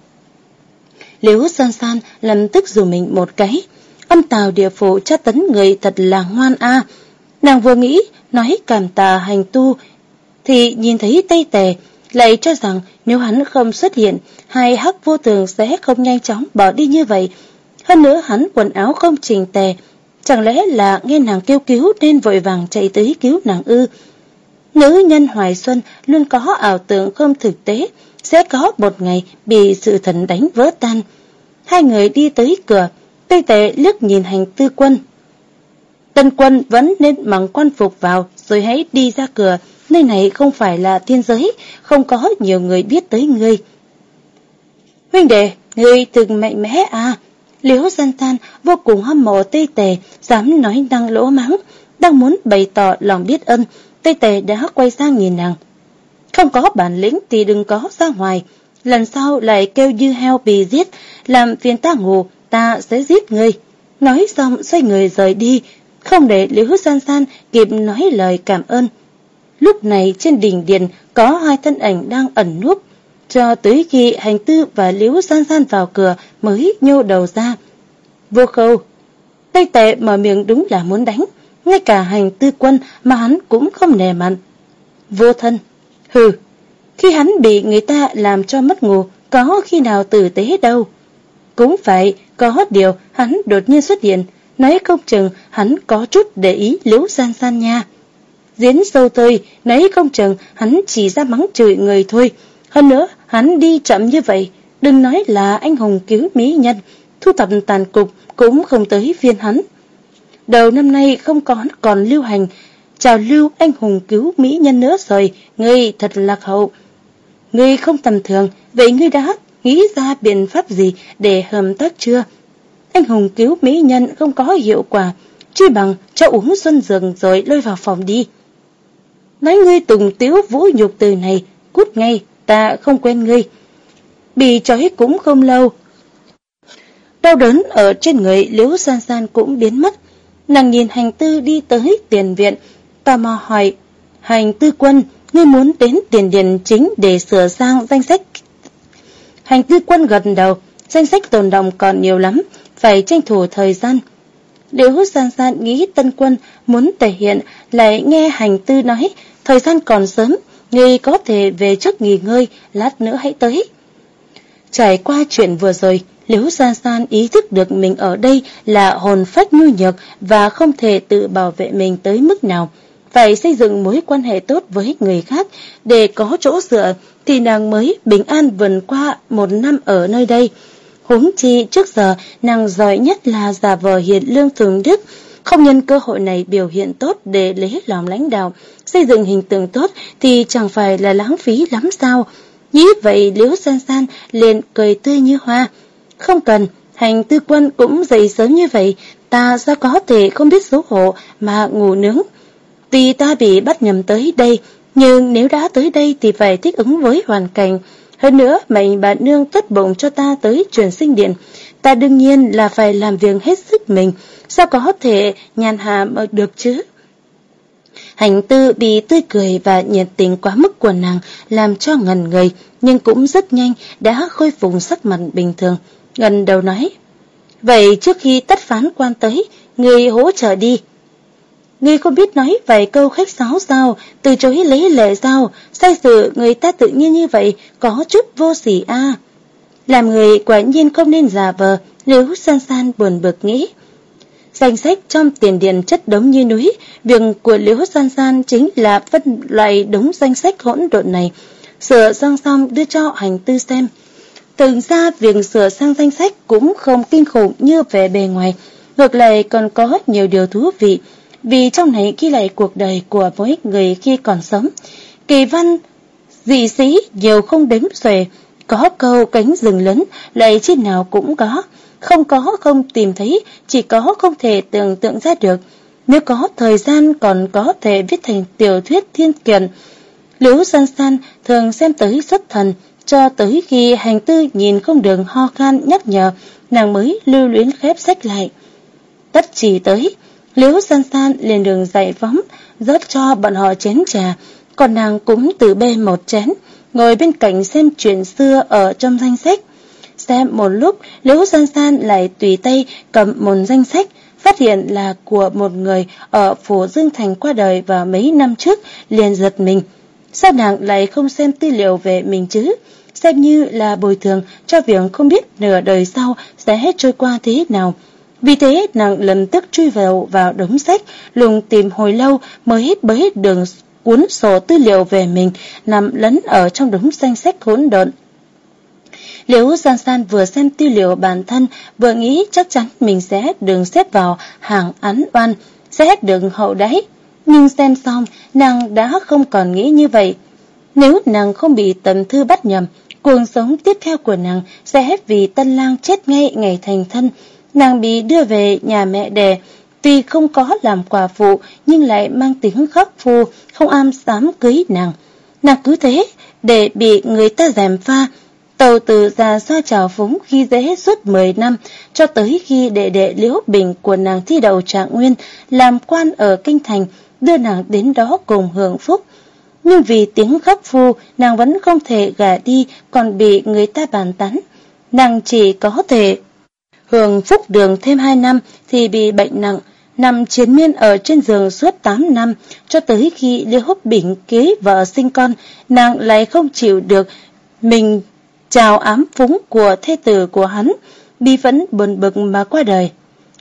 Liễu san san lập tức dù mình một cái. Âm tào địa phủ tra tấn người thật là ngoan a. Nàng vừa nghĩ, nói cảm tà hành tu, thì nhìn thấy tây tề, lại cho rằng nếu hắn không xuất hiện, hai hắc vô tường sẽ không nhanh chóng bỏ đi như vậy. Hơn nữa hắn quần áo không chỉnh tề, Chẳng lẽ là nghe nàng kêu cứu nên vội vàng chạy tới cứu nàng ư? Nữ nhân Hoài Xuân luôn có ảo tưởng không thực tế, sẽ có một ngày bị sự thần đánh vỡ tan. Hai người đi tới cửa, Tây Tề liếc nhìn hành tư quân. Tân quân vẫn nên mặc quan phục vào rồi hãy đi ra cửa, nơi này không phải là thiên giới, không có nhiều người biết tới ngươi. Huynh đệ, ngươi thực mạnh mẽ à, Liễu dân than vô cùng hâm mộ Tây Tề, dám nói năng lỗ mắng, đang muốn bày tỏ lòng biết ơn, Tây Tề đã quay sang nhìn nàng. Không có bản lĩnh thì đừng có ra ngoài, lần sau lại kêu dư heo bị giết, làm phiền ta ngủ, ta sẽ giết ngươi. Nói xong xoay người rời đi, không để Liễu San San kịp nói lời cảm ơn. Lúc này trên đỉnh điện có hai thân ảnh đang ẩn núp, cho tới khi hành tư và liễu san san vào cửa mới nhô đầu ra. Vô khâu, tay tệ mở miệng đúng là muốn đánh, ngay cả hành tư quân mà hắn cũng không nề mặn. Vô thân, hừ, khi hắn bị người ta làm cho mất ngủ, có khi nào tử tế đâu. Cũng phải, có điều hắn đột nhiên xuất hiện, nấy không chừng hắn có chút để ý liễu san san nha. Diễn sâu tơi, nấy không chừng hắn chỉ ra mắng chửi người thôi. Hơn nữa, hắn đi chậm như vậy, đừng nói là anh hùng cứu mỹ nhân, thu thập tàn cục cũng không tới viên hắn. Đầu năm nay không có còn lưu hành, chào lưu anh hùng cứu mỹ nhân nữa rồi, ngươi thật lạc hậu. Ngươi không tầm thường, vậy ngươi đã nghĩ ra biện pháp gì để hợp tác chưa? Anh hùng cứu mỹ nhân không có hiệu quả, truy bằng cho uống xuân dường rồi lôi vào phòng đi. Nói ngươi tùng tiếu vũ nhục từ này, cút ngay, ta không quen ngươi. Bị trói cũng không lâu. Đau đớn ở trên người liễu san san cũng biến mất. Nàng nhìn hành tư đi tới tiền viện, tò mò hỏi, hành tư quân, ngươi muốn đến tiền điện chính để sửa sang danh sách. Hành tư quân gần đầu, danh sách tồn động còn nhiều lắm, phải tranh thủ thời gian. Liễu san san nghĩ tân quân muốn thể hiện, lại nghe hành tư nói, thời gian còn sớm, ngươi có thể về trước nghỉ ngơi, lát nữa hãy tới. Trải qua chuyện vừa rồi, Liễu San San ý thức được mình ở đây là hồn phách nhu nhược và không thể tự bảo vệ mình tới mức nào. Phải xây dựng mối quan hệ tốt với người khác để có chỗ dựa thì nàng mới bình an vượt qua một năm ở nơi đây. Huống chi trước giờ nàng giỏi nhất là giả vờ hiện lương thường đức, không nhân cơ hội này biểu hiện tốt để lấy lòng lãnh đạo, xây dựng hình tượng tốt thì chẳng phải là lãng phí lắm sao. Nghĩ vậy Liễu San San liền cười tươi như hoa. Không cần, hành tư quân cũng dậy sớm như vậy, ta sao có thể không biết xấu hổ mà ngủ nướng. Tuy ta bị bắt nhầm tới đây, nhưng nếu đã tới đây thì phải thích ứng với hoàn cảnh. Hơn nữa, mệnh bà nương tất bụng cho ta tới truyền sinh điện. Ta đương nhiên là phải làm việc hết sức mình, sao có thể nhàn hạ được chứ? Hành tư bị tươi cười và nhiệt tình quá mức của nàng làm cho ngần người, nhưng cũng rất nhanh đã khôi phục sắc mặt bình thường. Gần đầu nói, vậy trước khi tất phán quan tới, người hỗ trợ đi. Ngươi không biết nói vài câu khách sáo sao, từ chối lấy lệ sao, sai sự người ta tự nhiên như vậy, có chút vô sỉ a. Làm người quả nhiên không nên giả vờ, liễu san san buồn bực nghĩ. Danh sách trong tiền điện chất đống như núi, việc của liễu san san chính là phân loại đống danh sách hỗn độn này, sửa sang xong đưa cho hành tư xem. Thực ra việc sửa sang danh sách cũng không kinh khủng như vẻ bề ngoài, ngược lại còn có nhiều điều thú vị, vì trong này ghi lại cuộc đời của mỗi người khi còn sống. Kỳ văn, dị sĩ nhiều không đếm xuể, có câu cánh rừng lớn, lại chi nào cũng có, không có không tìm thấy, chỉ có không thể tưởng tượng ra được. Nếu có thời gian còn có thể viết thành tiểu thuyết thiên kiện. Liễu san san thường xem tới xuất thần, cho tới khi hành tư nhìn không đường ho khan nhắc nhở, nàng mới lưu luyến khép sách lại. Tất chỉ tới, Liễu san san liền đường dậy phóng, rót cho bọn họ chén trà, còn nàng cũng tự bê một chén, ngồi bên cạnh xem chuyện xưa ở trong danh sách. Xem một lúc, Liễu san san lại tùy tay cầm một danh sách, phát hiện là của một người ở phủ Dương Thành qua đời vào mấy năm trước, liền giật mình. Sao nàng lại không xem tư liệu về mình chứ? Xem như là bồi thường cho việc không biết nửa đời sau sẽ hết trôi qua thế nào. Vì thế nàng lần tức truy vào vào đống sách, lùng tìm hồi lâu mới bới đường cuốn sổ tư liệu về mình nằm lẫn ở trong đống danh sách hỗn độn. Liễu San San vừa xem tư liệu bản thân, vừa nghĩ chắc chắn mình sẽ đường xếp vào hàng án oan, sẽ hết đường hậu đáy. Nhưng xem xong, nàng đã không còn nghĩ như vậy. Nếu nàng không bị tầm thư bắt nhầm, cuộc sống tiếp theo của nàng sẽ vì tân lang chết ngay ngày thành thân, Nàng bị đưa về nhà mẹ đẻ, tuy không có làm quả phụ nhưng lại mang tiếng khắc phu, không am dám cưới nàng. Nàng cứ thế, để bị người ta dèm pha, tàu từ già xoa trào phúng khi dễ suốt 10 năm, cho tới khi đệ đệ liễu bình của nàng thi đầu trạng nguyên, làm quan ở kinh thành, đưa nàng đến đó cùng hưởng phúc. nhưng vì tiếng khóc phu, nàng vẫn không thể gả đi, còn bị người ta bàn tán. Nàng chỉ có thể hưởng phúc đường thêm 2 năm thì bị bệnh nặng, nằm chiến miên ở trên giường suốt 8 năm, cho tới khi Lê Húc Bình kế vợ sinh con, nàng lại không chịu được mình chào ám phúng của thê tử của hắn, bi phẫn buồn bực mà qua đời.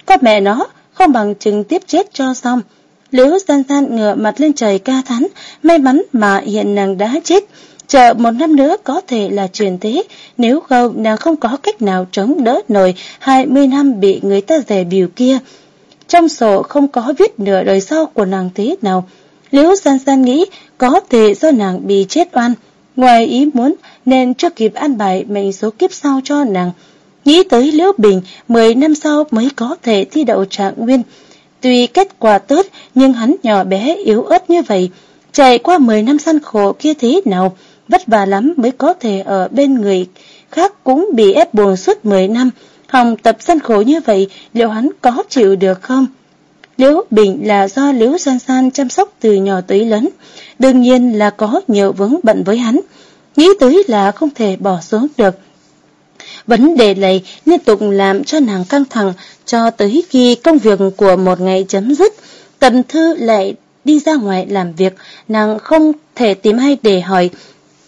Có mẹ nó, không bằng chừng tiếp chết cho xong. Liễu san san ngựa mặt lên trời ca thán, may mắn mà hiện nàng đã chết. Chờ một năm nữa có thể là truyền thế, nếu không nàng không có cách nào chống đỡ nổi 20 năm bị người ta dè biểu kia. Trong sổ không có viết nửa đời sau của nàng thế nào. Liễu san san nghĩ có thể do nàng bị chết oan. Ngoài ý muốn nên chưa kịp an bài mệnh số kiếp sau cho nàng. Nghĩ tới Liễu Bình 10 năm sau mới có thể thi đậu trạng nguyên. Tuy kết quả tốt nhưng hắn nhỏ bé yếu ớt như vậy. Trải qua 10 năm săn khổ kia thế nào, vất vả lắm mới có thể ở bên người khác cũng bị ép buồn suốt 10 năm. Hồng tập gian khổ như vậy, liệu hắn có chịu được không? Liễu Bình là do Liễu San San chăm sóc từ nhỏ tới lớn, đương nhiên là có nhiều vướng bận với hắn. Nghĩ tới là không thể bỏ xuống được. Vấn đề này liên tục làm cho nàng căng thẳng cho tới khi công việc của một ngày chấm dứt. Tần Thư lại đi ra ngoài làm việc, nàng không thể tìm ai để hỏi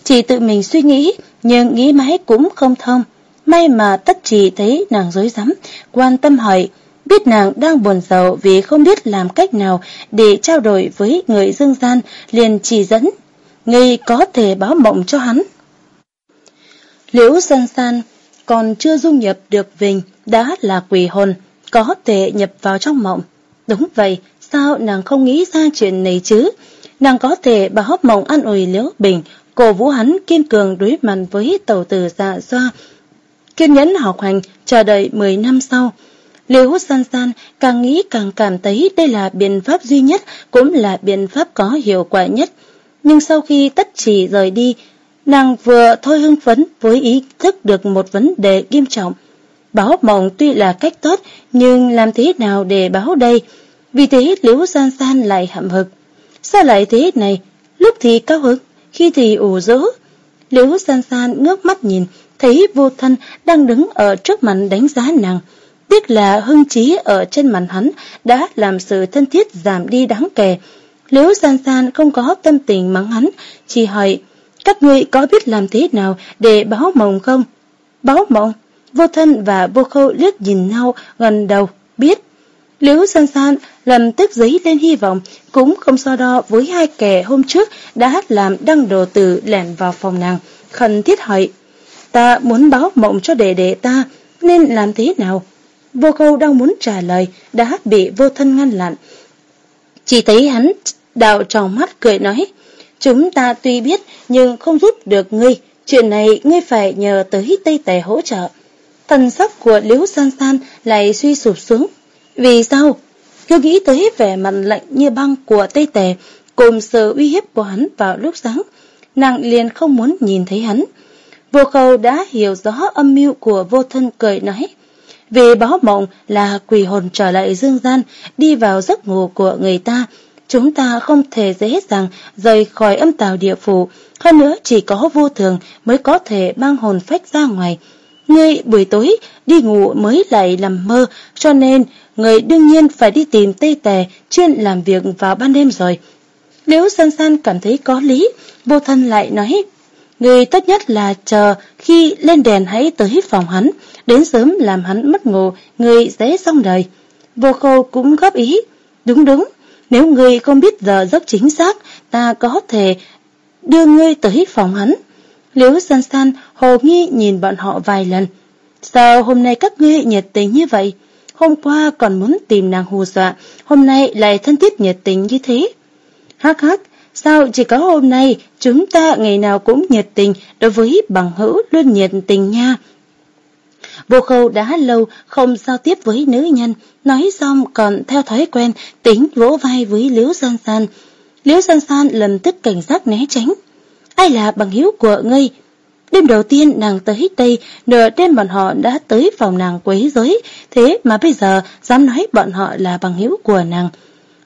chị tự mình suy nghĩ, nhưng nghĩ mãi cũng không thông. May mà tất chị thấy nàng dối rắm quan tâm hỏi, biết nàng đang buồn giàu vì không biết làm cách nào để trao đổi với người dương gian, liền chỉ dẫn, ngây có thể báo mộng cho hắn. Liễu san san còn chưa dung nhập được Vinh, đã là quỷ hồn, có thể nhập vào trong mộng. Đúng vậy, sao nàng không nghĩ ra chuyện này chứ? Nàng có thể báo mộng an ủi Liễu Bình, cổ vũ hắn kiên cường đối mặt với tàu tử dạ xoa, kiên nhẫn học hành, chờ đợi 10 năm sau. Liễu San San càng nghĩ càng cảm thấy đây là biện pháp duy nhất, cũng là biện pháp có hiệu quả nhất. Nhưng sau khi tất chỉ rời đi, nàng vừa thôi hưng phấn với ý thức được một vấn đề nghiêm trọng. Báo mộng tuy là cách tốt, nhưng làm thế nào để báo đây? Vì thế Liễu San San lại hậm hực. Sao lại thế này? Lúc thì cao hứng, khi thì ủ rũ. Liễu San San ngước mắt nhìn, thấy vô thân đang đứng ở trước mặt đánh giá nàng. Tiếc là hưng trí ở trên mặt hắn đã làm sự thân thiết giảm đi đáng kể. Liễu san san không có tâm tình mắng hắn, chỉ hỏi, các ngươi có biết làm thế nào để báo mộng không? Báo mộng? Vô thân và vô khâu liếc nhìn nhau gần đầu, biết. Liễu san san lần tức giấy lên hy vọng, cũng không so đo với hai kẻ hôm trước đã làm đăng đồ tử lẻn vào phòng nàng, khẩn thiết hỏi. Ta muốn báo mộng cho đệ đệ ta, nên làm thế nào? Vô câu đang muốn trả lời, đã bị vô thân ngăn lặn. Chỉ thấy hắn đào tròn mắt cười nói, chúng ta tuy biết nhưng không giúp được ngươi, chuyện này ngươi phải nhờ tới Tây Tề hỗ trợ. Thần sắc của Liễu San San lại suy sụp xuống. Vì sao? Cứ nghĩ tới vẻ mặt lạnh như băng của Tây Tề, cùng sự uy hiếp của hắn vào lúc sáng, nàng liền không muốn nhìn thấy hắn. Vô khâu đã hiểu rõ âm mưu của vô thân cười nói. Vì báo mộng là quỷ hồn trở lại dương gian, đi vào giấc ngủ của người ta. Chúng ta không thể dễ dàng rời khỏi âm tào địa phủ. Hơn nữa chỉ có vô thường mới có thể mang hồn phách ra ngoài. Ngươi buổi tối đi ngủ mới lại làm mơ, cho nên người đương nhiên phải đi tìm Tây tè chuyên làm việc vào ban đêm rồi. Nếu san san cảm thấy có lý, vô thân lại nói Người tốt nhất là chờ khi lên đèn hãy tới phòng hắn, đến sớm làm hắn mất ngủ, người sẽ xong đời. Vô khâu cũng góp ý. Đúng đúng, nếu người không biết giờ giấc chính xác, ta có thể đưa ngươi tới phòng hắn. Liễu san san hồ nghi nhìn bọn họ vài lần. Sao hôm nay các ngươi nhiệt tình như vậy? Hôm qua còn muốn tìm nàng hù dọa, hôm nay lại thân thiết nhiệt tình như thế. Hắc hắc, Sao chỉ có hôm nay chúng ta ngày nào cũng nhiệt tình đối với bằng hữu luôn nhiệt tình nha. Vô khâu đã lâu không giao tiếp với nữ nhân, nói xong còn theo thói quen tính vỗ vai với Liễu San San. Liễu San San lần tức cảnh giác né tránh. Ai là bằng hữu của ngươi? Đêm đầu tiên nàng tới đây, nửa đêm bọn họ đã tới phòng nàng quấy rối, thế mà bây giờ dám nói bọn họ là bằng hữu của nàng.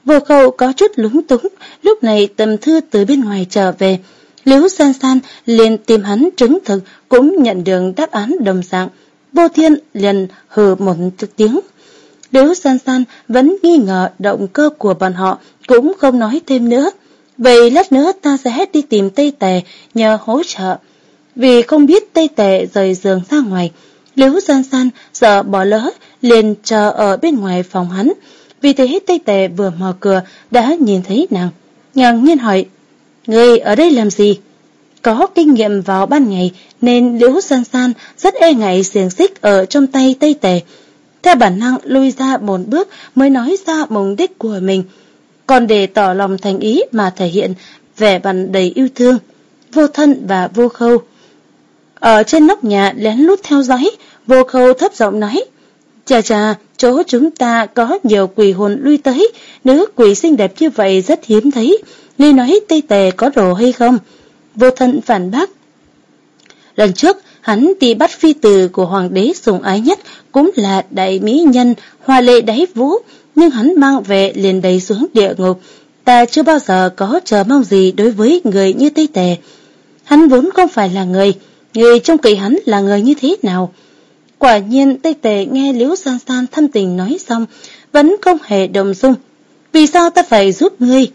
Vô khẩu có chút lúng túng, lúc này tầm thư từ bên ngoài trở về. Liễu san san liền tìm hắn chứng thực cũng nhận được đáp án đồng dạng. Vô thiên liền hừ một tiếng. Liễu san san vẫn nghi ngờ động cơ của bọn họ cũng không nói thêm nữa. Vậy lát nữa ta sẽ đi tìm Tây Tề nhờ hỗ trợ. Vì không biết Tây Tệ rời giường ra ngoài, Liễu san san sợ bỏ lỡ liền chờ ở bên ngoài phòng hắn. Vì thế Tây Tệ vừa mở cửa đã nhìn thấy nàng. Ngạc nhiên hỏi, Người ở đây làm gì? Có kinh nghiệm vào ban ngày nên Liễu San San rất e ngại xiềng xích ở trong tay Tây Tề. Theo bản năng lui ra một bước mới nói ra mục đích của mình. Còn để tỏ lòng thành ý mà thể hiện vẻ bằng đầy yêu thương, vô thân và vô khâu. Ở trên nóc nhà lén lút theo dõi, vô khâu thấp giọng nói. Chà chà, chỗ chúng ta có nhiều quỷ hồn lui tới, nữ quỷ xinh đẹp như vậy rất hiếm thấy. Ngươi nói Tây Tề có đồ hay không? Vô thân phản bác. Lần trước, hắn đi bắt phi tử của hoàng đế sùng ái nhất cũng là đại mỹ nhân hoa lệ đáy vũ, nhưng hắn mang về liền đầy xuống địa ngục. Ta chưa bao giờ có chờ mong gì đối với người như Tây Tề. Hắn vốn không phải là người, người trong kỳ hắn là người như thế nào? Quả nhiên Tây Tề nghe Liễu San San thâm tình nói xong, vẫn không hề đồng dung. Vì sao ta phải giúp ngươi?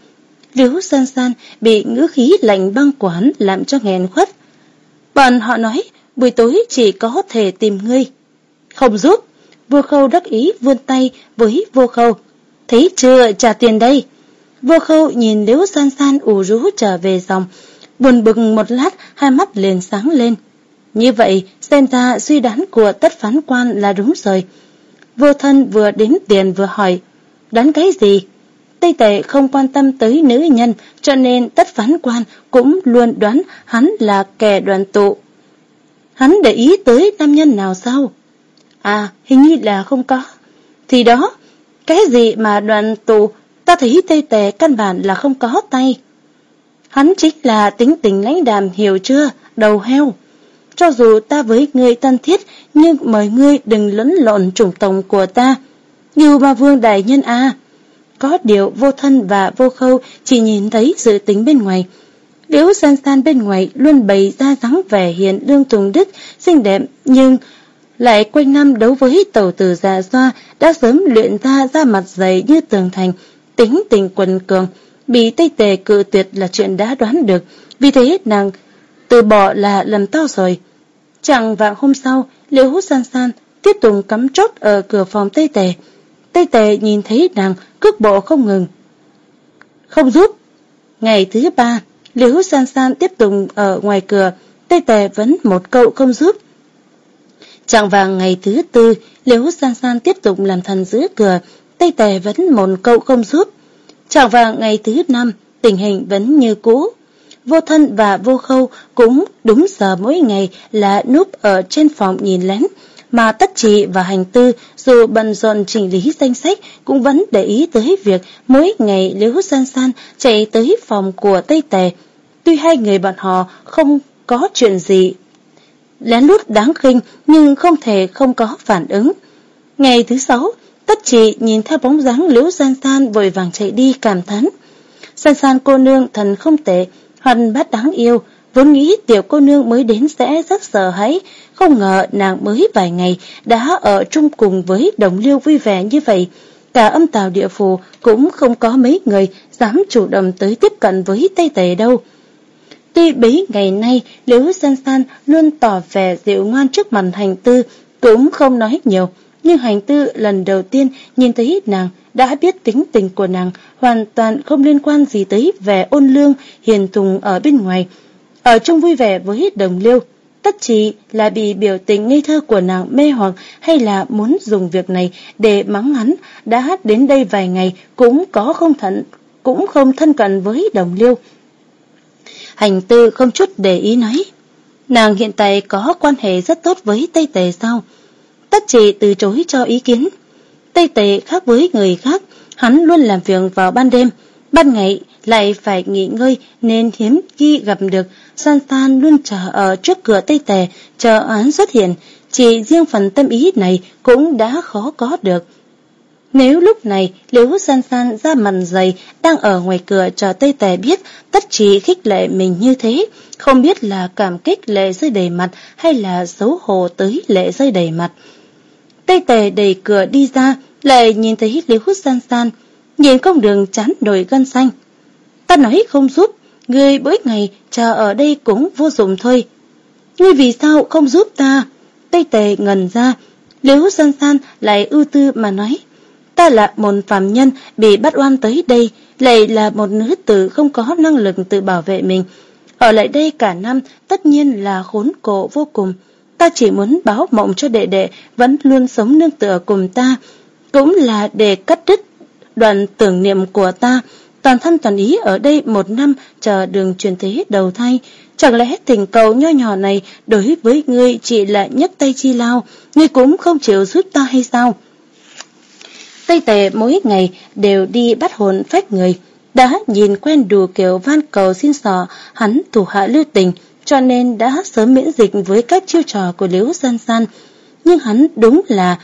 Liễu San San bị ngữ khí lạnh băng của hắn làm cho nghẹn khuất. Bọn họ nói, buổi tối chỉ có thể tìm ngươi. Không giúp. vua khâu đắc ý vươn tay với vua khâu. Thấy chưa, trả tiền đây. vua khâu nhìn Liễu San San ủ rũ trở về dòng. Buồn bực một lát, hai mắt liền sáng lên. Như vậy, xem ra suy đoán của tất phán quan là đúng rồi. Vô thân vừa đếm tiền vừa hỏi, đoán cái gì? Tây Tệ không quan tâm tới nữ nhân, cho nên tất phán quan cũng luôn đoán hắn là kẻ đoàn tụ. Hắn để ý tới nam nhân nào sao? À, hình như là không có. Thì đó, cái gì mà đoàn tụ, ta thấy Tây Tề căn bản là không có tay. Hắn chính là tính tình lãnh đàm hiểu chưa, đầu heo. Cho dù ta với ngươi thân thiết, nhưng mời ngươi đừng lẫn lộn chủng tộc của ta. Như ma vương đại nhân a Có điều vô thân và vô khâu chỉ nhìn thấy sự tính bên ngoài. Liễu san san bên ngoài luôn bày ra dáng vẻ hiền lương tùng đức, xinh đẹp, nhưng lại quanh năm đấu với tàu tử già xoa đã sớm luyện ra ra mặt dày như tường thành, tính tình quần cường, bị Tây Tề cự tuyệt là chuyện đã đoán được, vì thế nàng từ bỏ là lầm to rồi. Chẳng vạn hôm sau, Liễu Hút San San tiếp tục cắm chốt ở cửa phòng Tây Tề. Tây Tề nhìn thấy nàng cước bộ không ngừng. Không giúp. Ngày thứ ba, Liễu Hút San San tiếp tục ở ngoài cửa, Tây Tề vẫn một câu không giúp. Chẳng vàng ngày thứ tư, Liễu Hút San San tiếp tục làm thần giữ cửa, Tây Tề vẫn một câu không giúp. Chẳng vàng ngày thứ năm, tình hình vẫn như cũ vô thân và vô khâu cũng đúng giờ mỗi ngày là núp ở trên phòng nhìn lén, mà tất trị và hành tư dù bận rộn chỉnh lý danh sách cũng vẫn để ý tới việc mỗi ngày Liễu San San chạy tới phòng của Tây Tề. Tuy hai người bọn họ không có chuyện gì lén lút đáng khinh nhưng không thể không có phản ứng. Ngày thứ sáu, tất trị nhìn theo bóng dáng Liễu San San vội vàng chạy đi cảm thán. San San cô nương thần không tệ, Hân bát đáng yêu, vốn nghĩ tiểu cô nương mới đến sẽ rất sợ hãi, không ngờ nàng mới vài ngày đã ở chung cùng với đồng liêu vui vẻ như vậy. Cả âm tàu địa phù cũng không có mấy người dám chủ động tới tiếp cận với Tây Tề đâu. Tuy bấy ngày nay Liễu San San luôn tỏ vẻ dịu ngoan trước mặt hành tư, cũng không nói nhiều, nhưng hành tư lần đầu tiên nhìn thấy nàng đã biết tính tình của nàng hoàn toàn không liên quan gì tới vẻ ôn lương, hiền thùng ở bên ngoài. Ở trong vui vẻ với đồng liêu, tất chỉ là bị biểu tình ngây thơ của nàng mê hoặc hay là muốn dùng việc này để mắng hắn đã đến đây vài ngày cũng có không thận, cũng không thân cận với đồng liêu. Hành tư không chút để ý nói, nàng hiện tại có quan hệ rất tốt với Tây Tề sao? Tất chỉ từ chối cho ý kiến. Tây tệ khác với người khác, hắn luôn làm việc vào ban đêm, ban ngày lại phải nghỉ ngơi nên hiếm khi gặp được. San San luôn chờ ở trước cửa Tây Tề, chờ án xuất hiện, chỉ riêng phần tâm ý này cũng đã khó có được. Nếu lúc này Liễu San San ra mặt dày đang ở ngoài cửa cho Tây Tề biết tất chỉ khích lệ mình như thế, không biết là cảm kích lệ rơi đầy mặt hay là xấu hổ tới lệ rơi đầy mặt. Tây Tề đẩy cửa đi ra, lại nhìn thấy Liễu San San, nhìn con đường chán nổi gân xanh. Ta nói không giúp, người mỗi ngày chờ ở đây cũng vô dụng thôi. Ngươi vì sao không giúp ta? Tây Tề ngần ra, Liễu San San lại ưu tư mà nói. Ta là một phạm nhân bị bắt oan tới đây, lại là một nữ tử không có năng lực tự bảo vệ mình. Ở lại đây cả năm tất nhiên là khốn cổ vô cùng. Ta chỉ muốn báo mộng cho đệ đệ vẫn luôn sống nương tựa cùng ta, cũng là để cắt đứt đoạn tưởng niệm của ta, toàn thân toàn ý ở đây một năm chờ đường truyền thế đầu thai. Chẳng lẽ tình cầu nho nhỏ này đối với ngươi chỉ là nhấc tay chi lao, ngươi cũng không chịu giúp ta hay sao? Tây Tề mỗi ngày đều đi bắt hồn phách người, đã nhìn quen đủ kiểu van cầu xin sò, hắn thủ hạ lưu tình, cho nên đã sớm miễn dịch với các chiêu trò của Liễu San San. Nhưng hắn đúng là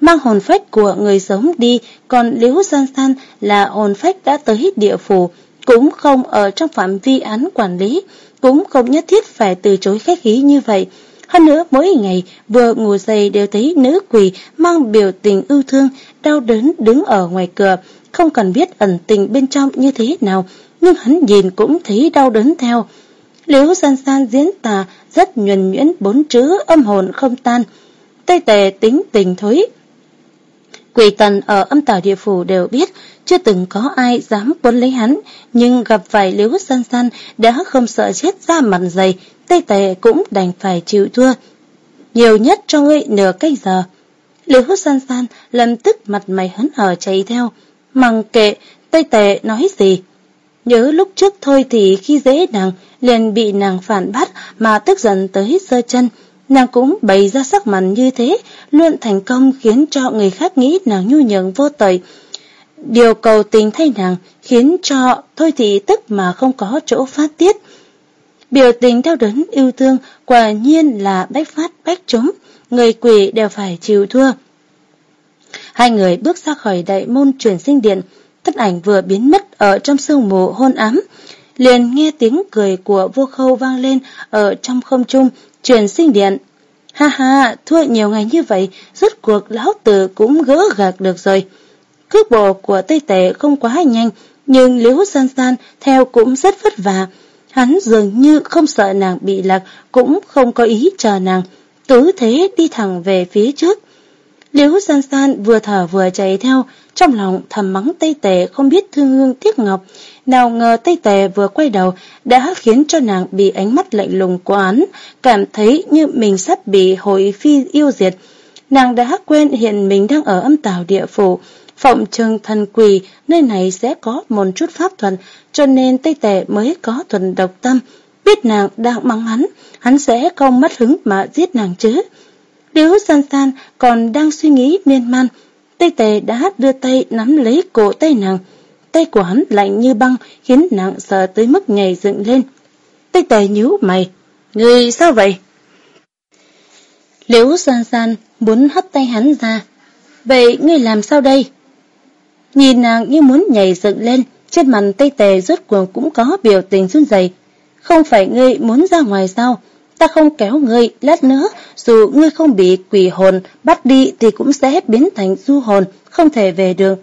mang hồn phách của người sống đi, còn Liễu San San là hồn phách đã tới địa phủ, cũng không ở trong phạm vi án quản lý, cũng không nhất thiết phải từ chối khách khí như vậy. Hơn nữa mỗi ngày vừa ngủ dậy đều thấy nữ quỷ mang biểu tình ưu thương, đau đớn đứng ở ngoài cửa, không cần biết ẩn tình bên trong như thế nào, nhưng hắn nhìn cũng thấy đau đớn theo. Liễu san san diễn tả rất nhuần nhuyễn bốn chữ âm hồn không tan. Tây tề tính tình thối. Quỷ tần ở âm tảo địa phủ đều biết, chưa từng có ai dám quân lấy hắn, nhưng gặp phải liễu san san đã không sợ chết ra mặt dày, Tây tề cũng đành phải chịu thua. Nhiều nhất cho ngươi nửa canh giờ. Liễu san san lập tức mặt mày hấn hở chạy theo, mặc kệ Tây tề nói gì. Nhớ lúc trước thôi thì khi dễ nàng, liền bị nàng phản bắt mà tức giận tới sơ chân. Nàng cũng bày ra sắc mặt như thế, luôn thành công khiến cho người khác nghĩ nàng nhu nhường vô tội. Điều cầu tình thay nàng khiến cho thôi thì tức mà không có chỗ phát tiết. Biểu tình theo đớn yêu thương quả nhiên là bách phát bách trúng, người quỷ đều phải chịu thua. Hai người bước ra khỏi đại môn chuyển sinh điện, thân ảnh vừa biến mất ở trong sương mù hôn ám, liền nghe tiếng cười của vua khâu vang lên ở trong không trung, truyền sinh điện. Ha ha, thua nhiều ngày như vậy, rốt cuộc lão tử cũng gỡ gạc được rồi. Cước bộ của Tây Tệ không quá nhanh, nhưng Liễu San San theo cũng rất vất vả. Hắn dường như không sợ nàng bị lạc, cũng không có ý chờ nàng, tứ thế đi thẳng về phía trước. Liễu San San vừa thở vừa chạy theo, trong lòng thầm mắng Tây Tề không biết thương hương tiếc ngọc, nào ngờ Tây Tề vừa quay đầu đã khiến cho nàng bị ánh mắt lạnh lùng của án, cảm thấy như mình sắp bị hội phi yêu diệt. Nàng đã quên hiện mình đang ở âm tào địa phủ, phộng trừng thần quỳ, nơi này sẽ có một chút pháp thuật, cho nên Tây Tề mới có thuần độc tâm. Biết nàng đang mắng hắn, hắn sẽ không mất hứng mà giết nàng chứ. Liễu san san còn đang suy nghĩ miên man, Tây Tề đã đưa tay nắm lấy cổ tay nàng. Tay của hắn lạnh như băng khiến nàng sợ tới mức nhảy dựng lên. Tây Tề nhíu mày. Người sao vậy? Liễu san san muốn hất tay hắn ra. Vậy ngươi làm sao đây? Nhìn nàng như muốn nhảy dựng lên, trên mặt Tây Tề rốt cuộc cũng có biểu tình run rẩy. Không phải ngươi muốn ra ngoài sao? Ta không kéo ngươi, lát nữa, dù ngươi không bị quỷ hồn bắt đi thì cũng sẽ biến thành du hồn, không thể về được.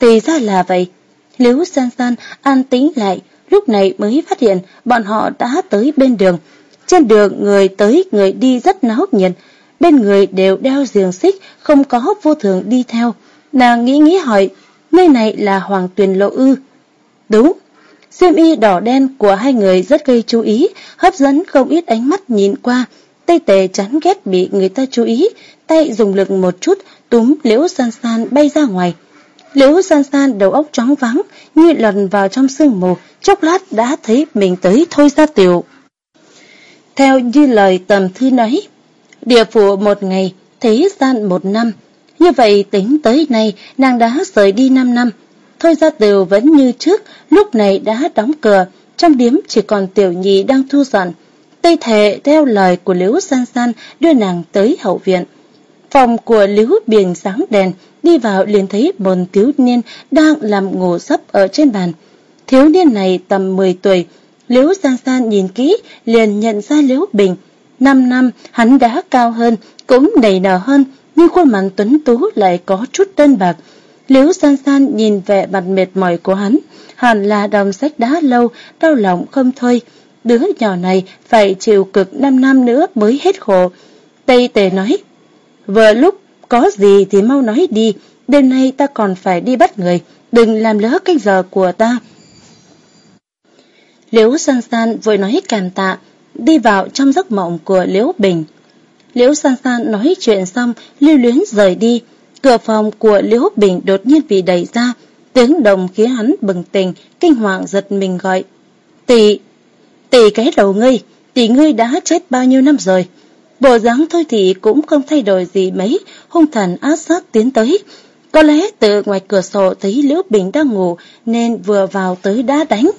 Thì ra là vậy. Liễu san san an tĩnh lại, lúc này mới phát hiện bọn họ đã tới bên đường. Trên đường người tới người đi rất náo nhiệt, bên người đều đeo giường xích, không có vô thường đi theo. Nàng nghĩ nghĩ hỏi, nơi này là Hoàng Tuyền Lộ Ư. Đúng, xiêm y đỏ đen của hai người rất gây chú ý, hấp dẫn không ít ánh mắt nhìn qua. Tây tề chán ghét bị người ta chú ý, tay dùng lực một chút, túm liễu san san bay ra ngoài. Liễu san san đầu óc trống vắng, như lần vào trong sương mù, chốc lát đã thấy mình tới thôi ra tiểu. Theo như lời tầm thư nói, địa phủ một ngày, thế gian một năm. Như vậy tính tới nay, nàng đã rời đi năm năm, Thôi ra tiểu vẫn như trước, lúc này đã đóng cửa, trong điếm chỉ còn tiểu nhị đang thu dọn. Tây thệ theo lời của Liễu San San đưa nàng tới hậu viện. Phòng của Liễu Biển sáng đèn, đi vào liền thấy một thiếu niên đang làm ngủ sấp ở trên bàn. Thiếu niên này tầm 10 tuổi, Liễu San San nhìn kỹ liền nhận ra Liễu Bình. Năm năm hắn đã cao hơn, cũng đầy nở hơn, nhưng khuôn mặt tuấn tú lại có chút đơn bạc. Liễu San San nhìn vẻ mặt mệt mỏi của hắn, hẳn là đồng sách đá lâu, đau lòng không thôi. Đứa nhỏ này phải chịu cực 5 năm nữa mới hết khổ. Tây Tề nói, vừa lúc có gì thì mau nói đi, đêm nay ta còn phải đi bắt người, đừng làm lỡ cách giờ của ta. Liễu San San vội nói cảm tạ, đi vào trong giấc mộng của Liễu Bình. Liễu San San nói chuyện xong, lưu luyến rời đi. Cửa phòng của Liễu Bình đột nhiên bị đẩy ra, tiếng đồng khiến hắn bừng tỉnh, kinh hoàng giật mình gọi. Tỷ, tỷ cái đầu ngươi, tỷ ngươi đã chết bao nhiêu năm rồi. Bộ dáng thôi thì cũng không thay đổi gì mấy, hung thần áp sát tiến tới. Có lẽ từ ngoài cửa sổ thấy Liễu Bình đang ngủ nên vừa vào tới đã đánh.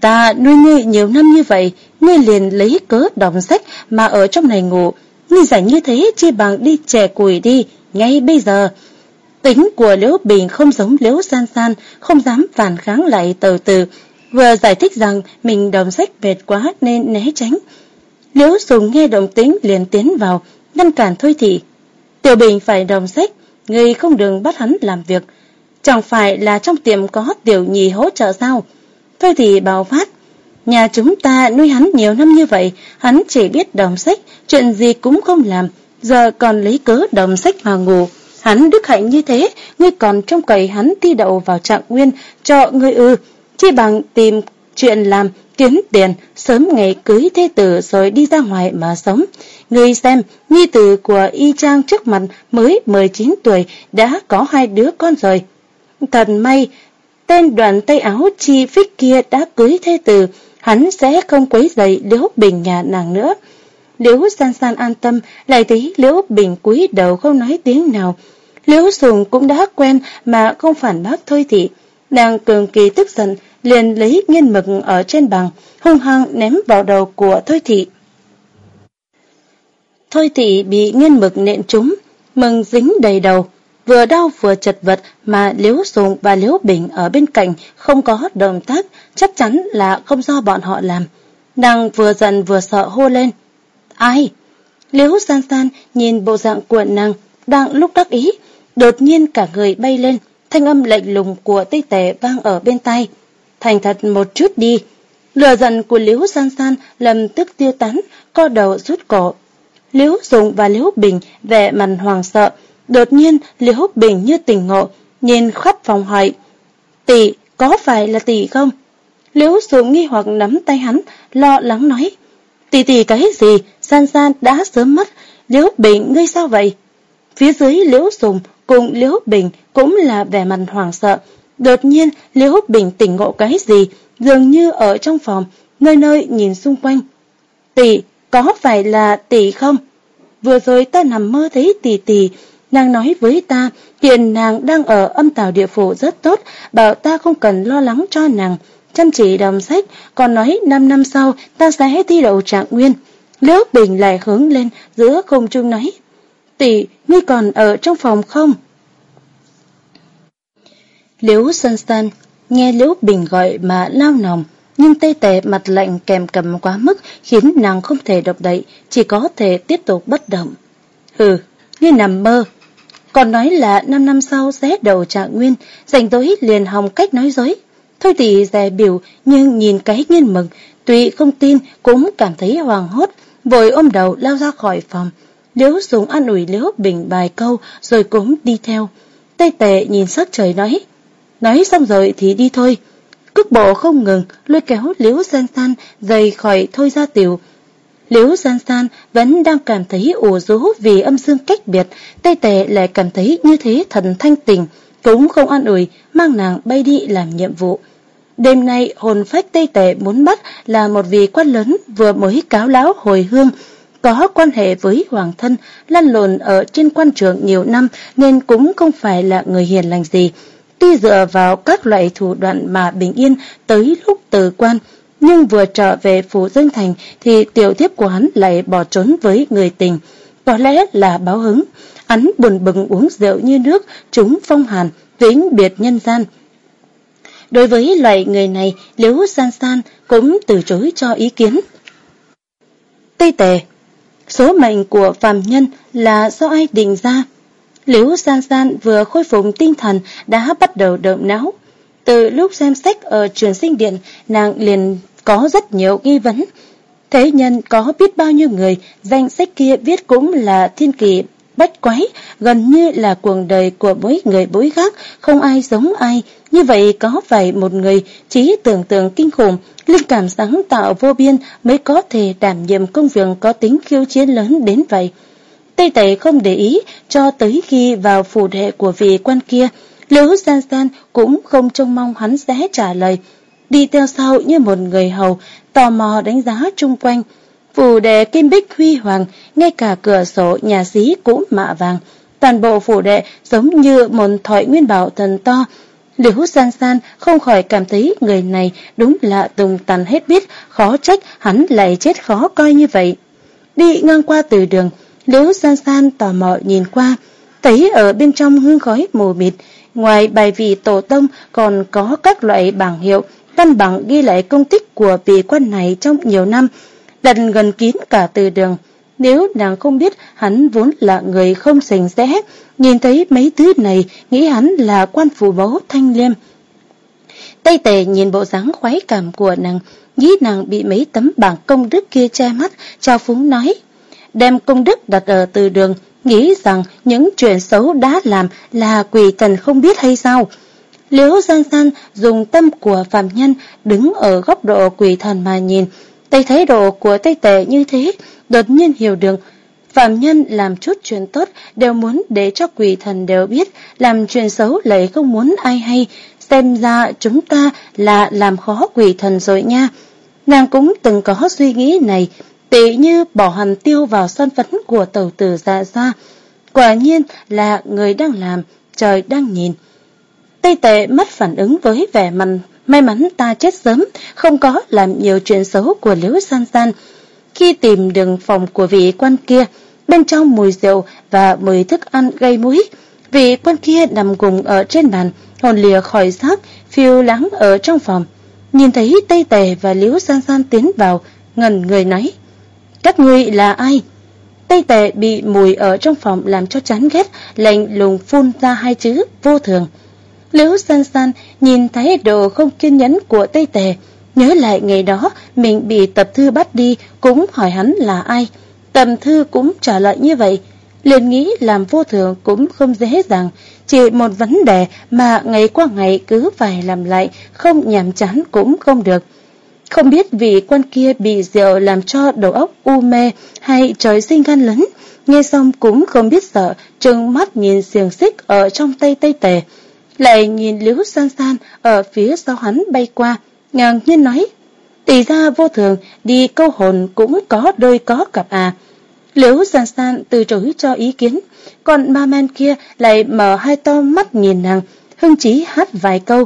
Ta nuôi ngươi nhiều năm như vậy, ngươi liền lấy cớ đọc sách mà ở trong này ngủ. Ngươi giải như thế chi bằng đi chè củi đi, ngay bây giờ. Tính của Liễu Bình không giống Liễu San San, không dám phản kháng lại từ từ. Vừa giải thích rằng mình đồng sách mệt quá nên né tránh. Liễu Sùng nghe động tính liền tiến vào, ngăn cản Thôi Thị. Tiểu Bình phải đồng sách, ngươi không đừng bắt hắn làm việc. Chẳng phải là trong tiệm có tiểu nhì hỗ trợ sao? Thôi thì bào phát. Nhà chúng ta nuôi hắn nhiều năm như vậy, hắn chỉ biết đồng sách, chuyện gì cũng không làm, giờ còn lấy cớ đồng sách mà ngủ. Hắn đức hạnh như thế, ngươi còn trông cậy hắn thi đậu vào trạng nguyên, cho ngươi ư, chi bằng tìm chuyện làm, kiếm tiền, sớm ngày cưới thế tử rồi đi ra ngoài mà sống. Ngươi xem, nhi tử của Y Trang trước mặt mới 19 tuổi đã có hai đứa con rồi. Thật may, tên đoàn tay áo chi phích kia đã cưới thê tử, hắn sẽ không quấy rầy Liễu Bình nhà nàng nữa. Liễu san san an tâm, lại thấy Liễu Bình cúi đầu không nói tiếng nào. Liễu Sùng cũng đã quen mà không phản bác thôi thị. Nàng cường kỳ tức giận, liền lấy nghiên mực ở trên bàn hung hăng ném vào đầu của Thôi Thị. Thôi Thị bị nghiên mực nện trúng, mừng dính đầy đầu, vừa đau vừa chật vật mà Liễu Sùng và Liễu Bình ở bên cạnh không có động tác, chắc chắn là không do bọn họ làm. Nàng vừa giận vừa sợ hô lên. Ai? Liễu san san nhìn bộ dạng của nàng, đang lúc đắc ý, đột nhiên cả người bay lên, thanh âm lạnh lùng của tây tể vang ở bên tay. Thành thật một chút đi. Lửa giận của Liễu san san lầm tức tiêu tán, co đầu rút cổ. Liễu Sùng và Liễu Bình vẻ mặt hoàng sợ, Đột nhiên, Liễu Bình như tỉnh ngộ, nhìn khắp phòng hỏi. Tỷ, có phải là tỷ không? Liễu Sùng nghi hoặc nắm tay hắn, lo lắng nói. Tỷ tỷ cái gì? San San đã sớm mất. Liễu Bình, ngươi sao vậy? Phía dưới Liễu Sùng cùng Liễu Bình cũng là vẻ mặt hoảng sợ. Đột nhiên, Liễu Bình tỉnh ngộ cái gì? Dường như ở trong phòng, nơi nơi nhìn xung quanh. Tỷ, có phải là tỷ không? Vừa rồi ta nằm mơ thấy tỷ tỷ, Nàng nói với ta, hiện nàng đang ở âm tào địa phủ rất tốt, bảo ta không cần lo lắng cho nàng. Chăm chỉ đọc sách, còn nói 5 năm sau ta sẽ thi đậu trạng nguyên. Liễu Bình lại hướng lên giữa không trung nói, tỷ, ngươi còn ở trong phòng không? Liễu Sơn Sơn nghe Liễu Bình gọi mà lao nòng, nhưng tê tệ mặt lạnh kèm cầm quá mức khiến nàng không thể độc đậy, chỉ có thể tiếp tục bất động. Hừ, ngươi nằm mơ, còn nói là 5 năm sau sẽ đầu trạng nguyên, dành tối liền hòng cách nói dối. Thôi thì dè biểu, nhưng nhìn cái nghiên mừng, tuy không tin cũng cảm thấy hoàng hốt, vội ôm đầu lao ra khỏi phòng. Liễu Dũng an ủi Liễu Bình vài câu rồi cũng đi theo. Tây tệ nhìn sắc trời nói, nói xong rồi thì đi thôi. Cước bộ không ngừng, lôi kéo Liễu san san rời khỏi thôi ra tiểu, Liễu San San vẫn đang cảm thấy ủ rũ vì âm dương cách biệt, Tây tệ lại cảm thấy như thế thần thanh tình, cũng không an ủi, mang nàng bay đi làm nhiệm vụ. Đêm nay hồn phách Tây tệ muốn bắt là một vị quan lớn vừa mới cáo lão hồi hương, có quan hệ với hoàng thân, lăn lộn ở trên quan trường nhiều năm nên cũng không phải là người hiền lành gì. Tuy dựa vào các loại thủ đoạn mà bình yên tới lúc từ quan, nhưng vừa trở về phủ Dương Thành thì tiểu thiếp của hắn lại bỏ trốn với người tình. có lẽ là báo hứng. Hắn buồn bừng uống rượu như nước, chúng phong hàn, vĩnh biệt nhân gian. Đối với loại người này, Liễu San San cũng từ chối cho ý kiến. Tây Tề Số mệnh của phàm nhân là do ai định ra? Liễu San San vừa khôi phục tinh thần đã bắt đầu động não. Từ lúc xem sách ở trường sinh điện, nàng liền có rất nhiều nghi vấn. Thế nhân có biết bao nhiêu người, danh sách kia viết cũng là thiên kỳ bách quái, gần như là cuộc đời của mỗi người mỗi khác, không ai giống ai. Như vậy có phải một người trí tưởng tượng kinh khủng, linh cảm sáng tạo vô biên mới có thể đảm nhiệm công việc có tính khiêu chiến lớn đến vậy. Tây Tẩy không để ý cho tới khi vào phủ đệ của vị quan kia, Liễu San San cũng không trông mong hắn sẽ trả lời. Đi theo sau như một người hầu, tò mò đánh giá chung quanh. Phủ đệ kim bích huy hoàng, ngay cả cửa sổ nhà xí cũng mạ vàng. Toàn bộ phủ đệ giống như một thỏi nguyên bảo thần to. Liễu san san không khỏi cảm thấy người này đúng là tùng tàn hết biết, khó trách hắn lại chết khó coi như vậy. Đi ngang qua từ đường, Liễu san san tò mò nhìn qua, thấy ở bên trong hương khói mù mịt, ngoài bài vị tổ tông còn có các loại bảng hiệu, văn bằng ghi lại công tích của vị quan này trong nhiều năm, đặt gần kín cả từ đường. Nếu nàng không biết hắn vốn là người không sành sẽ, nhìn thấy mấy thứ này nghĩ hắn là quan phủ báu thanh liêm. Tây tề nhìn bộ dáng khoái cảm của nàng, nghĩ nàng bị mấy tấm bảng công đức kia che mắt, trao phúng nói. Đem công đức đặt ở từ đường, nghĩ rằng những chuyện xấu đã làm là quỷ thần không biết hay sao. Liễu San San dùng tâm của phạm nhân đứng ở góc độ quỷ thần mà nhìn, Tây thái độ của Tây Tề như thế, đột nhiên hiểu được. Phạm nhân làm chút chuyện tốt đều muốn để cho quỷ thần đều biết, làm chuyện xấu lại không muốn ai hay. Xem ra chúng ta là làm khó quỷ thần rồi nha. Nàng cũng từng có suy nghĩ này, tỉ như bỏ hàn tiêu vào son phấn của tàu tử dạ ra. Quả nhiên là người đang làm, trời đang nhìn. Tây tệ mất phản ứng với vẻ mặt May mắn ta chết sớm, không có làm nhiều chuyện xấu của Liễu San San. Khi tìm đường phòng của vị quan kia, bên trong mùi rượu và mùi thức ăn gây mũi, vị quan kia nằm cùng ở trên bàn, hồn lìa khỏi xác, phiêu lãng ở trong phòng. Nhìn thấy Tây Tề và Liễu San San tiến vào, ngần người nói, Các ngươi là ai? Tây Tề bị mùi ở trong phòng làm cho chán ghét, lạnh lùng phun ra hai chữ vô thường. Liễu san san nhìn thái độ không kiên nhẫn của Tây Tề, nhớ lại ngày đó mình bị tập thư bắt đi cũng hỏi hắn là ai. Tầm thư cũng trả lời như vậy, liền nghĩ làm vô thường cũng không dễ dàng, chỉ một vấn đề mà ngày qua ngày cứ phải làm lại, không nhàm chán cũng không được. Không biết vị quan kia bị rượu làm cho đầu óc u mê hay trời sinh gan lớn, nghe xong cũng không biết sợ, trừng mắt nhìn xiềng xích ở trong tay Tây Tề lại nhìn liễu san san ở phía sau hắn bay qua, ngang nhiên nói, tỷ ra vô thường, đi câu hồn cũng có đôi có cặp à. Liễu san san từ chối cho ý kiến, còn ba men kia lại mở hai to mắt nhìn nàng, hưng chí hát vài câu.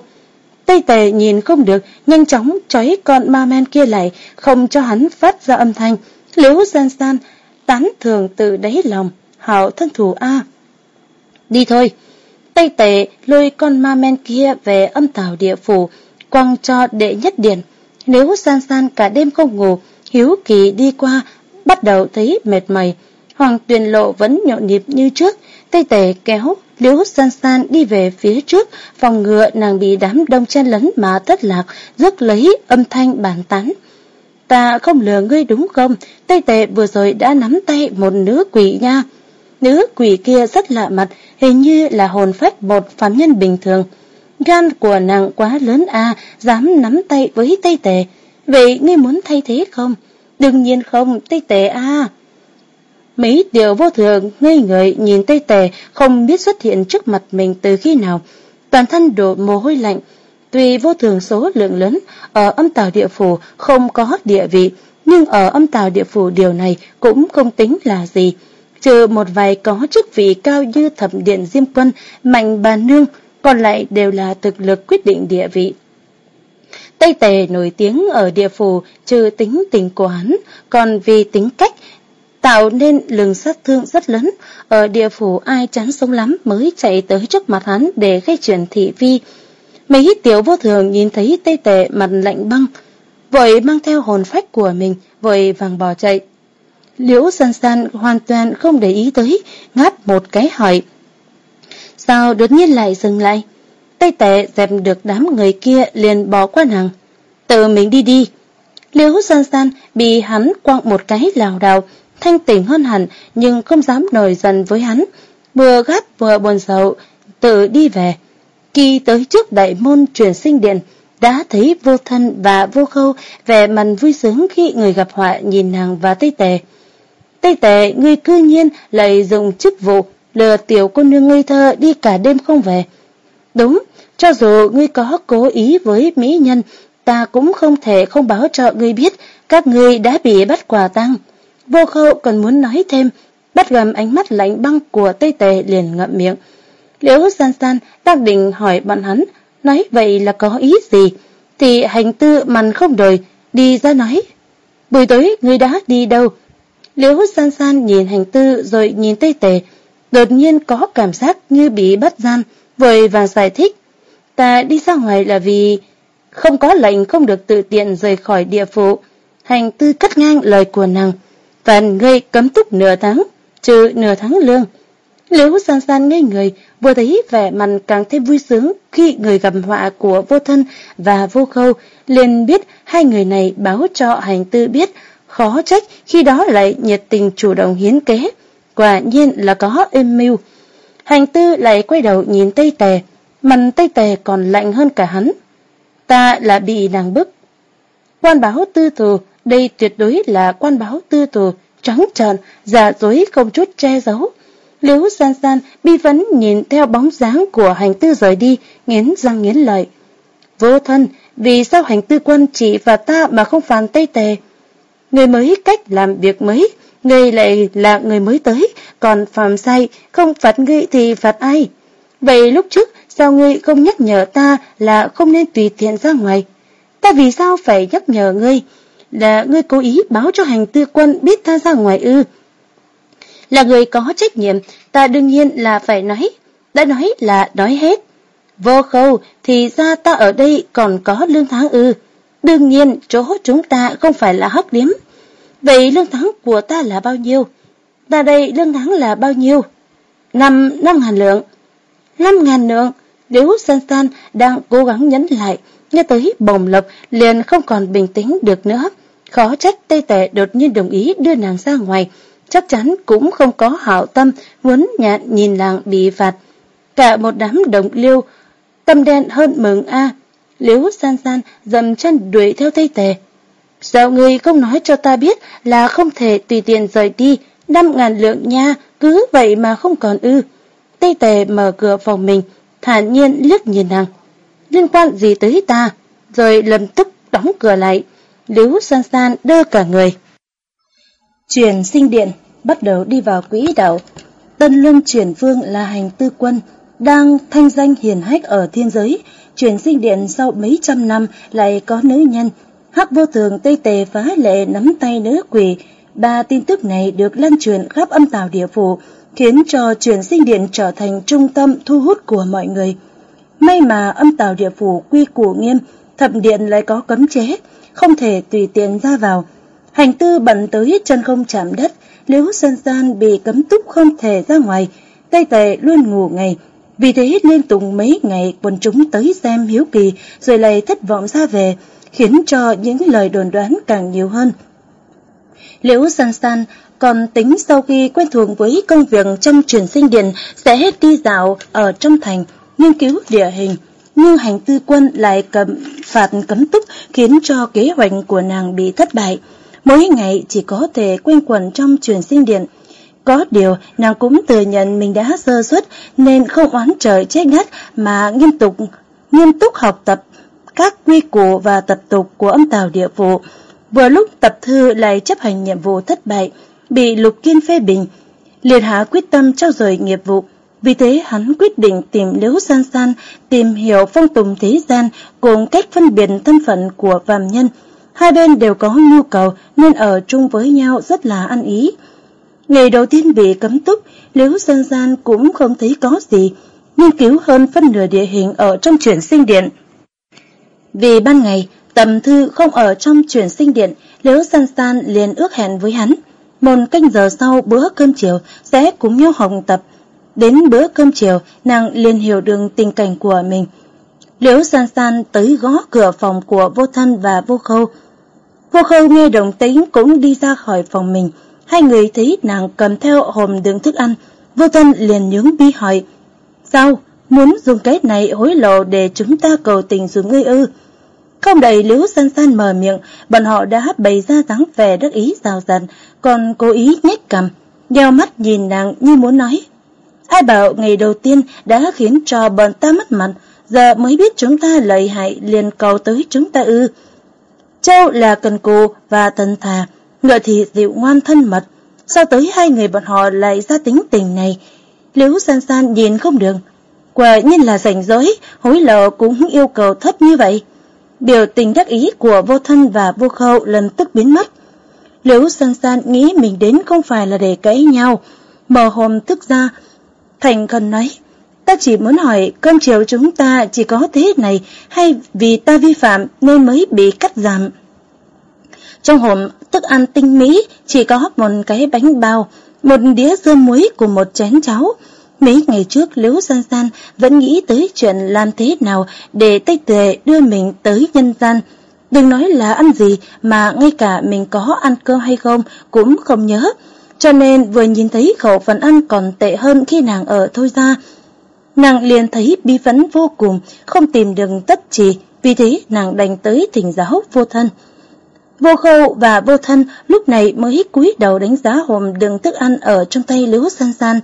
Tây tề nhìn không được, nhanh chóng trói con ma men kia lại, không cho hắn phát ra âm thanh. Liễu san san tán thường từ đáy lòng, hảo thân thủ a. Đi thôi. Tây Tề lôi con ma men kia về âm tào địa phủ, quăng cho đệ nhất điện. Nếu san san cả đêm không ngủ, hiếu kỳ đi qua, bắt đầu thấy mệt mỏi. Hoàng tuyền lộ vẫn nhộn nhịp như trước, Tây Tề kéo Liễu san san đi về phía trước, phòng ngựa nàng bị đám đông chen lấn mà thất lạc, rước lấy âm thanh bàn tán. Ta không lừa ngươi đúng không? Tây Tề vừa rồi đã nắm tay một nữ quỷ nha. Nữ quỷ kia rất lạ mặt, hình như là hồn phách một phạm nhân bình thường. Gan của nàng quá lớn à, dám nắm tay với Tây Tề. Vậy ngươi muốn thay thế không? Đương nhiên không, Tây Tề à. Mấy điều vô thường ngây người nhìn Tây Tề không biết xuất hiện trước mặt mình từ khi nào. Toàn thân đổ mồ hôi lạnh. Tuy vô thường số lượng lớn, ở âm tào địa phủ không có địa vị, nhưng ở âm tào địa phủ điều này cũng không tính là gì trừ một vài có chức vị cao như thẩm điện diêm quân, mạnh bà nương, còn lại đều là thực lực quyết định địa vị. Tây Tề nổi tiếng ở địa phủ trừ tính tình của hắn, còn vì tính cách, tạo nên lường sát thương rất lớn. Ở địa phủ ai chán sống lắm mới chạy tới trước mặt hắn để gây chuyện thị phi. Mấy tiểu vô thường nhìn thấy tây tề mặt lạnh băng, vội mang theo hồn phách của mình, vội vàng bỏ chạy. Liễu san san hoàn toàn không để ý tới, ngáp một cái hỏi. Sao đột nhiên lại dừng lại? tay tệ dẹp được đám người kia liền bỏ qua nàng. Tự mình đi đi. Liễu san san bị hắn quăng một cái lào đảo, thanh tỉnh hơn hẳn nhưng không dám nổi giận với hắn. Vừa gắt vừa buồn sầu, tự đi về. Khi tới trước đại môn truyền sinh điện, đã thấy vô thân và vô khâu vẻ mặt vui sướng khi người gặp họa nhìn nàng và Tây Tề. Tây tệ ngươi cư nhiên lại dùng chức vụ lừa tiểu cô nương ngây thơ đi cả đêm không về. Đúng, cho dù ngươi có cố ý với mỹ nhân, ta cũng không thể không báo cho ngươi biết các ngươi đã bị bắt quả tăng. Vô khâu còn muốn nói thêm, bắt gầm ánh mắt lạnh băng của Tây Tề liền ngậm miệng. Liễu san san đang định hỏi bọn hắn, nói vậy là có ý gì? Thì hành tư mằn không đời, đi ra nói. Buổi tối ngươi đã đi đâu? Liễu san san nhìn hành tư rồi nhìn Tây Tề, đột nhiên có cảm giác như bị bắt gian, vội vàng giải thích. Ta đi ra ngoài là vì không có lệnh không được tự tiện rời khỏi địa phủ. Hành tư cắt ngang lời của nàng, phản gây cấm túc nửa tháng, trừ nửa tháng lương. Liễu san san ngây người, vừa thấy vẻ mặt càng thêm vui sướng khi người gặp họa của vô thân và vô khâu, liền biết hai người này báo cho hành tư biết, khó trách khi đó lại nhiệt tình chủ động hiến kế. Quả nhiên là có êm mưu. Hành tư lại quay đầu nhìn Tây Tề, mặt Tây Tề còn lạnh hơn cả hắn. Ta là bị nàng bức. Quan báo tư thù, đây tuyệt đối là quan báo tư thù, trắng trợn, giả dối không chút che giấu. Liễu san san bi vấn nhìn theo bóng dáng của hành tư rời đi, nghiến răng nghiến lợi. Vô thân, vì sao hành tư quân chỉ và ta mà không phản Tây Tề? Người mới cách làm việc mới, người lại là người mới tới, còn phạm sai, không phạt ngươi thì phạt ai? Vậy lúc trước, sao ngươi không nhắc nhở ta là không nên tùy tiện ra ngoài? Ta vì sao phải nhắc nhở ngươi? Là ngươi cố ý báo cho hành tư quân biết ta ra ngoài ư? Là người có trách nhiệm, ta đương nhiên là phải nói. Đã nói là nói hết. Vô khâu, thì ra ta ở đây còn có lương tháng ư. Đương nhiên, chỗ chúng ta không phải là hấp điếm. Vậy lương tháng của ta là bao nhiêu? Ta đây lương tháng là bao nhiêu? Năm, năm ngàn lượng. Năm ngàn lượng, nếu San San đang cố gắng nhấn lại, nghe tới bồng lộc liền không còn bình tĩnh được nữa. Khó trách Tây Tệ đột nhiên đồng ý đưa nàng ra ngoài, chắc chắn cũng không có hảo tâm muốn nhạn nhìn nàng bị phạt. Cả một đám đồng liêu, tâm đen hơn mừng a Liễu san san dầm chân đuổi theo Tây Tề. Sao người không nói cho ta biết là không thể tùy tiện rời đi, năm ngàn lượng nha, cứ vậy mà không còn ư. Tây Tề mở cửa phòng mình, thản nhiên liếc nhìn nàng. Liên quan gì tới ta? Rồi lập tức đóng cửa lại. Liễu san san đơ cả người. Truyền sinh điện bắt đầu đi vào quỹ đạo. Tân Luân chuyển vương là hành tư quân, đang thanh danh hiền hách ở thiên giới. Truyền sinh điện sau mấy trăm năm lại có nữ nhân. Hắc vô thường Tây Tề phá lệ nắm tay nữ quỷ. Ba tin tức này được lan truyền khắp âm tào địa phủ, khiến cho truyền sinh điện trở thành trung tâm thu hút của mọi người. May mà âm tào địa phủ quy củ nghiêm, thập điện lại có cấm chế, không thể tùy tiện ra vào. Hành tư bận tới chân không chạm đất, nếu Sơn San bị cấm túc không thể ra ngoài, Tây Tề luôn ngủ ngày. Vì thế liên tục mấy ngày quần chúng tới xem hiếu kỳ rồi lại thất vọng ra về, khiến cho những lời đồn đoán càng nhiều hơn. Liễu San San còn tính sau khi quen thuộc với công việc trong truyền sinh điện sẽ hết đi dạo ở trong thành, nghiên cứu địa hình. Nhưng hành tư quân lại cầm phạt cấm túc khiến cho kế hoạch của nàng bị thất bại mỗi ngày chỉ có thể quanh quẩn trong truyền sinh điện. Có điều, nàng cũng thừa nhận mình đã sơ suất nên không oán trời chết ngắt mà nghiêm túc, nghiêm túc học tập các quy củ và tập tục của âm tào địa phủ. Vừa lúc tập thư lại chấp hành nhiệm vụ thất bại, bị lục kiên phê bình, liền hạ quyết tâm trao dồi nghiệp vụ. Vì thế hắn quyết định tìm Liễu San San, tìm hiểu phong tục thế gian cùng cách phân biệt thân phận của phàm nhân, Hai bên đều có nhu cầu nên ở chung với nhau rất là ăn ý. Ngày đầu tiên bị cấm túc, Liễu Dân Gian cũng không thấy có gì, nghiên cứu hơn phân nửa địa hình ở trong chuyển sinh điện. Vì ban ngày, tầm thư không ở trong chuyển sinh điện, Liễu San San liền ước hẹn với hắn. Một canh giờ sau bữa cơm chiều sẽ cùng nhau học tập. Đến bữa cơm chiều, nàng liền hiểu được tình cảnh của mình. Liễu San San tới gõ cửa phòng của vô thân và vô khâu. Vô khâu nghe đồng tính cũng đi ra khỏi phòng mình. Hai người thấy nàng cầm theo hòm đựng thức ăn. Vô thân liền nhướng bi hỏi. Sao? Muốn dùng cái này hối lộ để chúng ta cầu tình xuống ngươi ư? Không đầy Liễu San San mở miệng, bọn họ đã bày ra dáng vẻ đắc ý rào rạt, còn cố ý nhếch cằm, đeo mắt nhìn nàng như muốn nói. Ai bảo ngày đầu tiên đã khiến cho bọn ta mất mặt, giờ mới biết chúng ta lợi hại liền cầu tới chúng ta ư. Châu là cần cù và thần thà, ngựa thì dịu ngoan thân mật. Sao tới hai người bọn họ lại ra tính tình này? Liễu san san nhìn không được. Quả nhiên là rảnh rỗi, hối lộ cũng yêu cầu thấp như vậy. Biểu tình đắc ý của vô thân và vô khâu lần tức biến mất. Liễu san san nghĩ mình đến không phải là để cãi nhau. Mờ hồn thức ra, thành cần nói. Ta chỉ muốn hỏi cơm chiều chúng ta chỉ có thế này hay vì ta vi phạm nên mới bị cắt giảm. Trong hộp thức ăn tinh mỹ chỉ có một cái bánh bao, một đĩa dưa muối cùng một chén cháo. Mấy ngày trước Liễu San San vẫn nghĩ tới chuyện làm thế nào để Tây Tề đưa mình tới nhân gian. Đừng nói là ăn gì mà ngay cả mình có ăn cơm hay không cũng không nhớ. Cho nên vừa nhìn thấy khẩu phần ăn còn tệ hơn khi nàng ở Thôi Ra. Nàng liền thấy bi phấn vô cùng, không tìm được tất chỉ, vì thế nàng đành tới thỉnh giáo vô thân. Vô khâu và vô thân lúc này mới cúi đầu đánh giá hòm đựng thức ăn ở trong tay Liễu San San.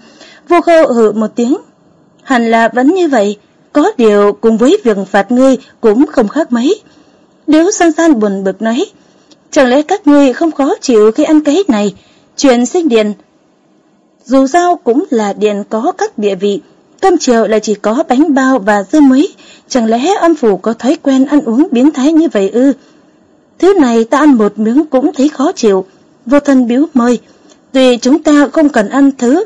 Vô khâu hự một tiếng. Hẳn là vẫn như vậy, có điều cùng với việc phạt ngươi cũng không khác mấy. Liễu San San buồn bực nói, chẳng lẽ các ngươi không khó chịu khi ăn cái này, chuyện sinh điện. Dù sao cũng là điện có các địa vị, cơm chiều là chỉ có bánh bao và dưa muối, chẳng lẽ âm phủ có thói quen ăn uống biến thái như vậy ư? Thứ này ta ăn một miếng cũng thấy khó chịu. Vô thân biếu mời. Tuy chúng ta không cần ăn thứ,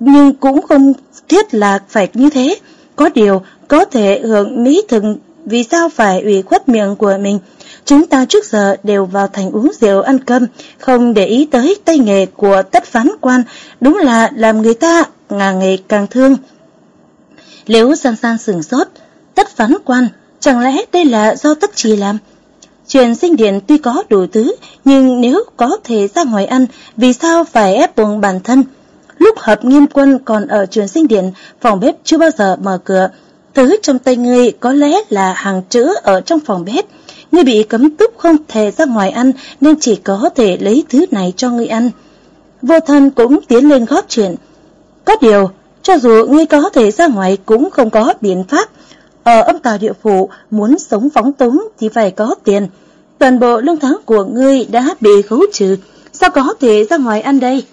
nhưng cũng không thiết là phải như thế. Có điều, có thể hưởng mỹ thực vì sao phải ủy khuất miệng của mình. Chúng ta trước giờ đều vào thành uống rượu ăn cơm, không để ý tới tay nghề của tất phán quan, đúng là làm người ta ngà nghề càng thương. Nếu san san sừng sốt, tất phán quan, chẳng lẽ đây là do tất trì làm? Chuyện sinh điện tuy có đủ thứ, nhưng nếu có thể ra ngoài ăn, vì sao phải ép buộc bản thân? Lúc hợp nghiêm quân còn ở truyền sinh điện, phòng bếp chưa bao giờ mở cửa. Thứ trong tay ngươi có lẽ là hàng chữ ở trong phòng bếp. Ngươi bị cấm túc không thể ra ngoài ăn nên chỉ có thể lấy thứ này cho ngươi ăn. Vô thân cũng tiến lên góp chuyện. Có điều, cho dù ngươi có thể ra ngoài cũng không có biện pháp. Ở âm tào địa phủ, muốn sống phóng túng thì phải có tiền. Toàn bộ lương tháng của ngươi đã bị khấu trừ, sao có thể ra ngoài ăn đây?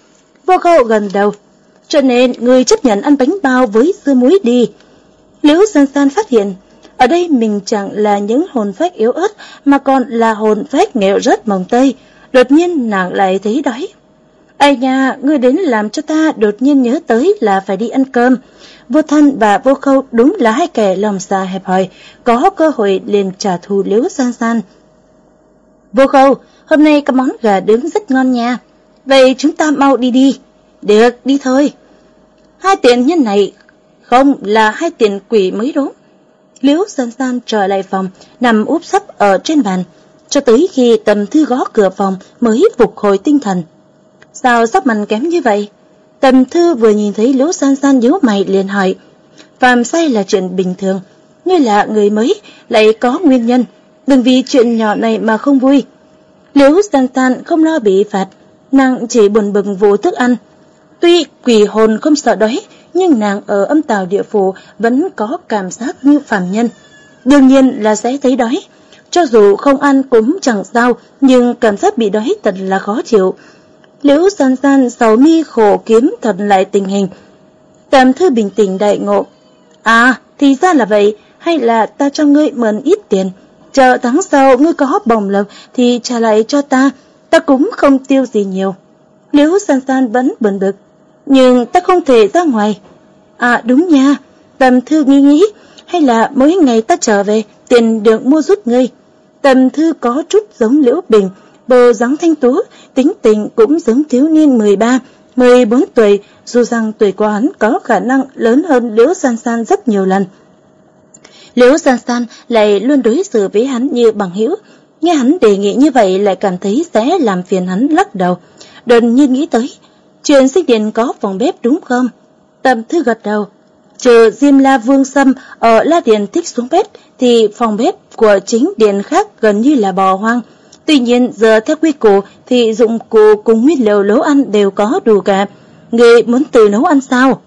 Vô khâu gần đầu, cho nên ngươi chấp nhận ăn bánh bao với dưa muối đi. Liễu san san phát hiện, ở đây mình chẳng là những hồn phách yếu ớt mà còn là hồn phách nghèo rớt mồng tây. Đột nhiên nàng lại thấy đói. Ai nha, ngươi đến làm cho ta đột nhiên nhớ tới là phải đi ăn cơm. Vô thân và vô khâu đúng là hai kẻ lòng xa hẹp hòi, có cơ hội liền trả thù liễu san san. Vô khâu, hôm nay có món gà nướng rất ngon nha. Vậy chúng ta mau đi đi. Được, đi thôi. Hai tiền nhân này không là hai tiền quỷ mới đúng. Liễu san san trở lại phòng, nằm úp sấp ở trên bàn, cho tới khi tầm thư gõ cửa phòng mới phục hồi tinh thần. Sao sắp mặt kém như vậy? Tầm thư vừa nhìn thấy Liễu san san nhíu mày liền hỏi. Phạm sai là chuyện bình thường, ngươi là người mới, lại có nguyên nhân, đừng vì chuyện nhỏ này mà không vui. Liễu san san không lo bị phạt, nàng chỉ buồn bực vụ thức ăn. Tuy quỷ hồn không sợ đói, nhưng nàng ở âm tào địa phủ vẫn có cảm giác như phàm nhân. Đương nhiên là sẽ thấy đói. Cho dù không ăn cũng chẳng sao, nhưng cảm giác bị đói thật là khó chịu. Liễu san san sầu mi khổ kiếm thật lại tình hình. Tam thư bình tĩnh đại ngộ. À, thì ra là vậy, hay là ta cho ngươi mượn ít tiền. Chờ tháng sau ngươi có bồng lộc thì trả lại cho ta, ta cũng không tiêu gì nhiều. Liễu san san vẫn bần bực. Nhưng ta không thể ra ngoài. À đúng nha, tầm thư nghĩ nghĩ, hay là mỗi ngày ta trở về, tiền được mua giúp ngươi. Tầm thư có chút giống Liễu Bình, bờ dáng thanh tú, tính tình cũng giống thiếu niên 13, 14 tuổi, dù rằng tuổi của hắn có khả năng lớn hơn Liễu San San rất nhiều lần. Liễu San San lại luôn đối xử với hắn như bằng hữu, nghe hắn đề nghị như vậy lại cảm thấy sẽ làm phiền hắn lắc đầu. Đột nhiên nghĩ tới, chuyện sinh điện có phòng bếp đúng không? tâm thư gật đầu. Trừ Diêm La Vương Sâm ở La Điện thích xuống bếp thì phòng bếp của chính điện khác gần như là bò hoang. Tuy nhiên giờ theo quy củ thì dụng cụ cùng nguyên liệu nấu ăn đều có đủ cả. Người muốn tự nấu ăn sao?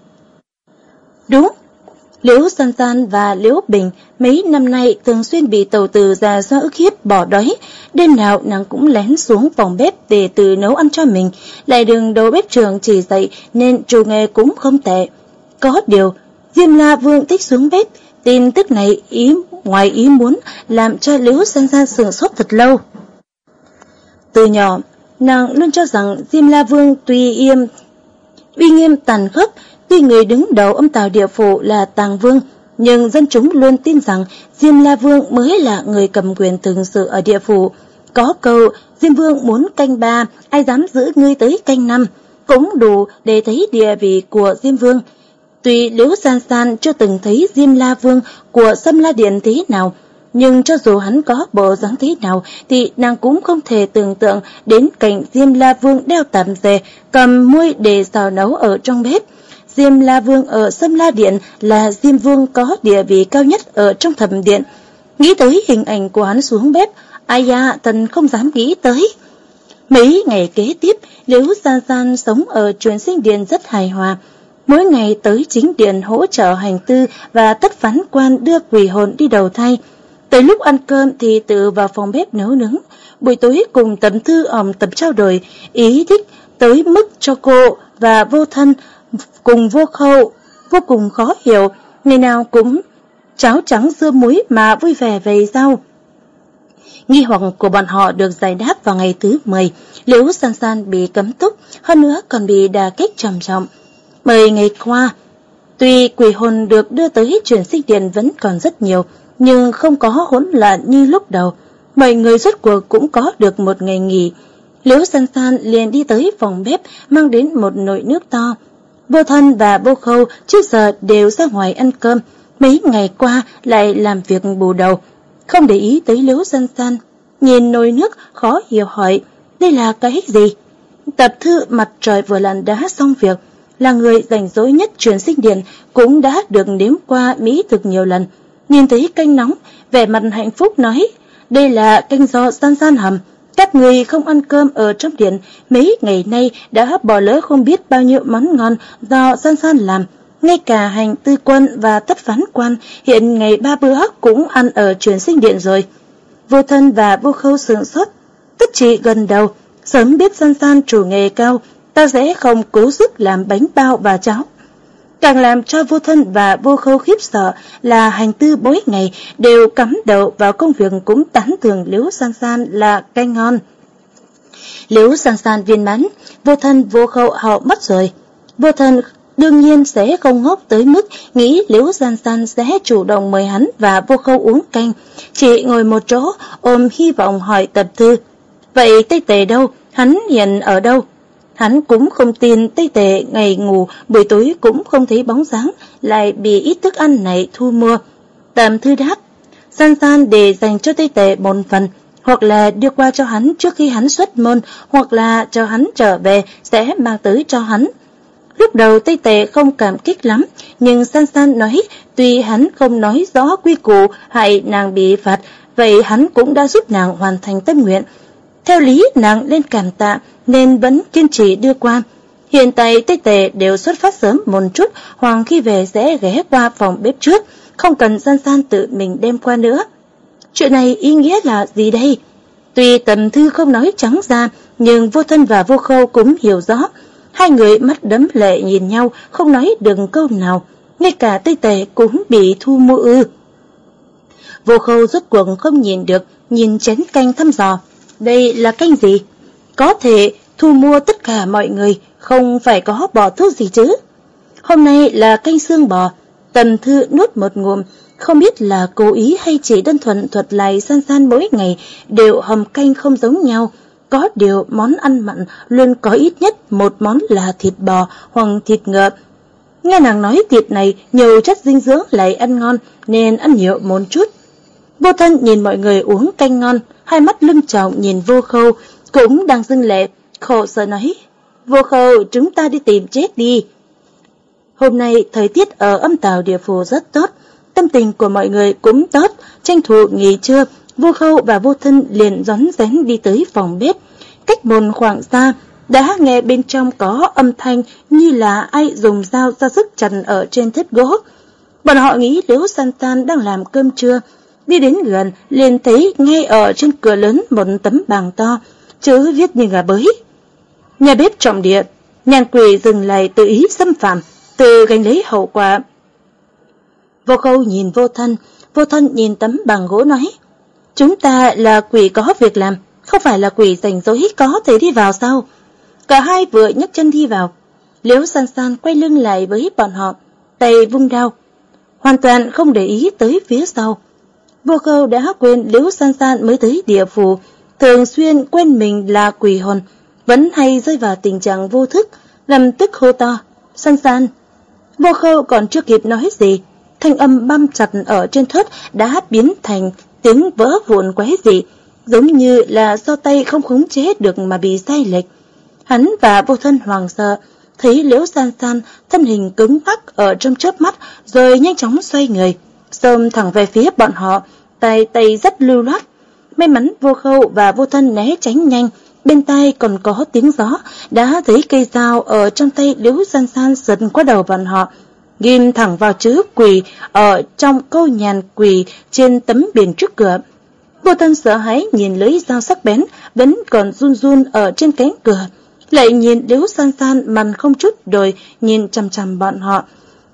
Đúng. Liễu San San và Liễu Bình mấy năm nay thường xuyên bị tàu từ già do ức hiếp bỏ đói. Đêm nào nàng cũng lén xuống phòng bếp để tự nấu ăn cho mình. Lại đường đầu bếp trường chỉ dạy nên chủ nghề cũng không tệ. Có điều, Diêm La Vương thích xuống bếp. Tin tức này ý ngoài ý muốn làm cho Liễu San San sửng sốt thật lâu. Từ nhỏ, nàng luôn cho rằng Diêm La Vương tuy yêm, uy nghiêm tàn khốc, tuy người đứng đầu âm tào địa phủ là Tàng Vương, nhưng dân chúng luôn tin rằng Diêm La Vương mới là người cầm quyền thường sự ở địa phủ. Có câu, Diêm Vương muốn canh ba, ai dám giữ ngươi tới canh năm, cũng đủ để thấy địa vị của Diêm Vương. Tuy Liễu San San chưa từng thấy Diêm La Vương của Sâm La Điện thế nào, nhưng cho dù hắn có bộ dáng thế nào thì nàng cũng không thể tưởng tượng đến cảnh Diêm La Vương đeo tạm dề, cầm muôi để xào nấu ở trong bếp. Diêm La Vương ở Sâm La Điện là Diêm Vương có địa vị cao nhất ở trong thẩm điện. Nghĩ tới hình ảnh của hắn xuống bếp, ai da, tần không dám nghĩ tới. Mấy ngày kế tiếp, Liễu Gia San sống ở truyền sinh điện rất hài hòa. Mỗi ngày tới chính điện hỗ trợ hành tư và tất phán quan đưa quỷ hồn đi đầu thai. Tới lúc ăn cơm thì tự vào phòng bếp nấu nướng. Buổi tối cùng tấm thư ỏm tấm trao đổi, ý thích tới mức cho cô và vô thân cùng vô khâu, vô cùng khó hiểu, ngày nào cũng cháo trắng dưa muối mà vui vẻ về rau. Nghi hoặc của bọn họ được giải đáp vào ngày thứ 10, Liễu San San bị cấm túc, hơn nữa còn bị đà kích trầm trọng. Mười ngày qua, tuy quỷ hồn được đưa tới chuyển sinh điện vẫn còn rất nhiều, nhưng không có hỗn loạn như lúc đầu. Mọi người rốt cuộc cũng có được một ngày nghỉ. Liễu San San liền đi tới phòng bếp mang đến một nồi nước to. Vô thân và vô khâu trước giờ đều ra ngoài ăn cơm, mấy ngày qua lại làm việc bù đầu, không để ý tới Liễu San San. Nhìn nồi nước khó hiểu hỏi, đây là cái gì? Tập thư mặt trời vừa lặn đá xong việc, là người rảnh rỗi nhất truyền sinh điện cũng đã được nếm qua Mỹ thực nhiều lần. Nhìn thấy canh nóng, vẻ mặt hạnh phúc nói, đây là canh do san san hầm. Các người không ăn cơm ở trong điện mấy ngày nay đã bỏ lỡ không biết bao nhiêu món ngon do san san làm. Ngay cả hành tư quân và tất phán quan hiện ngày ba bữa cũng ăn ở truyền sinh điện rồi. Vô thân và vô khâu sướng sốt. Tất trị gần đầu, sớm biết san san chủ nghề cao, ta sẽ không cố sức làm bánh bao và cháo. Càng làm cho vô thân và vô khâu khiếp sợ là hành tư bối ngày đều cắm đầu vào công việc cũng tán thường Liễu San San là canh ngon. Liễu San San viên mãn, vô thân vô khâu họ mất rồi. Vô thân đương nhiên sẽ không ngốc tới mức nghĩ Liễu San San sẽ chủ động mời hắn và vô khâu uống canh. Chỉ ngồi một chỗ ôm hy vọng hỏi tập thư. Vậy Tây Tề đâu? Hắn hiện ở đâu? Hắn cũng không tin Tây Tề ngày ngủ, buổi tối cũng không thấy bóng dáng, lại bị ít thức ăn này thu mua. Tạm thư đáp, san san để dành cho Tây Tề một phần, hoặc là đưa qua cho hắn trước khi hắn xuất môn, hoặc là cho hắn trở về sẽ mang tới cho hắn. Lúc đầu Tây Tề không cảm kích lắm, nhưng San San nói tuy hắn không nói rõ quy củ hại nàng bị phạt, vậy hắn cũng đã giúp nàng hoàn thành tâm nguyện. Theo lý nàng lên cảm tạ nên vẫn kiên trì đưa qua. Hiện tại Tây Tề đều xuất phát sớm một chút, Hoàng khi về sẽ ghé qua phòng bếp trước, không cần gian san tự mình đem qua nữa. Chuyện này ý nghĩa là gì đây? Tuy tầm thư không nói trắng ra, nhưng vô thân và vô khâu cũng hiểu rõ. Hai người mắt đấm lệ nhìn nhau, không nói đừng câu nào. Ngay cả Tây Tề cũng bị thu mua ư. Vô khâu rốt cuộc không nhìn được, nhìn chén canh thăm dò. Đây là canh gì? Có thể thu mua tất cả mọi người, không phải có bỏ thuốc gì chứ. Hôm nay là canh xương bò, tần thư nuốt một ngụm, không biết là cố ý hay chỉ đơn thuần thuật lại san san mỗi ngày đều hầm canh không giống nhau. Có điều món ăn mặn luôn có ít nhất một món là thịt bò hoặc thịt ngợp. Nghe nàng nói thịt này nhiều chất dinh dưỡng lại ăn ngon nên ăn nhiều một chút. Vô thân nhìn mọi người uống canh ngon, hai mắt lưng trọng nhìn vô khâu, cũng đang dưng lệ, khổ sở nói. Vô khâu, chúng ta đi tìm chết đi. Hôm nay thời tiết ở âm tàu địa phủ rất tốt, tâm tình của mọi người cũng tốt, tranh thủ nghỉ trưa, vô khâu và vô thân liền rón rén đi tới phòng bếp. Cách một khoảng xa, đã nghe bên trong có âm thanh như là ai dùng dao ra sức chằn ở trên thết gỗ. Bọn họ nghĩ Liễu San Tan đang làm cơm trưa, đi đến gần liền thấy ngay ở trên cửa lớn một tấm bảng to, chữ viết như gà bới. Nhà bếp trọng địa, nhàn quỷ dừng lại tự ý xâm phạm, tự gánh lấy hậu quả. Vô khâu nhìn vô thân, vô thân nhìn tấm bằng gỗ nói, chúng ta là quỷ có việc làm, không phải là quỷ rảnh rỗi có thể đi vào sao? Cả hai vừa nhấc chân đi vào, liễu san san quay lưng lại với bọn họ, tay vung đao, hoàn toàn không để ý tới phía sau. Vô khâu đã quên liễu san san mới tới địa phủ, thường xuyên quên mình là quỷ hồn, vẫn hay rơi vào tình trạng vô thức, làm tức hô to, san san. Vô khâu còn chưa kịp nói gì, thanh âm băm chặt ở trên thớt đã biến thành tiếng vỡ vụn quái dị, giống như là do tay không khống chế được mà bị sai lệch. Hắn và vô thân hoàng sợ, thấy liễu san san thân hình cứng ngắc ở trong chớp mắt rồi nhanh chóng xoay người, xông thẳng về phía bọn họ, tay tay rất lưu loát. May mắn vô khâu và vô thân né tránh nhanh, bên tai còn có tiếng gió, đã thấy cây dao ở trong tay liễu san san giật qua đầu bọn họ, ghim thẳng vào chữ quỳ ở trong câu nhàn quỳ trên tấm biển trước cửa. Vô thân sợ hãi nhìn lưỡi dao sắc bén vẫn còn run run ở trên cánh cửa, lại nhìn liễu san san mằn không chút đồi nhìn chằm chằm bọn họ.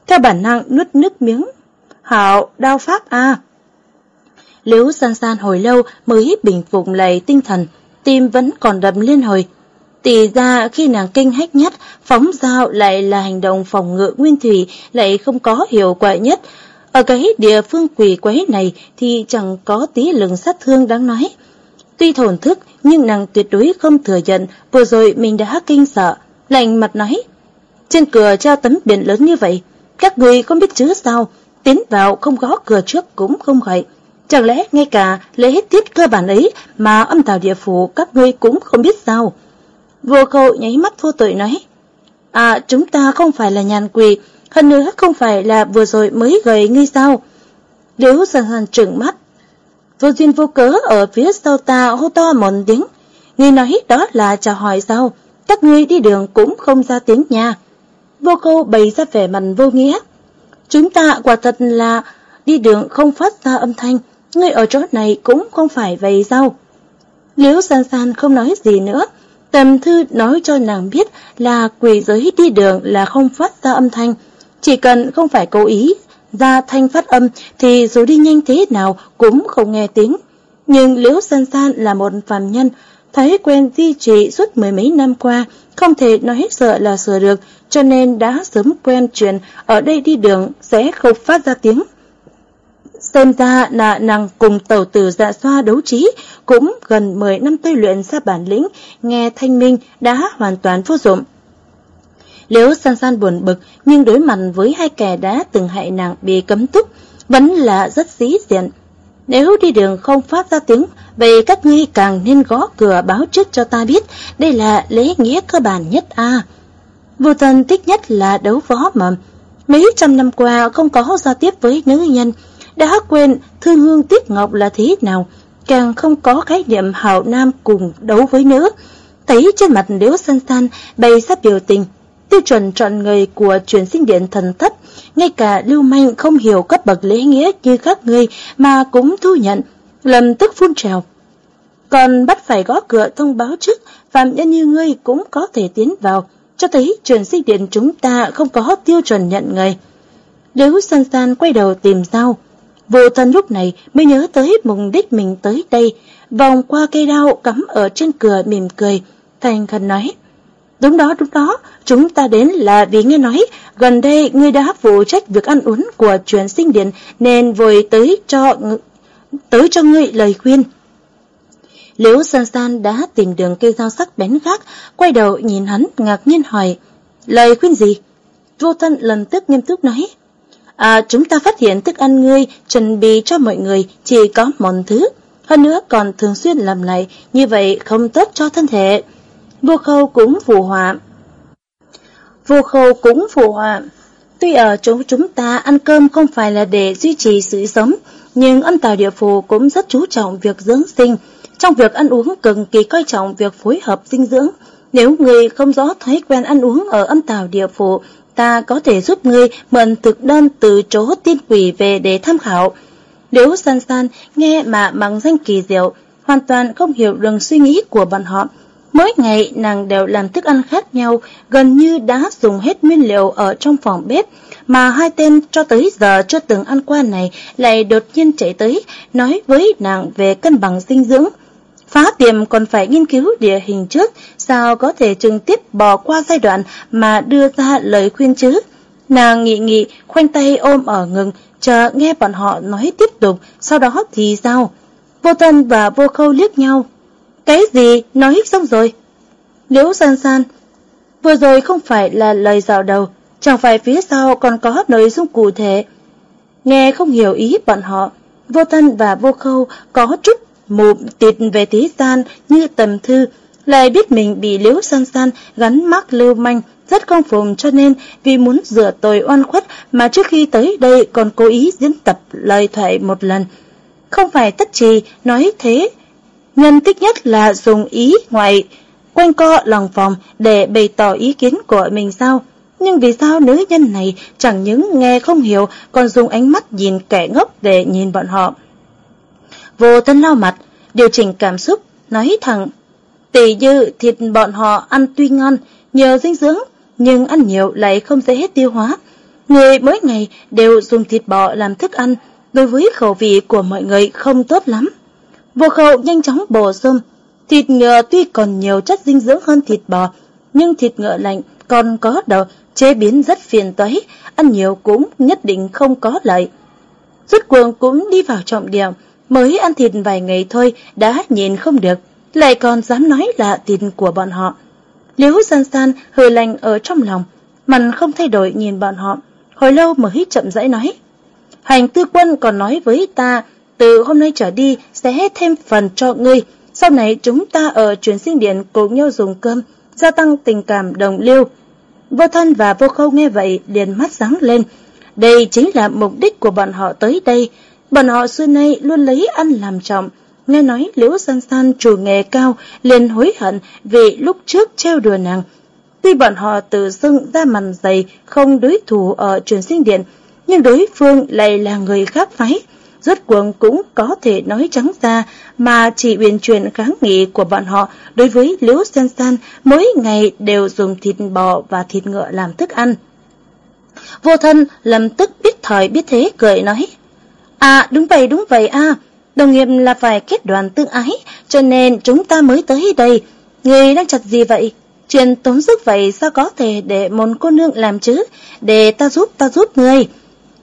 Theo bản năng nuốt nước miếng. Hảo, đao pháp à. Liễu san san hồi lâu mới bình phục lại tinh thần, tim vẫn còn đập liên hồi. Tỷ ra khi nàng kinh hách nhất, phóng dao lại là hành động phòng ngự nguyên thủy lại không có hiệu quả nhất. Ở cái địa phương quỷ quái này thì chẳng có tí lượng sát thương đáng nói. Tuy thổn thức nhưng nàng tuyệt đối không thừa nhận vừa rồi mình đã kinh sợ, lạnh mặt nói. Trên cửa treo tấm biển lớn như vậy, các người không biết chứ sao, tiến vào không gõ cửa trước cũng không gọi. Chẳng lẽ ngay cả lễ tiết cơ bản ấy mà âm tào địa phủ các ngươi cũng không biết sao? Vô khâu nháy mắt vô tội nói. À, chúng ta không phải là nhàn quỷ, hơn nữa không phải là vừa rồi mới gầy ngươi sao? Liễu sàn sàn trừng mắt. Vô duyên vô cớ ở phía sau ta hô to một tiếng. Ngươi nói đó là chào hỏi sao? Các ngươi đi đường cũng không ra tiếng nha. Vô khâu bày ra vẻ mặt vô nghĩa. Chúng ta quả thật là đi đường không phát ra âm thanh, ngươi ở chỗ này cũng không phải vậy sao? Liễu san san không nói gì nữa, Tầm thư nói cho nàng biết là quỷ giới đi đường là không phát ra âm thanh. Chỉ cần không phải cố ý ra thanh phát âm thì dù đi nhanh thế nào cũng không nghe tiếng. Nhưng Liễu San San là một phàm nhân, thấy quen duy trì suốt mười mấy năm qua, không thể nói hết sợ là sửa được, cho nên đã sớm quen chuyện ở đây đi đường sẽ không phát ra tiếng. Xem ra là nàng cùng tàu tử dạ xoa đấu trí, cũng gần 10 năm tôi luyện ra bản lĩnh, nghe thanh minh đã hoàn toàn vô dụng. Nếu san san buồn bực, nhưng đối mặt với hai kẻ đã từng hại nàng bị cấm túc, vẫn là rất dí diện. Nếu đi đường không phát ra tiếng, vậy các ngươi càng nên gõ cửa báo trước cho ta biết, đây là lễ nghĩa cơ bản nhất a. Vô tần thích nhất là đấu võ mà. Mấy trăm năm qua không có giao tiếp với nữ nhân, đã quên thương hương tiếc ngọc là thế nào, càng không có khái niệm hào nam cùng đấu với nữ. Thấy trên mặt liễu san san bày sắp biểu tình, tiêu chuẩn chọn người của truyền sinh điện thần thấp, ngay cả lưu manh không hiểu cấp bậc lễ nghĩa như các ngươi mà cũng thu nhận, lầm tức phun trào. Còn bắt phải gõ cửa thông báo trước, phạm nhân như ngươi cũng có thể tiến vào, cho thấy truyền sinh điện chúng ta không có tiêu chuẩn nhận người. Liễu san san quay đầu tìm dao, Vô thân lúc này mới nhớ tới mục đích mình tới đây, vòng qua cây đao cắm ở trên cửa mỉm cười, Thành khẩn nói. Đúng đó, đúng đó, chúng ta đến là vì nghe nói gần đây ngươi đã phụ trách việc ăn uống của truyền sinh điện nên vội tới cho tới cho ngươi lời khuyên. Liễu San San đã tìm đường cây dao sắc bén khác, quay đầu nhìn hắn ngạc nhiên hỏi, lời khuyên gì? Vô thân lần tức nghiêm túc nói, à, chúng ta phát hiện thức ăn ngươi chuẩn bị cho mọi người chỉ có một thứ, hơn nữa còn thường xuyên làm lại, như vậy không tốt cho thân thể. Vua khâu cũng phù họa. Vua khâu cũng phù họa. Tuy ở chỗ chúng ta ăn cơm không phải là để duy trì sự sống, nhưng âm tào địa phù cũng rất chú trọng việc dưỡng sinh. Trong việc ăn uống cực kỳ coi trọng việc phối hợp dinh dưỡng. Nếu người không rõ thói quen ăn uống ở âm tào địa phủ, ta có thể giúp ngươi mượn thực đơn từ chỗ tiên quỷ về để tham khảo. Nếu san san nghe mà bằng danh kỳ diệu, hoàn toàn không hiểu đường suy nghĩ của bọn họ. Mỗi ngày nàng đều làm thức ăn khác nhau, gần như đã dùng hết nguyên liệu ở trong phòng bếp, mà hai tên cho tới giờ chưa từng ăn qua này lại đột nhiên chạy tới, nói với nàng về cân bằng dinh dưỡng. Phá tiệm còn phải nghiên cứu địa hình trước, sao có thể trực tiếp bỏ qua giai đoạn mà đưa ra lời khuyên chứ? Nàng nghị nghị, khoanh tay ôm ở ngừng, chờ nghe bọn họ nói tiếp tục, sau đó thì sao? Vô Tân và Vô Khâu liếc nhau. Cái gì? Nói xong rồi. Liễu san san, vừa rồi không phải là lời dạo đầu, chẳng phải phía sau còn có nội dung cụ thể. Nghe không hiểu ý bọn họ, Vô Tân và Vô Khâu có chút mụm tịt về thế gian như tầm thư, lại biết mình bị Liễu san san gắn mắc lưu manh, rất không phùng cho nên vì muốn rửa tội oan khuất mà trước khi tới đây còn cố ý diễn tập lời thoại một lần. Không phải tất trì nói thế, nhân tích nhất là dùng ý ngoại, quanh co lòng vòng để bày tỏ ý kiến của mình sao. Nhưng vì sao nữ nhân này chẳng những nghe không hiểu còn dùng ánh mắt nhìn kẻ ngốc để nhìn bọn họ. Vô tân lau mặt, điều chỉnh cảm xúc, nói thẳng. Tỷ dư thịt bọn họ ăn tuy ngon, nhờ dinh dưỡng, nhưng ăn nhiều lại không dễ hết tiêu hóa. Người mỗi ngày đều dùng thịt bò làm thức ăn, đối với khẩu vị của mọi người không tốt lắm. Vô khẩu nhanh chóng bổ sung, thịt ngựa tuy còn nhiều chất dinh dưỡng hơn thịt bò, nhưng thịt ngựa lạnh còn có đầu chế biến rất phiền toái, ăn nhiều cũng nhất định không có lợi. rốt cuồng cũng đi vào trọng điểm, mới ăn thịt vài ngày thôi đã nhìn không được, lại còn dám nói là thịt của bọn họ. Liễu san san hơi lành ở trong lòng, mặt không thay đổi nhìn bọn họ, hồi lâu mới chậm rãi nói. Hành tư quân còn nói với ta, từ hôm nay trở đi sẽ thêm phần cho ngươi, sau này chúng ta ở truyền sinh điện cùng nhau dùng cơm, gia tăng tình cảm đồng liêu. Vô thân và vô khâu nghe vậy liền mắt sáng lên. Đây chính là mục đích của bọn họ tới đây. Bọn họ xưa nay luôn lấy ăn làm trọng. Nghe nói Liễu San San chủ nghề cao liền hối hận vì lúc trước treo đùa nàng. Tuy bọn họ tự xưng ra màn dày không đối thủ ở truyền sinh điện, nhưng đối phương lại là người khác phái. Rốt cuộc cũng có thể nói trắng ra mà chỉ uyển chuyển kháng nghị của bọn họ đối với Liễu San San mỗi ngày đều dùng thịt bò và thịt ngựa làm thức ăn. Vô thân lầm tức biết thời biết thế cười nói À đúng vậy đúng vậy à đồng nghiệp là phải kết đoàn tương ái cho nên chúng ta mới tới đây. Người đang chặt gì vậy? Chuyện tốn sức vậy sao có thể để một cô nương làm chứ? Để ta giúp ta giúp người.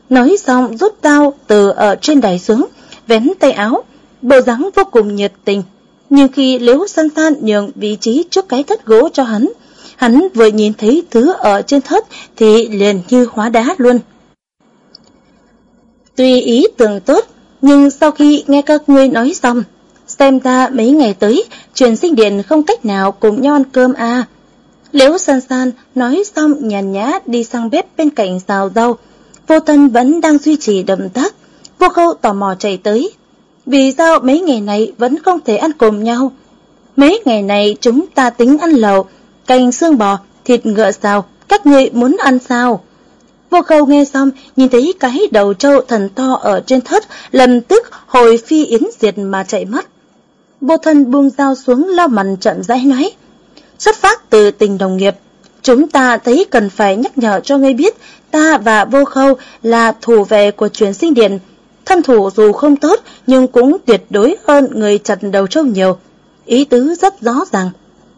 Nói xong rút tao từ ở trên đài xuống, vén tay áo, bộ dáng vô cùng nhiệt tình. Nhưng khi Liễu San San nhường vị trí trước cái thất gỗ cho hắn, hắn vừa nhìn thấy thứ ở trên thất thì liền như hóa đá luôn. Tuy ý tưởng tốt, nhưng sau khi nghe các ngươi nói xong, xem ta mấy ngày tới, truyền sinh điện không cách nào cùng nhau ăn cơm à. Liễu San San nói xong nhàn nhã đi sang bếp bên cạnh xào rau, Vô thân vẫn đang duy trì động tác. Vô Khâu tò mò chạy tới. Vì sao mấy ngày này vẫn không thể ăn cùng nhau? Mấy ngày này chúng ta tính ăn lẩu, canh xương bò, thịt ngựa xào, các ngươi muốn ăn sao? Vô Khâu nghe xong, nhìn thấy cái đầu trâu thần to ở trên thất, lập tức hồi phi yến diệt mà chạy mất. Vô thân buông dao xuống lau mặt chậm rãi nói. Xuất phát từ tình đồng nghiệp, chúng ta thấy cần phải nhắc nhở cho ngươi biết ta và vô khâu là thủ vệ của truyền sinh điện. Thân thủ dù không tốt nhưng cũng tuyệt đối hơn người chặt đầu trâu nhiều. Ý tứ rất rõ ràng.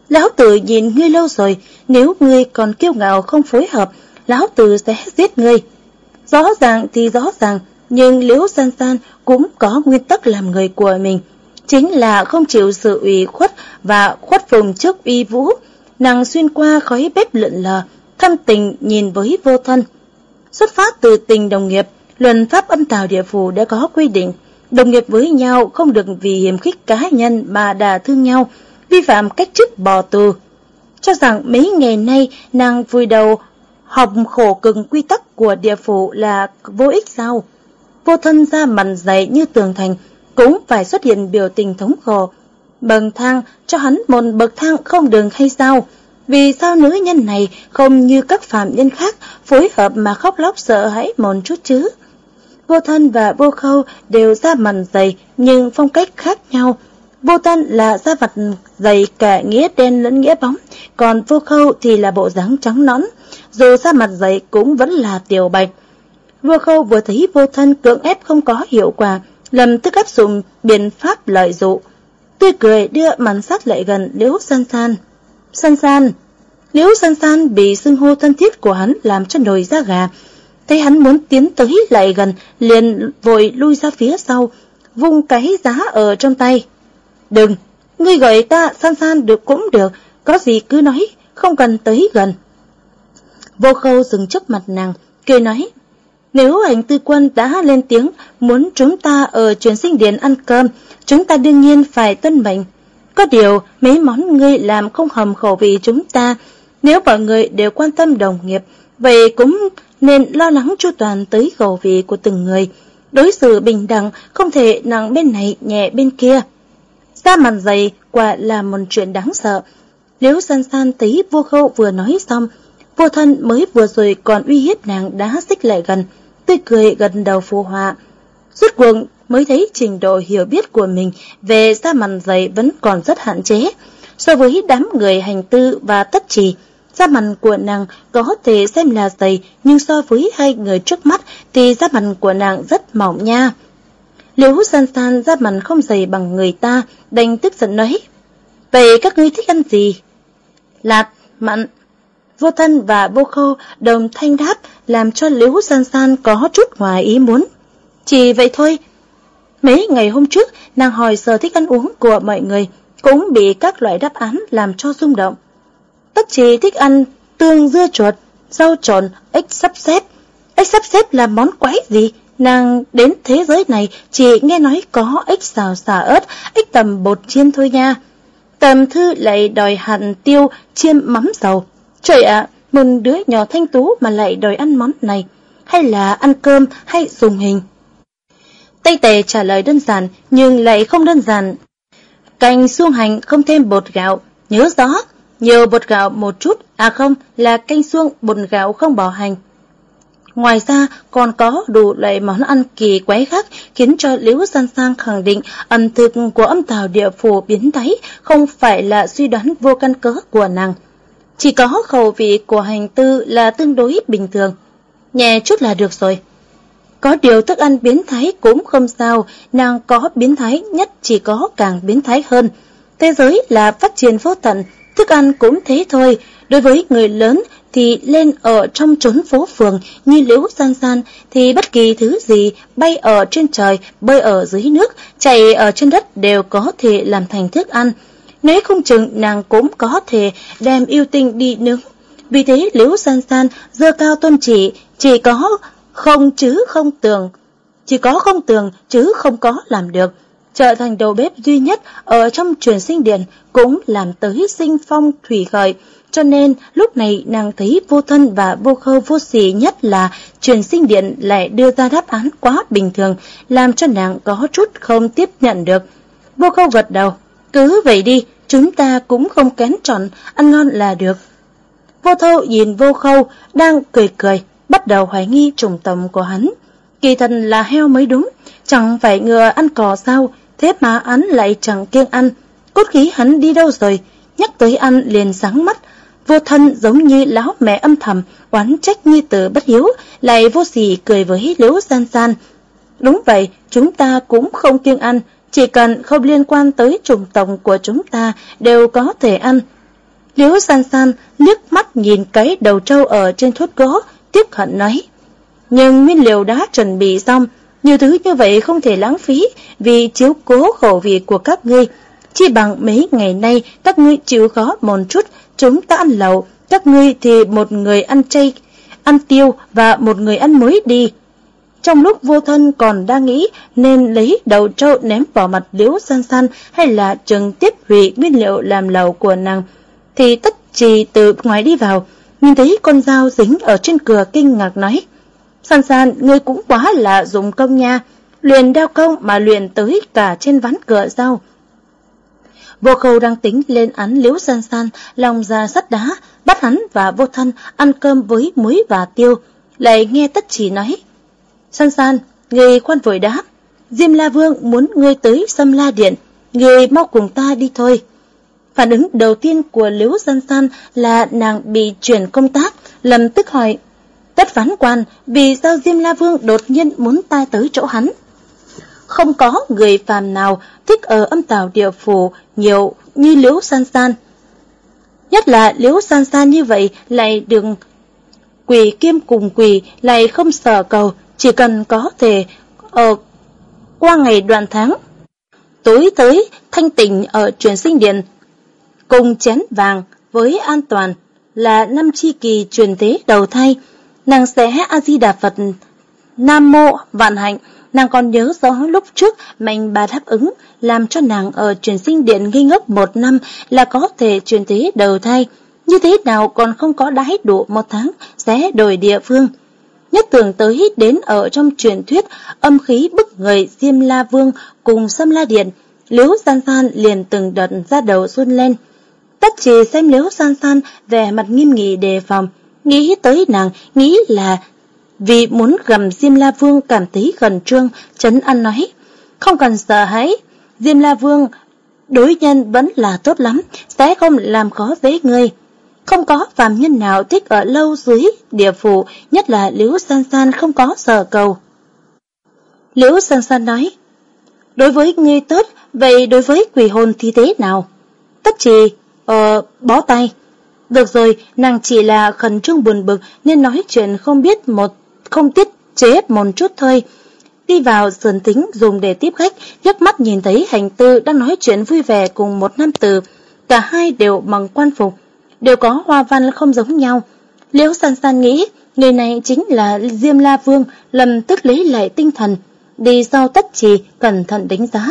Lão tử nhìn ngươi lâu rồi, nếu ngươi còn kiêu ngạo không phối hợp, lão tử sẽ giết ngươi. Rõ ràng thì rõ ràng, nhưng Liễu San San cũng có nguyên tắc làm người của mình, chính là không chịu sự ủy khuất và khuất phùng trước uy vũ. Nàng xuyên qua khói bếp lượn lờ, thâm tình nhìn với vô thân. Xuất phát từ tình đồng nghiệp, luận pháp âm tào địa phủ đã có quy định, đồng nghiệp với nhau không được vì hiểm khích cá nhân mà đả thương nhau, vi phạm cách chức bò tù. Cho rằng mấy ngày nay nàng vui đầu học khổ cực quy tắc của địa phủ là vô ích sao? Vô thân ra mặt dày như tường thành, cũng phải xuất hiện biểu tình thống khổ. Bậc thang cho hắn một bậc thang không đường hay sao? Vì sao nữ nhân này không như các phạm nhân khác phối hợp mà khóc lóc sợ hãi một chút chứ? Vô thân và vô khâu đều ra mặt dày nhưng phong cách khác nhau. Vô thân là da mặt dày cả nghĩa đen lẫn nghĩa bóng, còn vô khâu thì là bộ dáng trắng nõn. Dù xa mặt dày cũng vẫn là tiểu bạch. vua khâu vừa thấy vô thân cưỡng ép không có hiệu quả, lầm tức áp dụng biện pháp lợi dụ. Tươi cười đưa màn sát lại gần liễu san san. San san, liễu san san bị xưng hô thân thiết của hắn làm cho nồi da gà. Thấy hắn muốn tiến tới lại gần, liền vội lui ra phía sau, vung cái giá ở trong tay. Đừng, ngươi gọi ta san san được cũng được, có gì cứ nói, không cần tới gần. Vô khâu dừng trước mặt nàng, cười nói, nếu hành tư quân đã lên tiếng muốn chúng ta ở truyền sinh điện ăn cơm, chúng ta đương nhiên phải tuân mệnh. Có điều, mấy món ngươi làm không hầm khẩu vị chúng ta. Nếu mọi người đều quan tâm đồng nghiệp, vậy cũng nên lo lắng chu toàn tới khẩu vị của từng người. Đối xử bình đẳng, không thể nặng bên này nhẹ bên kia. Ra màn dày quả là một chuyện đáng sợ. Nếu san san thấy vô khâu vừa nói xong, vô thân mới vừa rồi còn uy hiếp nàng đã xích lại gần, tươi cười gần đầu phù họa. Rốt cuộc mới thấy trình độ hiểu biết của mình về da mặt dày vẫn còn rất hạn chế. So với đám người hành tư và tất trì, da mặt của nàng có thể xem là dày, nhưng so với hai người trước mắt thì da mặt của nàng rất mỏng nha. Liễu san san da mặt không dày bằng người ta, đành tức giận nói. Vậy các ngươi thích ăn gì? Lạt, mặn. Vô thân và vô khô đồng thanh đáp làm cho Liễu san san có chút ngoài ý muốn. Chỉ vậy thôi. Mấy ngày hôm trước, nàng hỏi sở thích ăn uống của mọi người, cũng bị các loại đáp án làm cho rung động. Tất chỉ thích ăn tương dưa chuột, rau tròn ếch sắp xếp. Ếch sắp xếp là món quái gì? Nàng đến thế giới này chỉ nghe nói có ếch xào xà ớt, ếch tầm bột chiên thôi nha. Tầm thư lại đòi หั่ n tiêu, chiên mắm dầu. Trời ạ, một đứa nhỏ thanh tú mà lại đòi ăn món này. Hay là ăn cơm hay dùng hình? Tây Tề trả lời đơn giản nhưng lại không đơn giản. Canh xuông hành không thêm bột gạo, nhớ rõ, nhiều bột gạo một chút, à không, là canh xuông bột gạo không bỏ hành. Ngoài ra còn có đủ loại món ăn kỳ quái khác khiến cho Liễu San Sang khẳng định ẩm thực của âm tàu địa phủ biến thái không phải là suy đoán vô căn cớ của nàng. Chỉ có khẩu vị của hành tư là tương đối bình thường. Nhẹ chút là được rồi. Có điều thức ăn biến thái cũng không sao, nàng có biến thái nhất chỉ có càng biến thái hơn. Thế giới là phát triển vô tận, thức ăn cũng thế thôi. Đối với người lớn thì lên ở trong trốn phố phường như liễu san san thì bất kỳ thứ gì bay ở trên trời, bơi ở dưới nước, chạy ở trên đất đều có thể làm thành thức ăn. Nếu không chừng nàng cũng có thể đem yêu tinh đi nướng. Vì thế liễu san san dơ cao tôn chỉ, chỉ có không chứ không tường. Chỉ có không tường chứ không có làm được. Trở thành đầu bếp duy nhất ở trong truyền sinh điện cũng làm tới sinh phong thủy khởi. Cho nên lúc này nàng thấy vô thân và vô khâu vô sỉ nhất là truyền sinh điện lại đưa ra đáp án quá bình thường, làm cho nàng có chút không tiếp nhận được. Vô khâu gật đầu, cứ vậy đi, chúng ta cũng không kén chọn ăn ngon là được. Vô thâu nhìn vô khâu, đang cười cười, bắt đầu hoài nghi trùng tầm của hắn. Kỳ thần là heo mới đúng, chẳng phải ngừa ăn cỏ sao, thế mà hắn lại chẳng kiêng ăn. Cốt khí hắn đi đâu rồi, nhắc tới ăn liền sáng mắt, vô thân giống như lão mẹ âm thầm, oán trách như từ bất hiếu, lại vô sỉ cười với liễu san san. Đúng vậy, chúng ta cũng không kiêng ăn, chỉ cần không liên quan tới trùng tộc của chúng ta đều có thể ăn. Liễu san san liếc mắt nhìn cái đầu trâu ở trên thốt gỗ, tiếc hận nói. Nhưng nguyên liệu đã chuẩn bị xong, nhiều thứ như vậy không thể lãng phí vì chiếu cố khẩu vị của các ngươi. Chỉ bằng mấy ngày nay các ngươi chịu khó một chút, chúng ta ăn lẩu, các ngươi thì một người ăn chay, ăn tiêu và một người ăn muối đi. Trong lúc vô thân còn đang nghĩ nên lấy đầu trâu ném vào mặt liễu san san hay là trực tiếp hủy nguyên liệu làm lẩu của nàng, thì tất trì từ ngoài đi vào, nhìn thấy con dao dính ở trên cửa kinh ngạc nói. San san, ngươi cũng quá là dùng công nha, luyện đeo công mà luyện tới cả trên ván cửa dao. Vô khâu đang tính lên án liễu san san, lòng ra sắt đá, bắt hắn và vô thân ăn cơm với muối và tiêu, lại nghe tất chỉ nói. San san, người khoan vội đáp, Diêm La Vương muốn ngươi tới xâm la điện, người mau cùng ta đi thôi. Phản ứng đầu tiên của Liễu San San là nàng bị chuyển công tác, lầm tức hỏi, tất ván quan vì sao Diêm La Vương đột nhiên muốn ta tới chỗ hắn. Không có người phàm nào thích ở âm tào địa phủ nhiều như Liễu San San. Nhất là Liễu San San như vậy lại đừng quỳ kiêm cùng quỳ lại không sợ cầu, chỉ cần có thể ở qua ngày đoàn tháng. Tối tới, thanh tịnh ở truyền sinh điện, cùng chén vàng với an toàn là năm chi kỳ truyền thế đầu thai nàng sẽ A-di-đà Phật Nam Mô Vạn Hạnh, nàng còn nhớ rõ lúc trước mạnh bà đáp ứng làm cho nàng ở truyền sinh điện nghi ngốc một năm là có thể truyền thế đầu thai như thế nào còn không có đái đủ một tháng sẽ đổi địa phương. Nhất tưởng tới đến ở trong truyền thuyết âm khí bức người Diêm La Vương cùng Sâm La Điện, Liễu San San liền từng đợt ra đầu xuân lên. Tất chỉ xem Liễu San San vẻ mặt nghiêm nghị đề phòng, nghĩ tới nàng, nghĩ là vì muốn gầm Diêm La Vương cảm thấy gần trương, chấn ăn nói. Không cần sợ hãi, Diêm La Vương đối nhân vẫn là tốt lắm, sẽ không làm khó dễ ngươi. Không có phàm nhân nào thích ở lâu dưới địa phủ, nhất là Liễu San San không có sở cầu. Liễu San San nói, đối với ngươi tốt, vậy đối với quỷ hồn thì thế nào? Tất trì, ờ, bó tay. Được rồi, nàng chỉ là khẩn trương buồn bực nên nói chuyện không biết một, không tiết chế một chút thôi. Đi vào sườn tính dùng để tiếp khách, nhấc mắt nhìn thấy hành tư đang nói chuyện vui vẻ cùng một nam tử. Cả hai đều bằng quan phục, đều có hoa văn không giống nhau. Liễu san san nghĩ, người này chính là Diêm La Vương, lầm tức lấy lại tinh thần. Đi sau tất trì, cẩn thận đánh giá.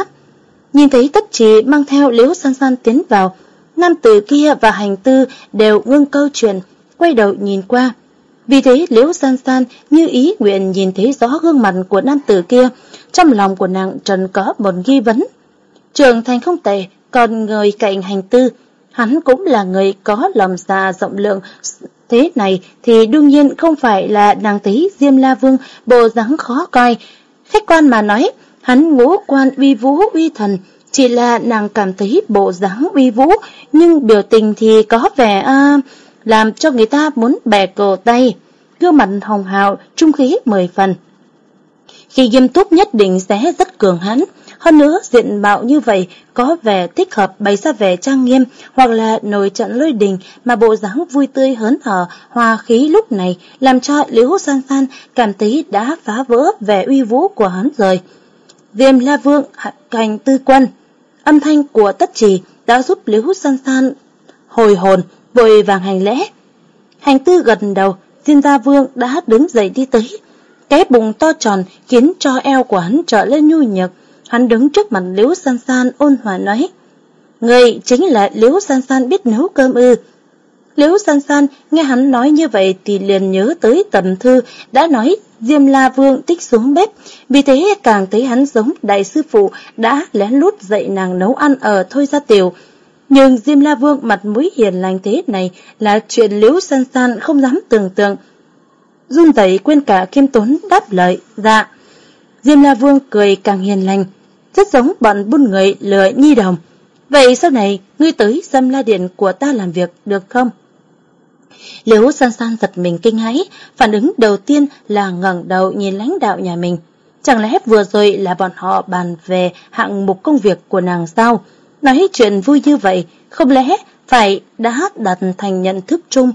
Nhìn thấy tất trì mang theo Liễu san san tiến vào, nam tử kia và hành tư đều ngưng câu chuyện, quay đầu nhìn qua. Vì thế Liễu San San như ý nguyện nhìn thấy rõ gương mặt của nam tử kia, trong lòng của nàng trần có một nghi vấn. Trường thành không tệ, còn người cạnh hành tư, hắn cũng là người có lòng xa rộng lượng, thế này thì đương nhiên không phải là nàng tí Diêm La Vương bộ dáng khó coi. Khách quan mà nói, hắn ngũ quan uy vũ uy thần, chỉ là nàng cảm thấy bộ dáng uy vũ, nhưng biểu tình thì có vẻ à, làm cho người ta muốn bẻ cổ tay. Gương mặt hồng hào, trung khí mười phần. Khi nghiêm túc nhất định sẽ rất cường hãn, hơn nữa diện mạo như vậy có vẻ thích hợp bày ra vẻ trang nghiêm hoặc là nổi trận lôi đình mà bộ dáng vui tươi hớn hở, hòa khí lúc này làm cho Liễu San San cảm thấy đã phá vỡ vẻ uy vũ của hắn rồi. Viêm La Vương hành tư quân Âm thanh của tất trì đã giúp Liễu San San hồi hồn, vội vàng hành lễ. Hành tư gần đầu, Diên Gia Vương đã đứng dậy đi tới. Cái bụng to tròn khiến cho eo của hắn trở lên nhu nhược, Hắn đứng trước mặt Liễu San San ôn hòa nói, Người chính là Liễu San San biết nấu cơm ư. Liễu San San nghe hắn nói như vậy thì liền nhớ tới tầm thư đã nói Diêm La Vương tích xuống bếp, vì thế càng thấy hắn giống đại sư phụ đã lén lút dạy nàng nấu ăn ở Thôi Gia Tiểu. Nhưng Diêm La Vương mặt mũi hiền lành thế này là chuyện Liễu San San không dám tưởng tượng. Run tẩy quên cả kiêm tốn đáp lời, dạ. Diêm La Vương cười càng hiền lành, rất giống bọn buôn người lừa nhi đồng. Vậy sau này, ngươi tới xâm la điện của ta làm việc được không? Liễu san san giật mình kinh hãi, phản ứng đầu tiên là ngẩng đầu nhìn lãnh đạo nhà mình. Chẳng lẽ vừa rồi là bọn họ bàn về hạng mục công việc của nàng sao? Nói chuyện vui như vậy, không lẽ phải đã đặt thành nhận thức chung.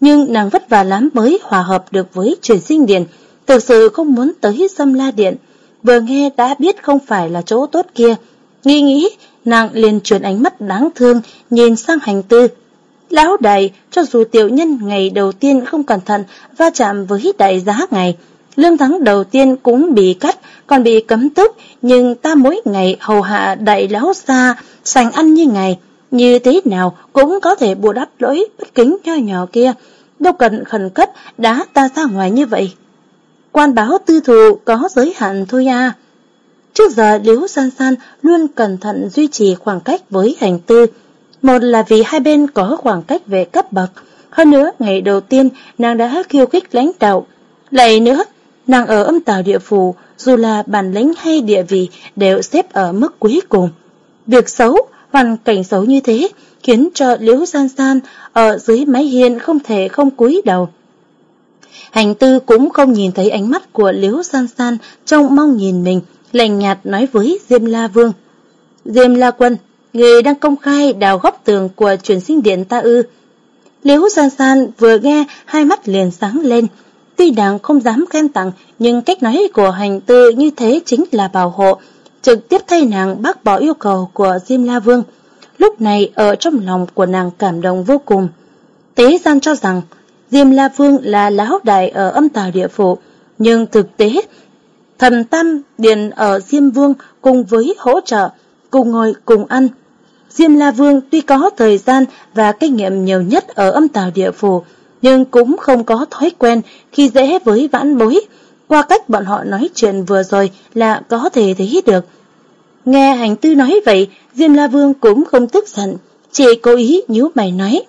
Nhưng nàng vất vả lắm mới hòa hợp được với truyền sinh điện, thực sự không muốn tới xâm la điện. Vừa nghe đã biết không phải là chỗ tốt kia. nghi nghĩ, nàng liền chuyển ánh mắt đáng thương nhìn sang hành tư. Lão đại, cho dù tiểu nhân ngày đầu tiên không cẩn thận va chạm với đại giá ngày, lương tháng đầu tiên cũng bị cắt, còn bị cấm túc, nhưng ta mỗi ngày hầu hạ đại lão xa, sành ăn như ngày, như thế nào cũng có thể bù đắp lỗi bất kính nho nhỏ kia, đâu cần khẩn cấp đá ta ra ngoài như vậy. Quan báo tư thù có giới hạn thôi à. Trước giờ Liễu San San luôn cẩn thận duy trì khoảng cách với hành tư. Một là vì hai bên có khoảng cách về cấp bậc. Hơn nữa, ngày đầu tiên nàng đã khiêu khích lãnh đạo. Lại nữa, nàng ở âm tàu địa phủ, dù là bản lĩnh hay địa vị đều xếp ở mức cuối cùng. Việc xấu, hoàn cảnh xấu như thế, khiến cho Liễu San San ở dưới mái hiên không thể không cúi đầu. Hành tư cũng không nhìn thấy ánh mắt của Liễu San San trông mong nhìn mình, lành nhạt nói với Diêm La Vương. Diêm La Quân, người đang công khai đào góc tường của truyền sinh điện ta ư. Liễu San San vừa nghe hai mắt liền sáng lên. Tuy nàng không dám khen tặng, nhưng cách nói của hành tư như thế chính là bảo hộ, trực tiếp thay nàng bác bỏ yêu cầu của Diêm La Vương. Lúc này ở trong lòng của nàng cảm động vô cùng. Tế gian cho rằng Diêm La Vương là lão đại ở âm tào địa phủ, nhưng thực tế thần tâm điền ở Diêm Vương cùng với hỗ trợ, cùng ngồi cùng ăn. Diêm La Vương tuy có thời gian và kinh nghiệm nhiều nhất ở âm tào địa phủ, nhưng cũng không có thói quen khi dễ với vãn bối. Qua cách bọn họ nói chuyện vừa rồi là có thể thấy được. Nghe hành tư nói vậy, Diêm La Vương cũng không tức giận, chỉ cố ý nhíu mày nói.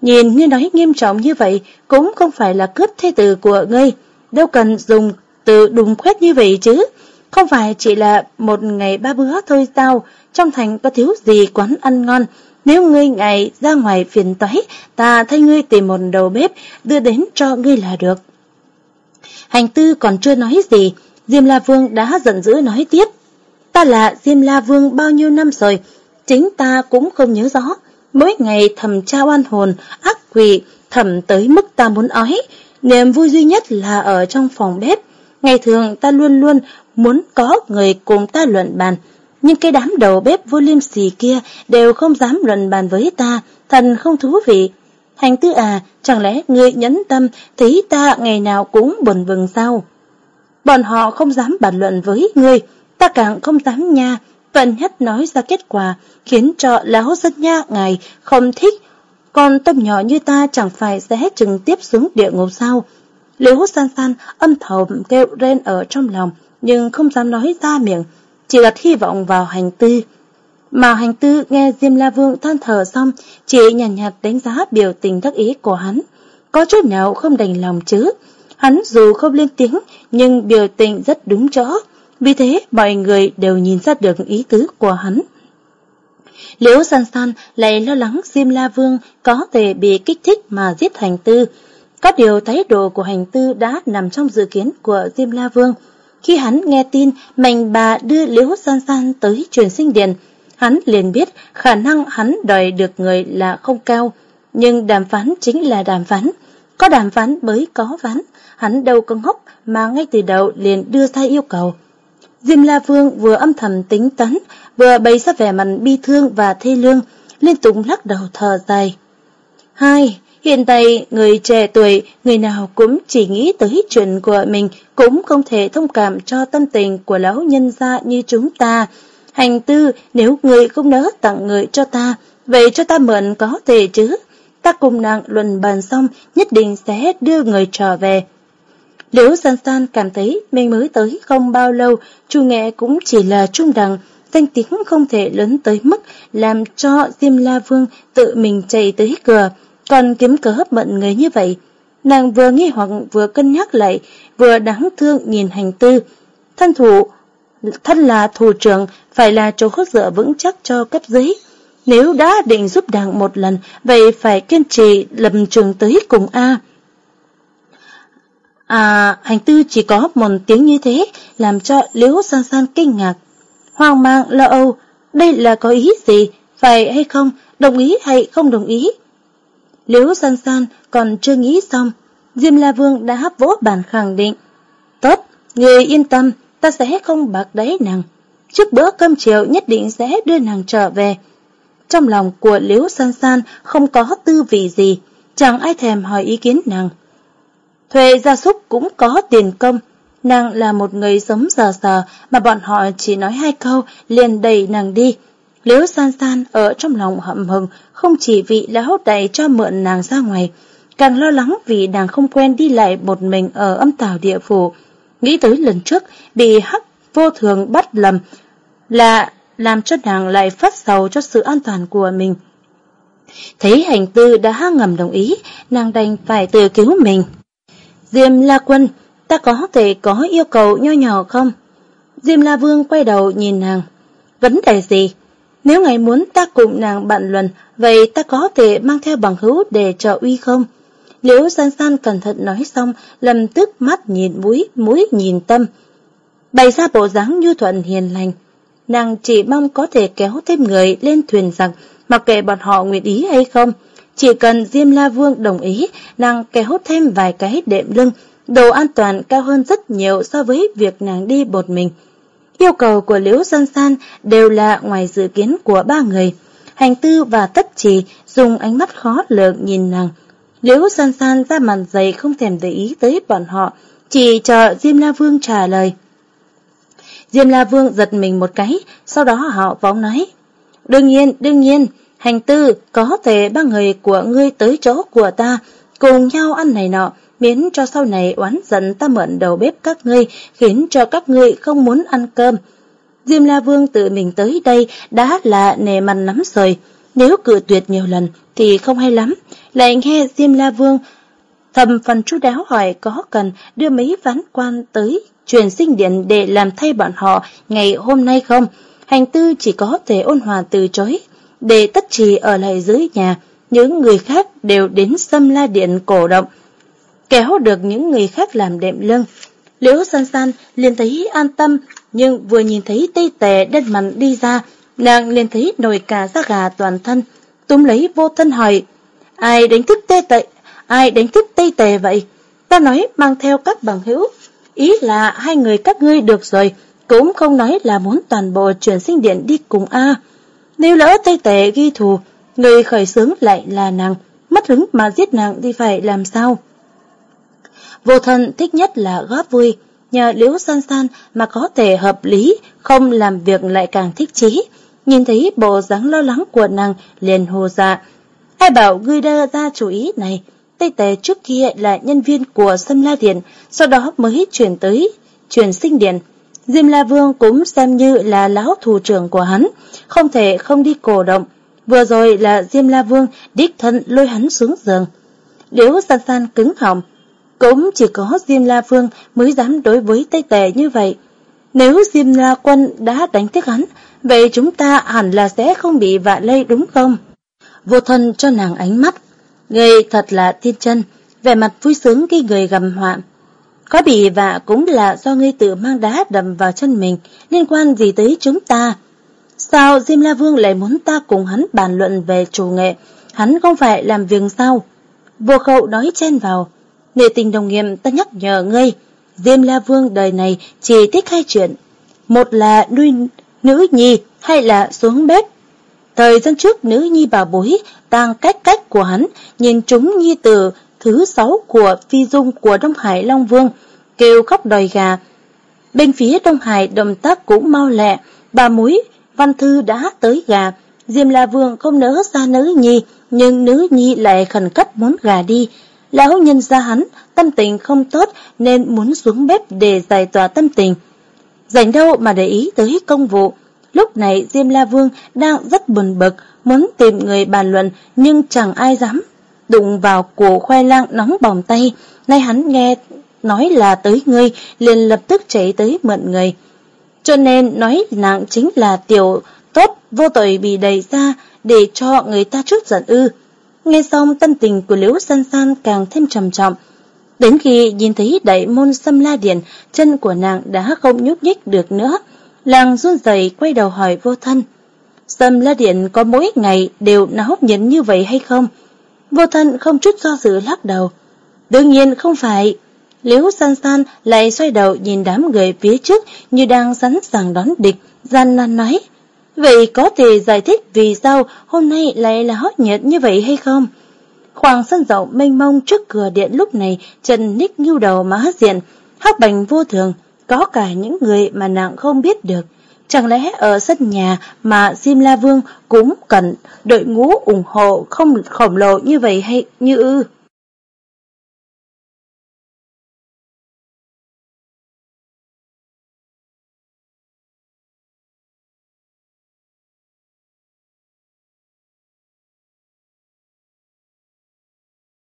Nhìn ngươi nói nghiêm trọng như vậy cũng không phải là cướp thế tử của ngươi, đâu cần dùng từ đùng khoét như vậy chứ. Không phải chỉ là một ngày ba bữa thôi sao, trong thành có thiếu gì quán ăn ngon. Nếu ngươi ngày ra ngoài phiền toái, ta thay ngươi tìm một đầu bếp đưa đến cho ngươi là được. Hành tư còn chưa nói gì, Diêm La Vương đã giận dữ nói tiếp. Ta là Diêm La Vương bao nhiêu năm rồi, chính ta cũng không nhớ rõ. Mỗi ngày thầm tra oan hồn, ác quỷ, thầm tới mức ta muốn ói. Niềm vui duy nhất là ở trong phòng bếp. Ngày thường ta luôn luôn muốn có người cùng ta luận bàn. Nhưng cái đám đầu bếp vô liêm sỉ kia đều không dám luận bàn với ta, thần không thú vị. Hành tư à, chẳng lẽ ngươi nhẫn tâm thấy ta ngày nào cũng buồn vừng sao? Bọn họ không dám bàn luận với ngươi, ta càng không dám nha, Vạn Nhất nói ra kết quả, khiến cho lão dân nha ngài không thích. Còn tâm nhỏ như ta chẳng phải sẽ hết trực tiếp xuống địa ngục sao? Liễu san san âm thầm kêu rên ở trong lòng, nhưng không dám nói ra miệng, chỉ đặt hy vọng vào hành tư. Mà hành tư nghe Diêm La Vương than thở xong, chỉ nhàn nhạt, nhạt đánh giá biểu tình đắc ý của hắn. Có chút nào không đành lòng chứ? Hắn dù không lên tiếng, nhưng biểu tình rất đúng chỗ. Vì thế mọi người đều nhìn ra được ý tứ của hắn. Liễu san san lại lo lắng Diêm La Vương có thể bị kích thích mà giết hành tư. Có điều thái độ của hành tư đã nằm trong dự kiến của Diêm La Vương. Khi hắn nghe tin mệnh bà đưa Liễu san san tới truyền sinh điện, hắn liền biết khả năng hắn đòi được người là không cao. Nhưng đàm phán chính là đàm phán. Có đàm phán mới có ván. Hắn đâu có ngốc mà ngay từ đầu liền đưa ra yêu cầu. Diêm La Vương vừa âm thầm tính toán, vừa bày ra vẻ mặt bi thương và thê lương, liên tục lắc đầu thở dài. Hai, hiện tại người trẻ tuổi, người nào cũng chỉ nghĩ tới chuyện của mình, cũng không thể thông cảm cho tâm tình của lão nhân gia như chúng ta. Hành tư, nếu người không nỡ tặng người cho ta, vậy cho ta mượn có thể chứ. Ta cùng nàng luận bàn xong, nhất định sẽ đưa người trở về. Liễu San San cảm thấy mình mới tới không bao lâu, Chu Nghệ cũng chỉ là trung đẳng, danh tiếng không thể lớn tới mức làm cho Diêm La Vương tự mình chạy tới cửa, còn kiếm cớ mận người như vậy. Nàng vừa nghi hoặc vừa cân nhắc lại, vừa đáng thương nhìn hành tư. Thân thủ, thân là thủ trưởng, phải là chỗ khớp dựa vững chắc cho cấp dưới. Nếu đã định giúp đảng một lần, vậy phải kiên trì lầm trường tới cùng A. À, hành tư chỉ có một tiếng như thế, làm cho Liễu San San kinh ngạc. Hoang mang, lo âu, đây là có ý gì? Phải hay không, đồng ý hay không đồng ý? Liễu san san còn chưa nghĩ xong, Diêm La Vương đã hấp vỗ bàn khẳng định. Tốt, người yên tâm, ta sẽ không bạc đáy nàng. Trước bữa cơm chiều nhất định sẽ đưa nàng trở về. Trong lòng của Liễu San San không có tư vị gì, chẳng ai thèm hỏi ý kiến nàng. Thuê gia súc cũng có tiền công, nàng là một người sống giờ sờ mà bọn họ chỉ nói hai câu liền đẩy nàng đi. Liễu San San ở trong lòng hậm hừng không chỉ vì lão đẩy cho mượn nàng ra ngoài, càng lo lắng vì nàng không quen đi lại một mình ở âm tào địa phủ. Nghĩ tới lần trước bị hắc vô thường bắt lầm là làm cho nàng lại phát sầu cho sự an toàn của mình. Thấy hành tư đã ngầm đồng ý, nàng đành phải tự cứu mình. Diêm La Quân, ta có thể có yêu cầu nho nhỏ không? Diêm La Vương quay đầu nhìn nàng. Vấn đề gì? Nếu ngài muốn ta cùng nàng bạn luận, vậy ta có thể mang theo bằng hữu để trợ uy không? Liễu san san cẩn thận nói xong, lầm tức mắt nhìn mũi, mũi nhìn tâm. Bày ra bộ dáng như thuận hiền lành. Nàng chỉ mong có thể kéo thêm người lên thuyền rằng, mặc kệ bọn họ nguyện ý hay không. Chỉ cần Diêm La Vương đồng ý, nàng kéo thêm vài cái đệm lưng, đồ an toàn cao hơn rất nhiều so với việc nàng đi một mình. Yêu cầu của Liễu San San đều là ngoài dự kiến của ba người. Hành tư và tất trì dùng ánh mắt khó lường nhìn nàng. Liễu San San ra màn dày không thèm để ý tới bọn họ, chỉ chờ Diêm La Vương trả lời. Diêm La Vương giật mình một cái, sau đó họ vóng nói. Đương nhiên, đương nhiên, hành tư có thể ba người của ngươi tới chỗ của ta, cùng nhau ăn này nọ, miễn cho sau này oán giận ta mượn đầu bếp các ngươi, khiến cho các ngươi không muốn ăn cơm. Diêm La Vương tự mình tới đây đã là nề mặt lắm rồi, nếu cự tuyệt nhiều lần thì không hay lắm, lại nghe Diêm La Vương thầm phần chú đáo hỏi có cần đưa mấy ván quan tới truyền sinh điện để làm thay bọn họ ngày hôm nay không? Hành tư chỉ có thể ôn hòa từ chối, để tất trì ở lại dưới nhà, những người khác đều đến xâm la điện cổ động, kéo được những người khác làm đệm lưng. Liễu san san liền thấy an tâm, nhưng vừa nhìn thấy tây tề đen mặn đi ra, nàng liền thấy nổi cả da gà toàn thân, túm lấy vô thân hỏi, ai đánh thức tê tệ, ai đánh thức tây tề vậy? Ta nói mang theo các bằng hữu, ý là hai người các ngươi được rồi, cũng không nói là muốn toàn bộ chuyển sinh điện đi cùng A. Nếu lỡ tây tề ghi thù, người khởi xướng lại là nàng, mất hứng mà giết nàng thì phải làm sao? Vô thần thích nhất là góp vui, nhờ liễu san san mà có thể hợp lý, không làm việc lại càng thích chí. Nhìn thấy bộ dáng lo lắng của nàng liền hồ dạ. Ai bảo ngươi đưa ra chủ ý này, Tây Tề trước kia là nhân viên của Sâm La Điện, sau đó mới chuyển tới, chuyển sinh điện. Diêm La Vương cũng xem như là lão thủ trưởng của hắn, không thể không đi cổ động. Vừa rồi là Diêm La Vương đích thân lôi hắn xuống giường. Liễu san san cứng họng, cũng chỉ có Diêm La Vương mới dám đối với Tây Tề như vậy. Nếu Diêm La Quân đã đánh thức hắn, vậy chúng ta hẳn là sẽ không bị vạ lây đúng không? Vô thân cho nàng ánh mắt, người thật là thiên chân, vẻ mặt vui sướng khi người gầm hoạn. Có bị vạ cũng là do ngươi tự mang đá đầm vào chân mình, liên quan gì tới chúng ta? Sao Diêm La Vương lại muốn ta cùng hắn bàn luận về chủ nghệ? Hắn không phải làm việc sao? Vô khẩu nói chen vào, Nghệ tình đồng nghiệm ta nhắc nhở ngươi, Diêm La Vương đời này chỉ thích hai chuyện. Một là nuôi nữ nhi, hay là xuống bếp. Thời gian trước nữ nhi bà bối, tăng cách cách của hắn, nhìn chúng nhi tử thứ sáu của phi dung của Đông Hải Long Vương, kêu khóc đòi gà. Bên phía Đông Hải động tác cũng mau lẹ, bà múi, văn thư đã tới gà. Diêm La Vương không nỡ ra nữ nhi, nhưng nữ nhi lại khẩn cấp muốn gà đi, Lão nhân ra hắn, tâm tình không tốt nên muốn xuống bếp để giải tỏa tâm tình. Dành đâu mà để ý tới công vụ. Lúc này Diêm La Vương đang rất buồn bực, muốn tìm người bàn luận nhưng chẳng ai dám. Đụng vào của khoai lang nóng bỏng tay, nay hắn nghe nói là tới ngươi, liền lập tức chạy tới mượn người. Cho nên nói nặng chính là tiểu tốt vô tội bị đẩy ra để cho người ta chút giận ư. Nghe xong tâm tình của Liễu San San càng thêm trầm trọng. Đến khi nhìn thấy đại môn xâm la điện, chân của nàng đã không nhúc nhích được nữa. Làng run rẩy quay đầu hỏi vô thân. Sâm La Điện có mỗi ngày đều náo nhiệt như vậy hay không? Vô thân không chút do dự lắc đầu. Đương nhiên không phải. Liễu san san lại xoay đầu nhìn đám người phía trước như đang sẵn sàng đón địch, gian nan nói. Vậy có thể giải thích vì sao hôm nay lại là hót nhiệt như vậy hay không? Khoảng sân rộng mênh mông trước cửa điện lúc này Trần Ních nghiêu đầu mà diện, hắc bành vô thường, có cả những người mà nàng không biết được. Chẳng lẽ ở sân nhà mà Simla Vương cũng cần đội ngũ ủng hộ không khổng lồ như vậy hay như ư?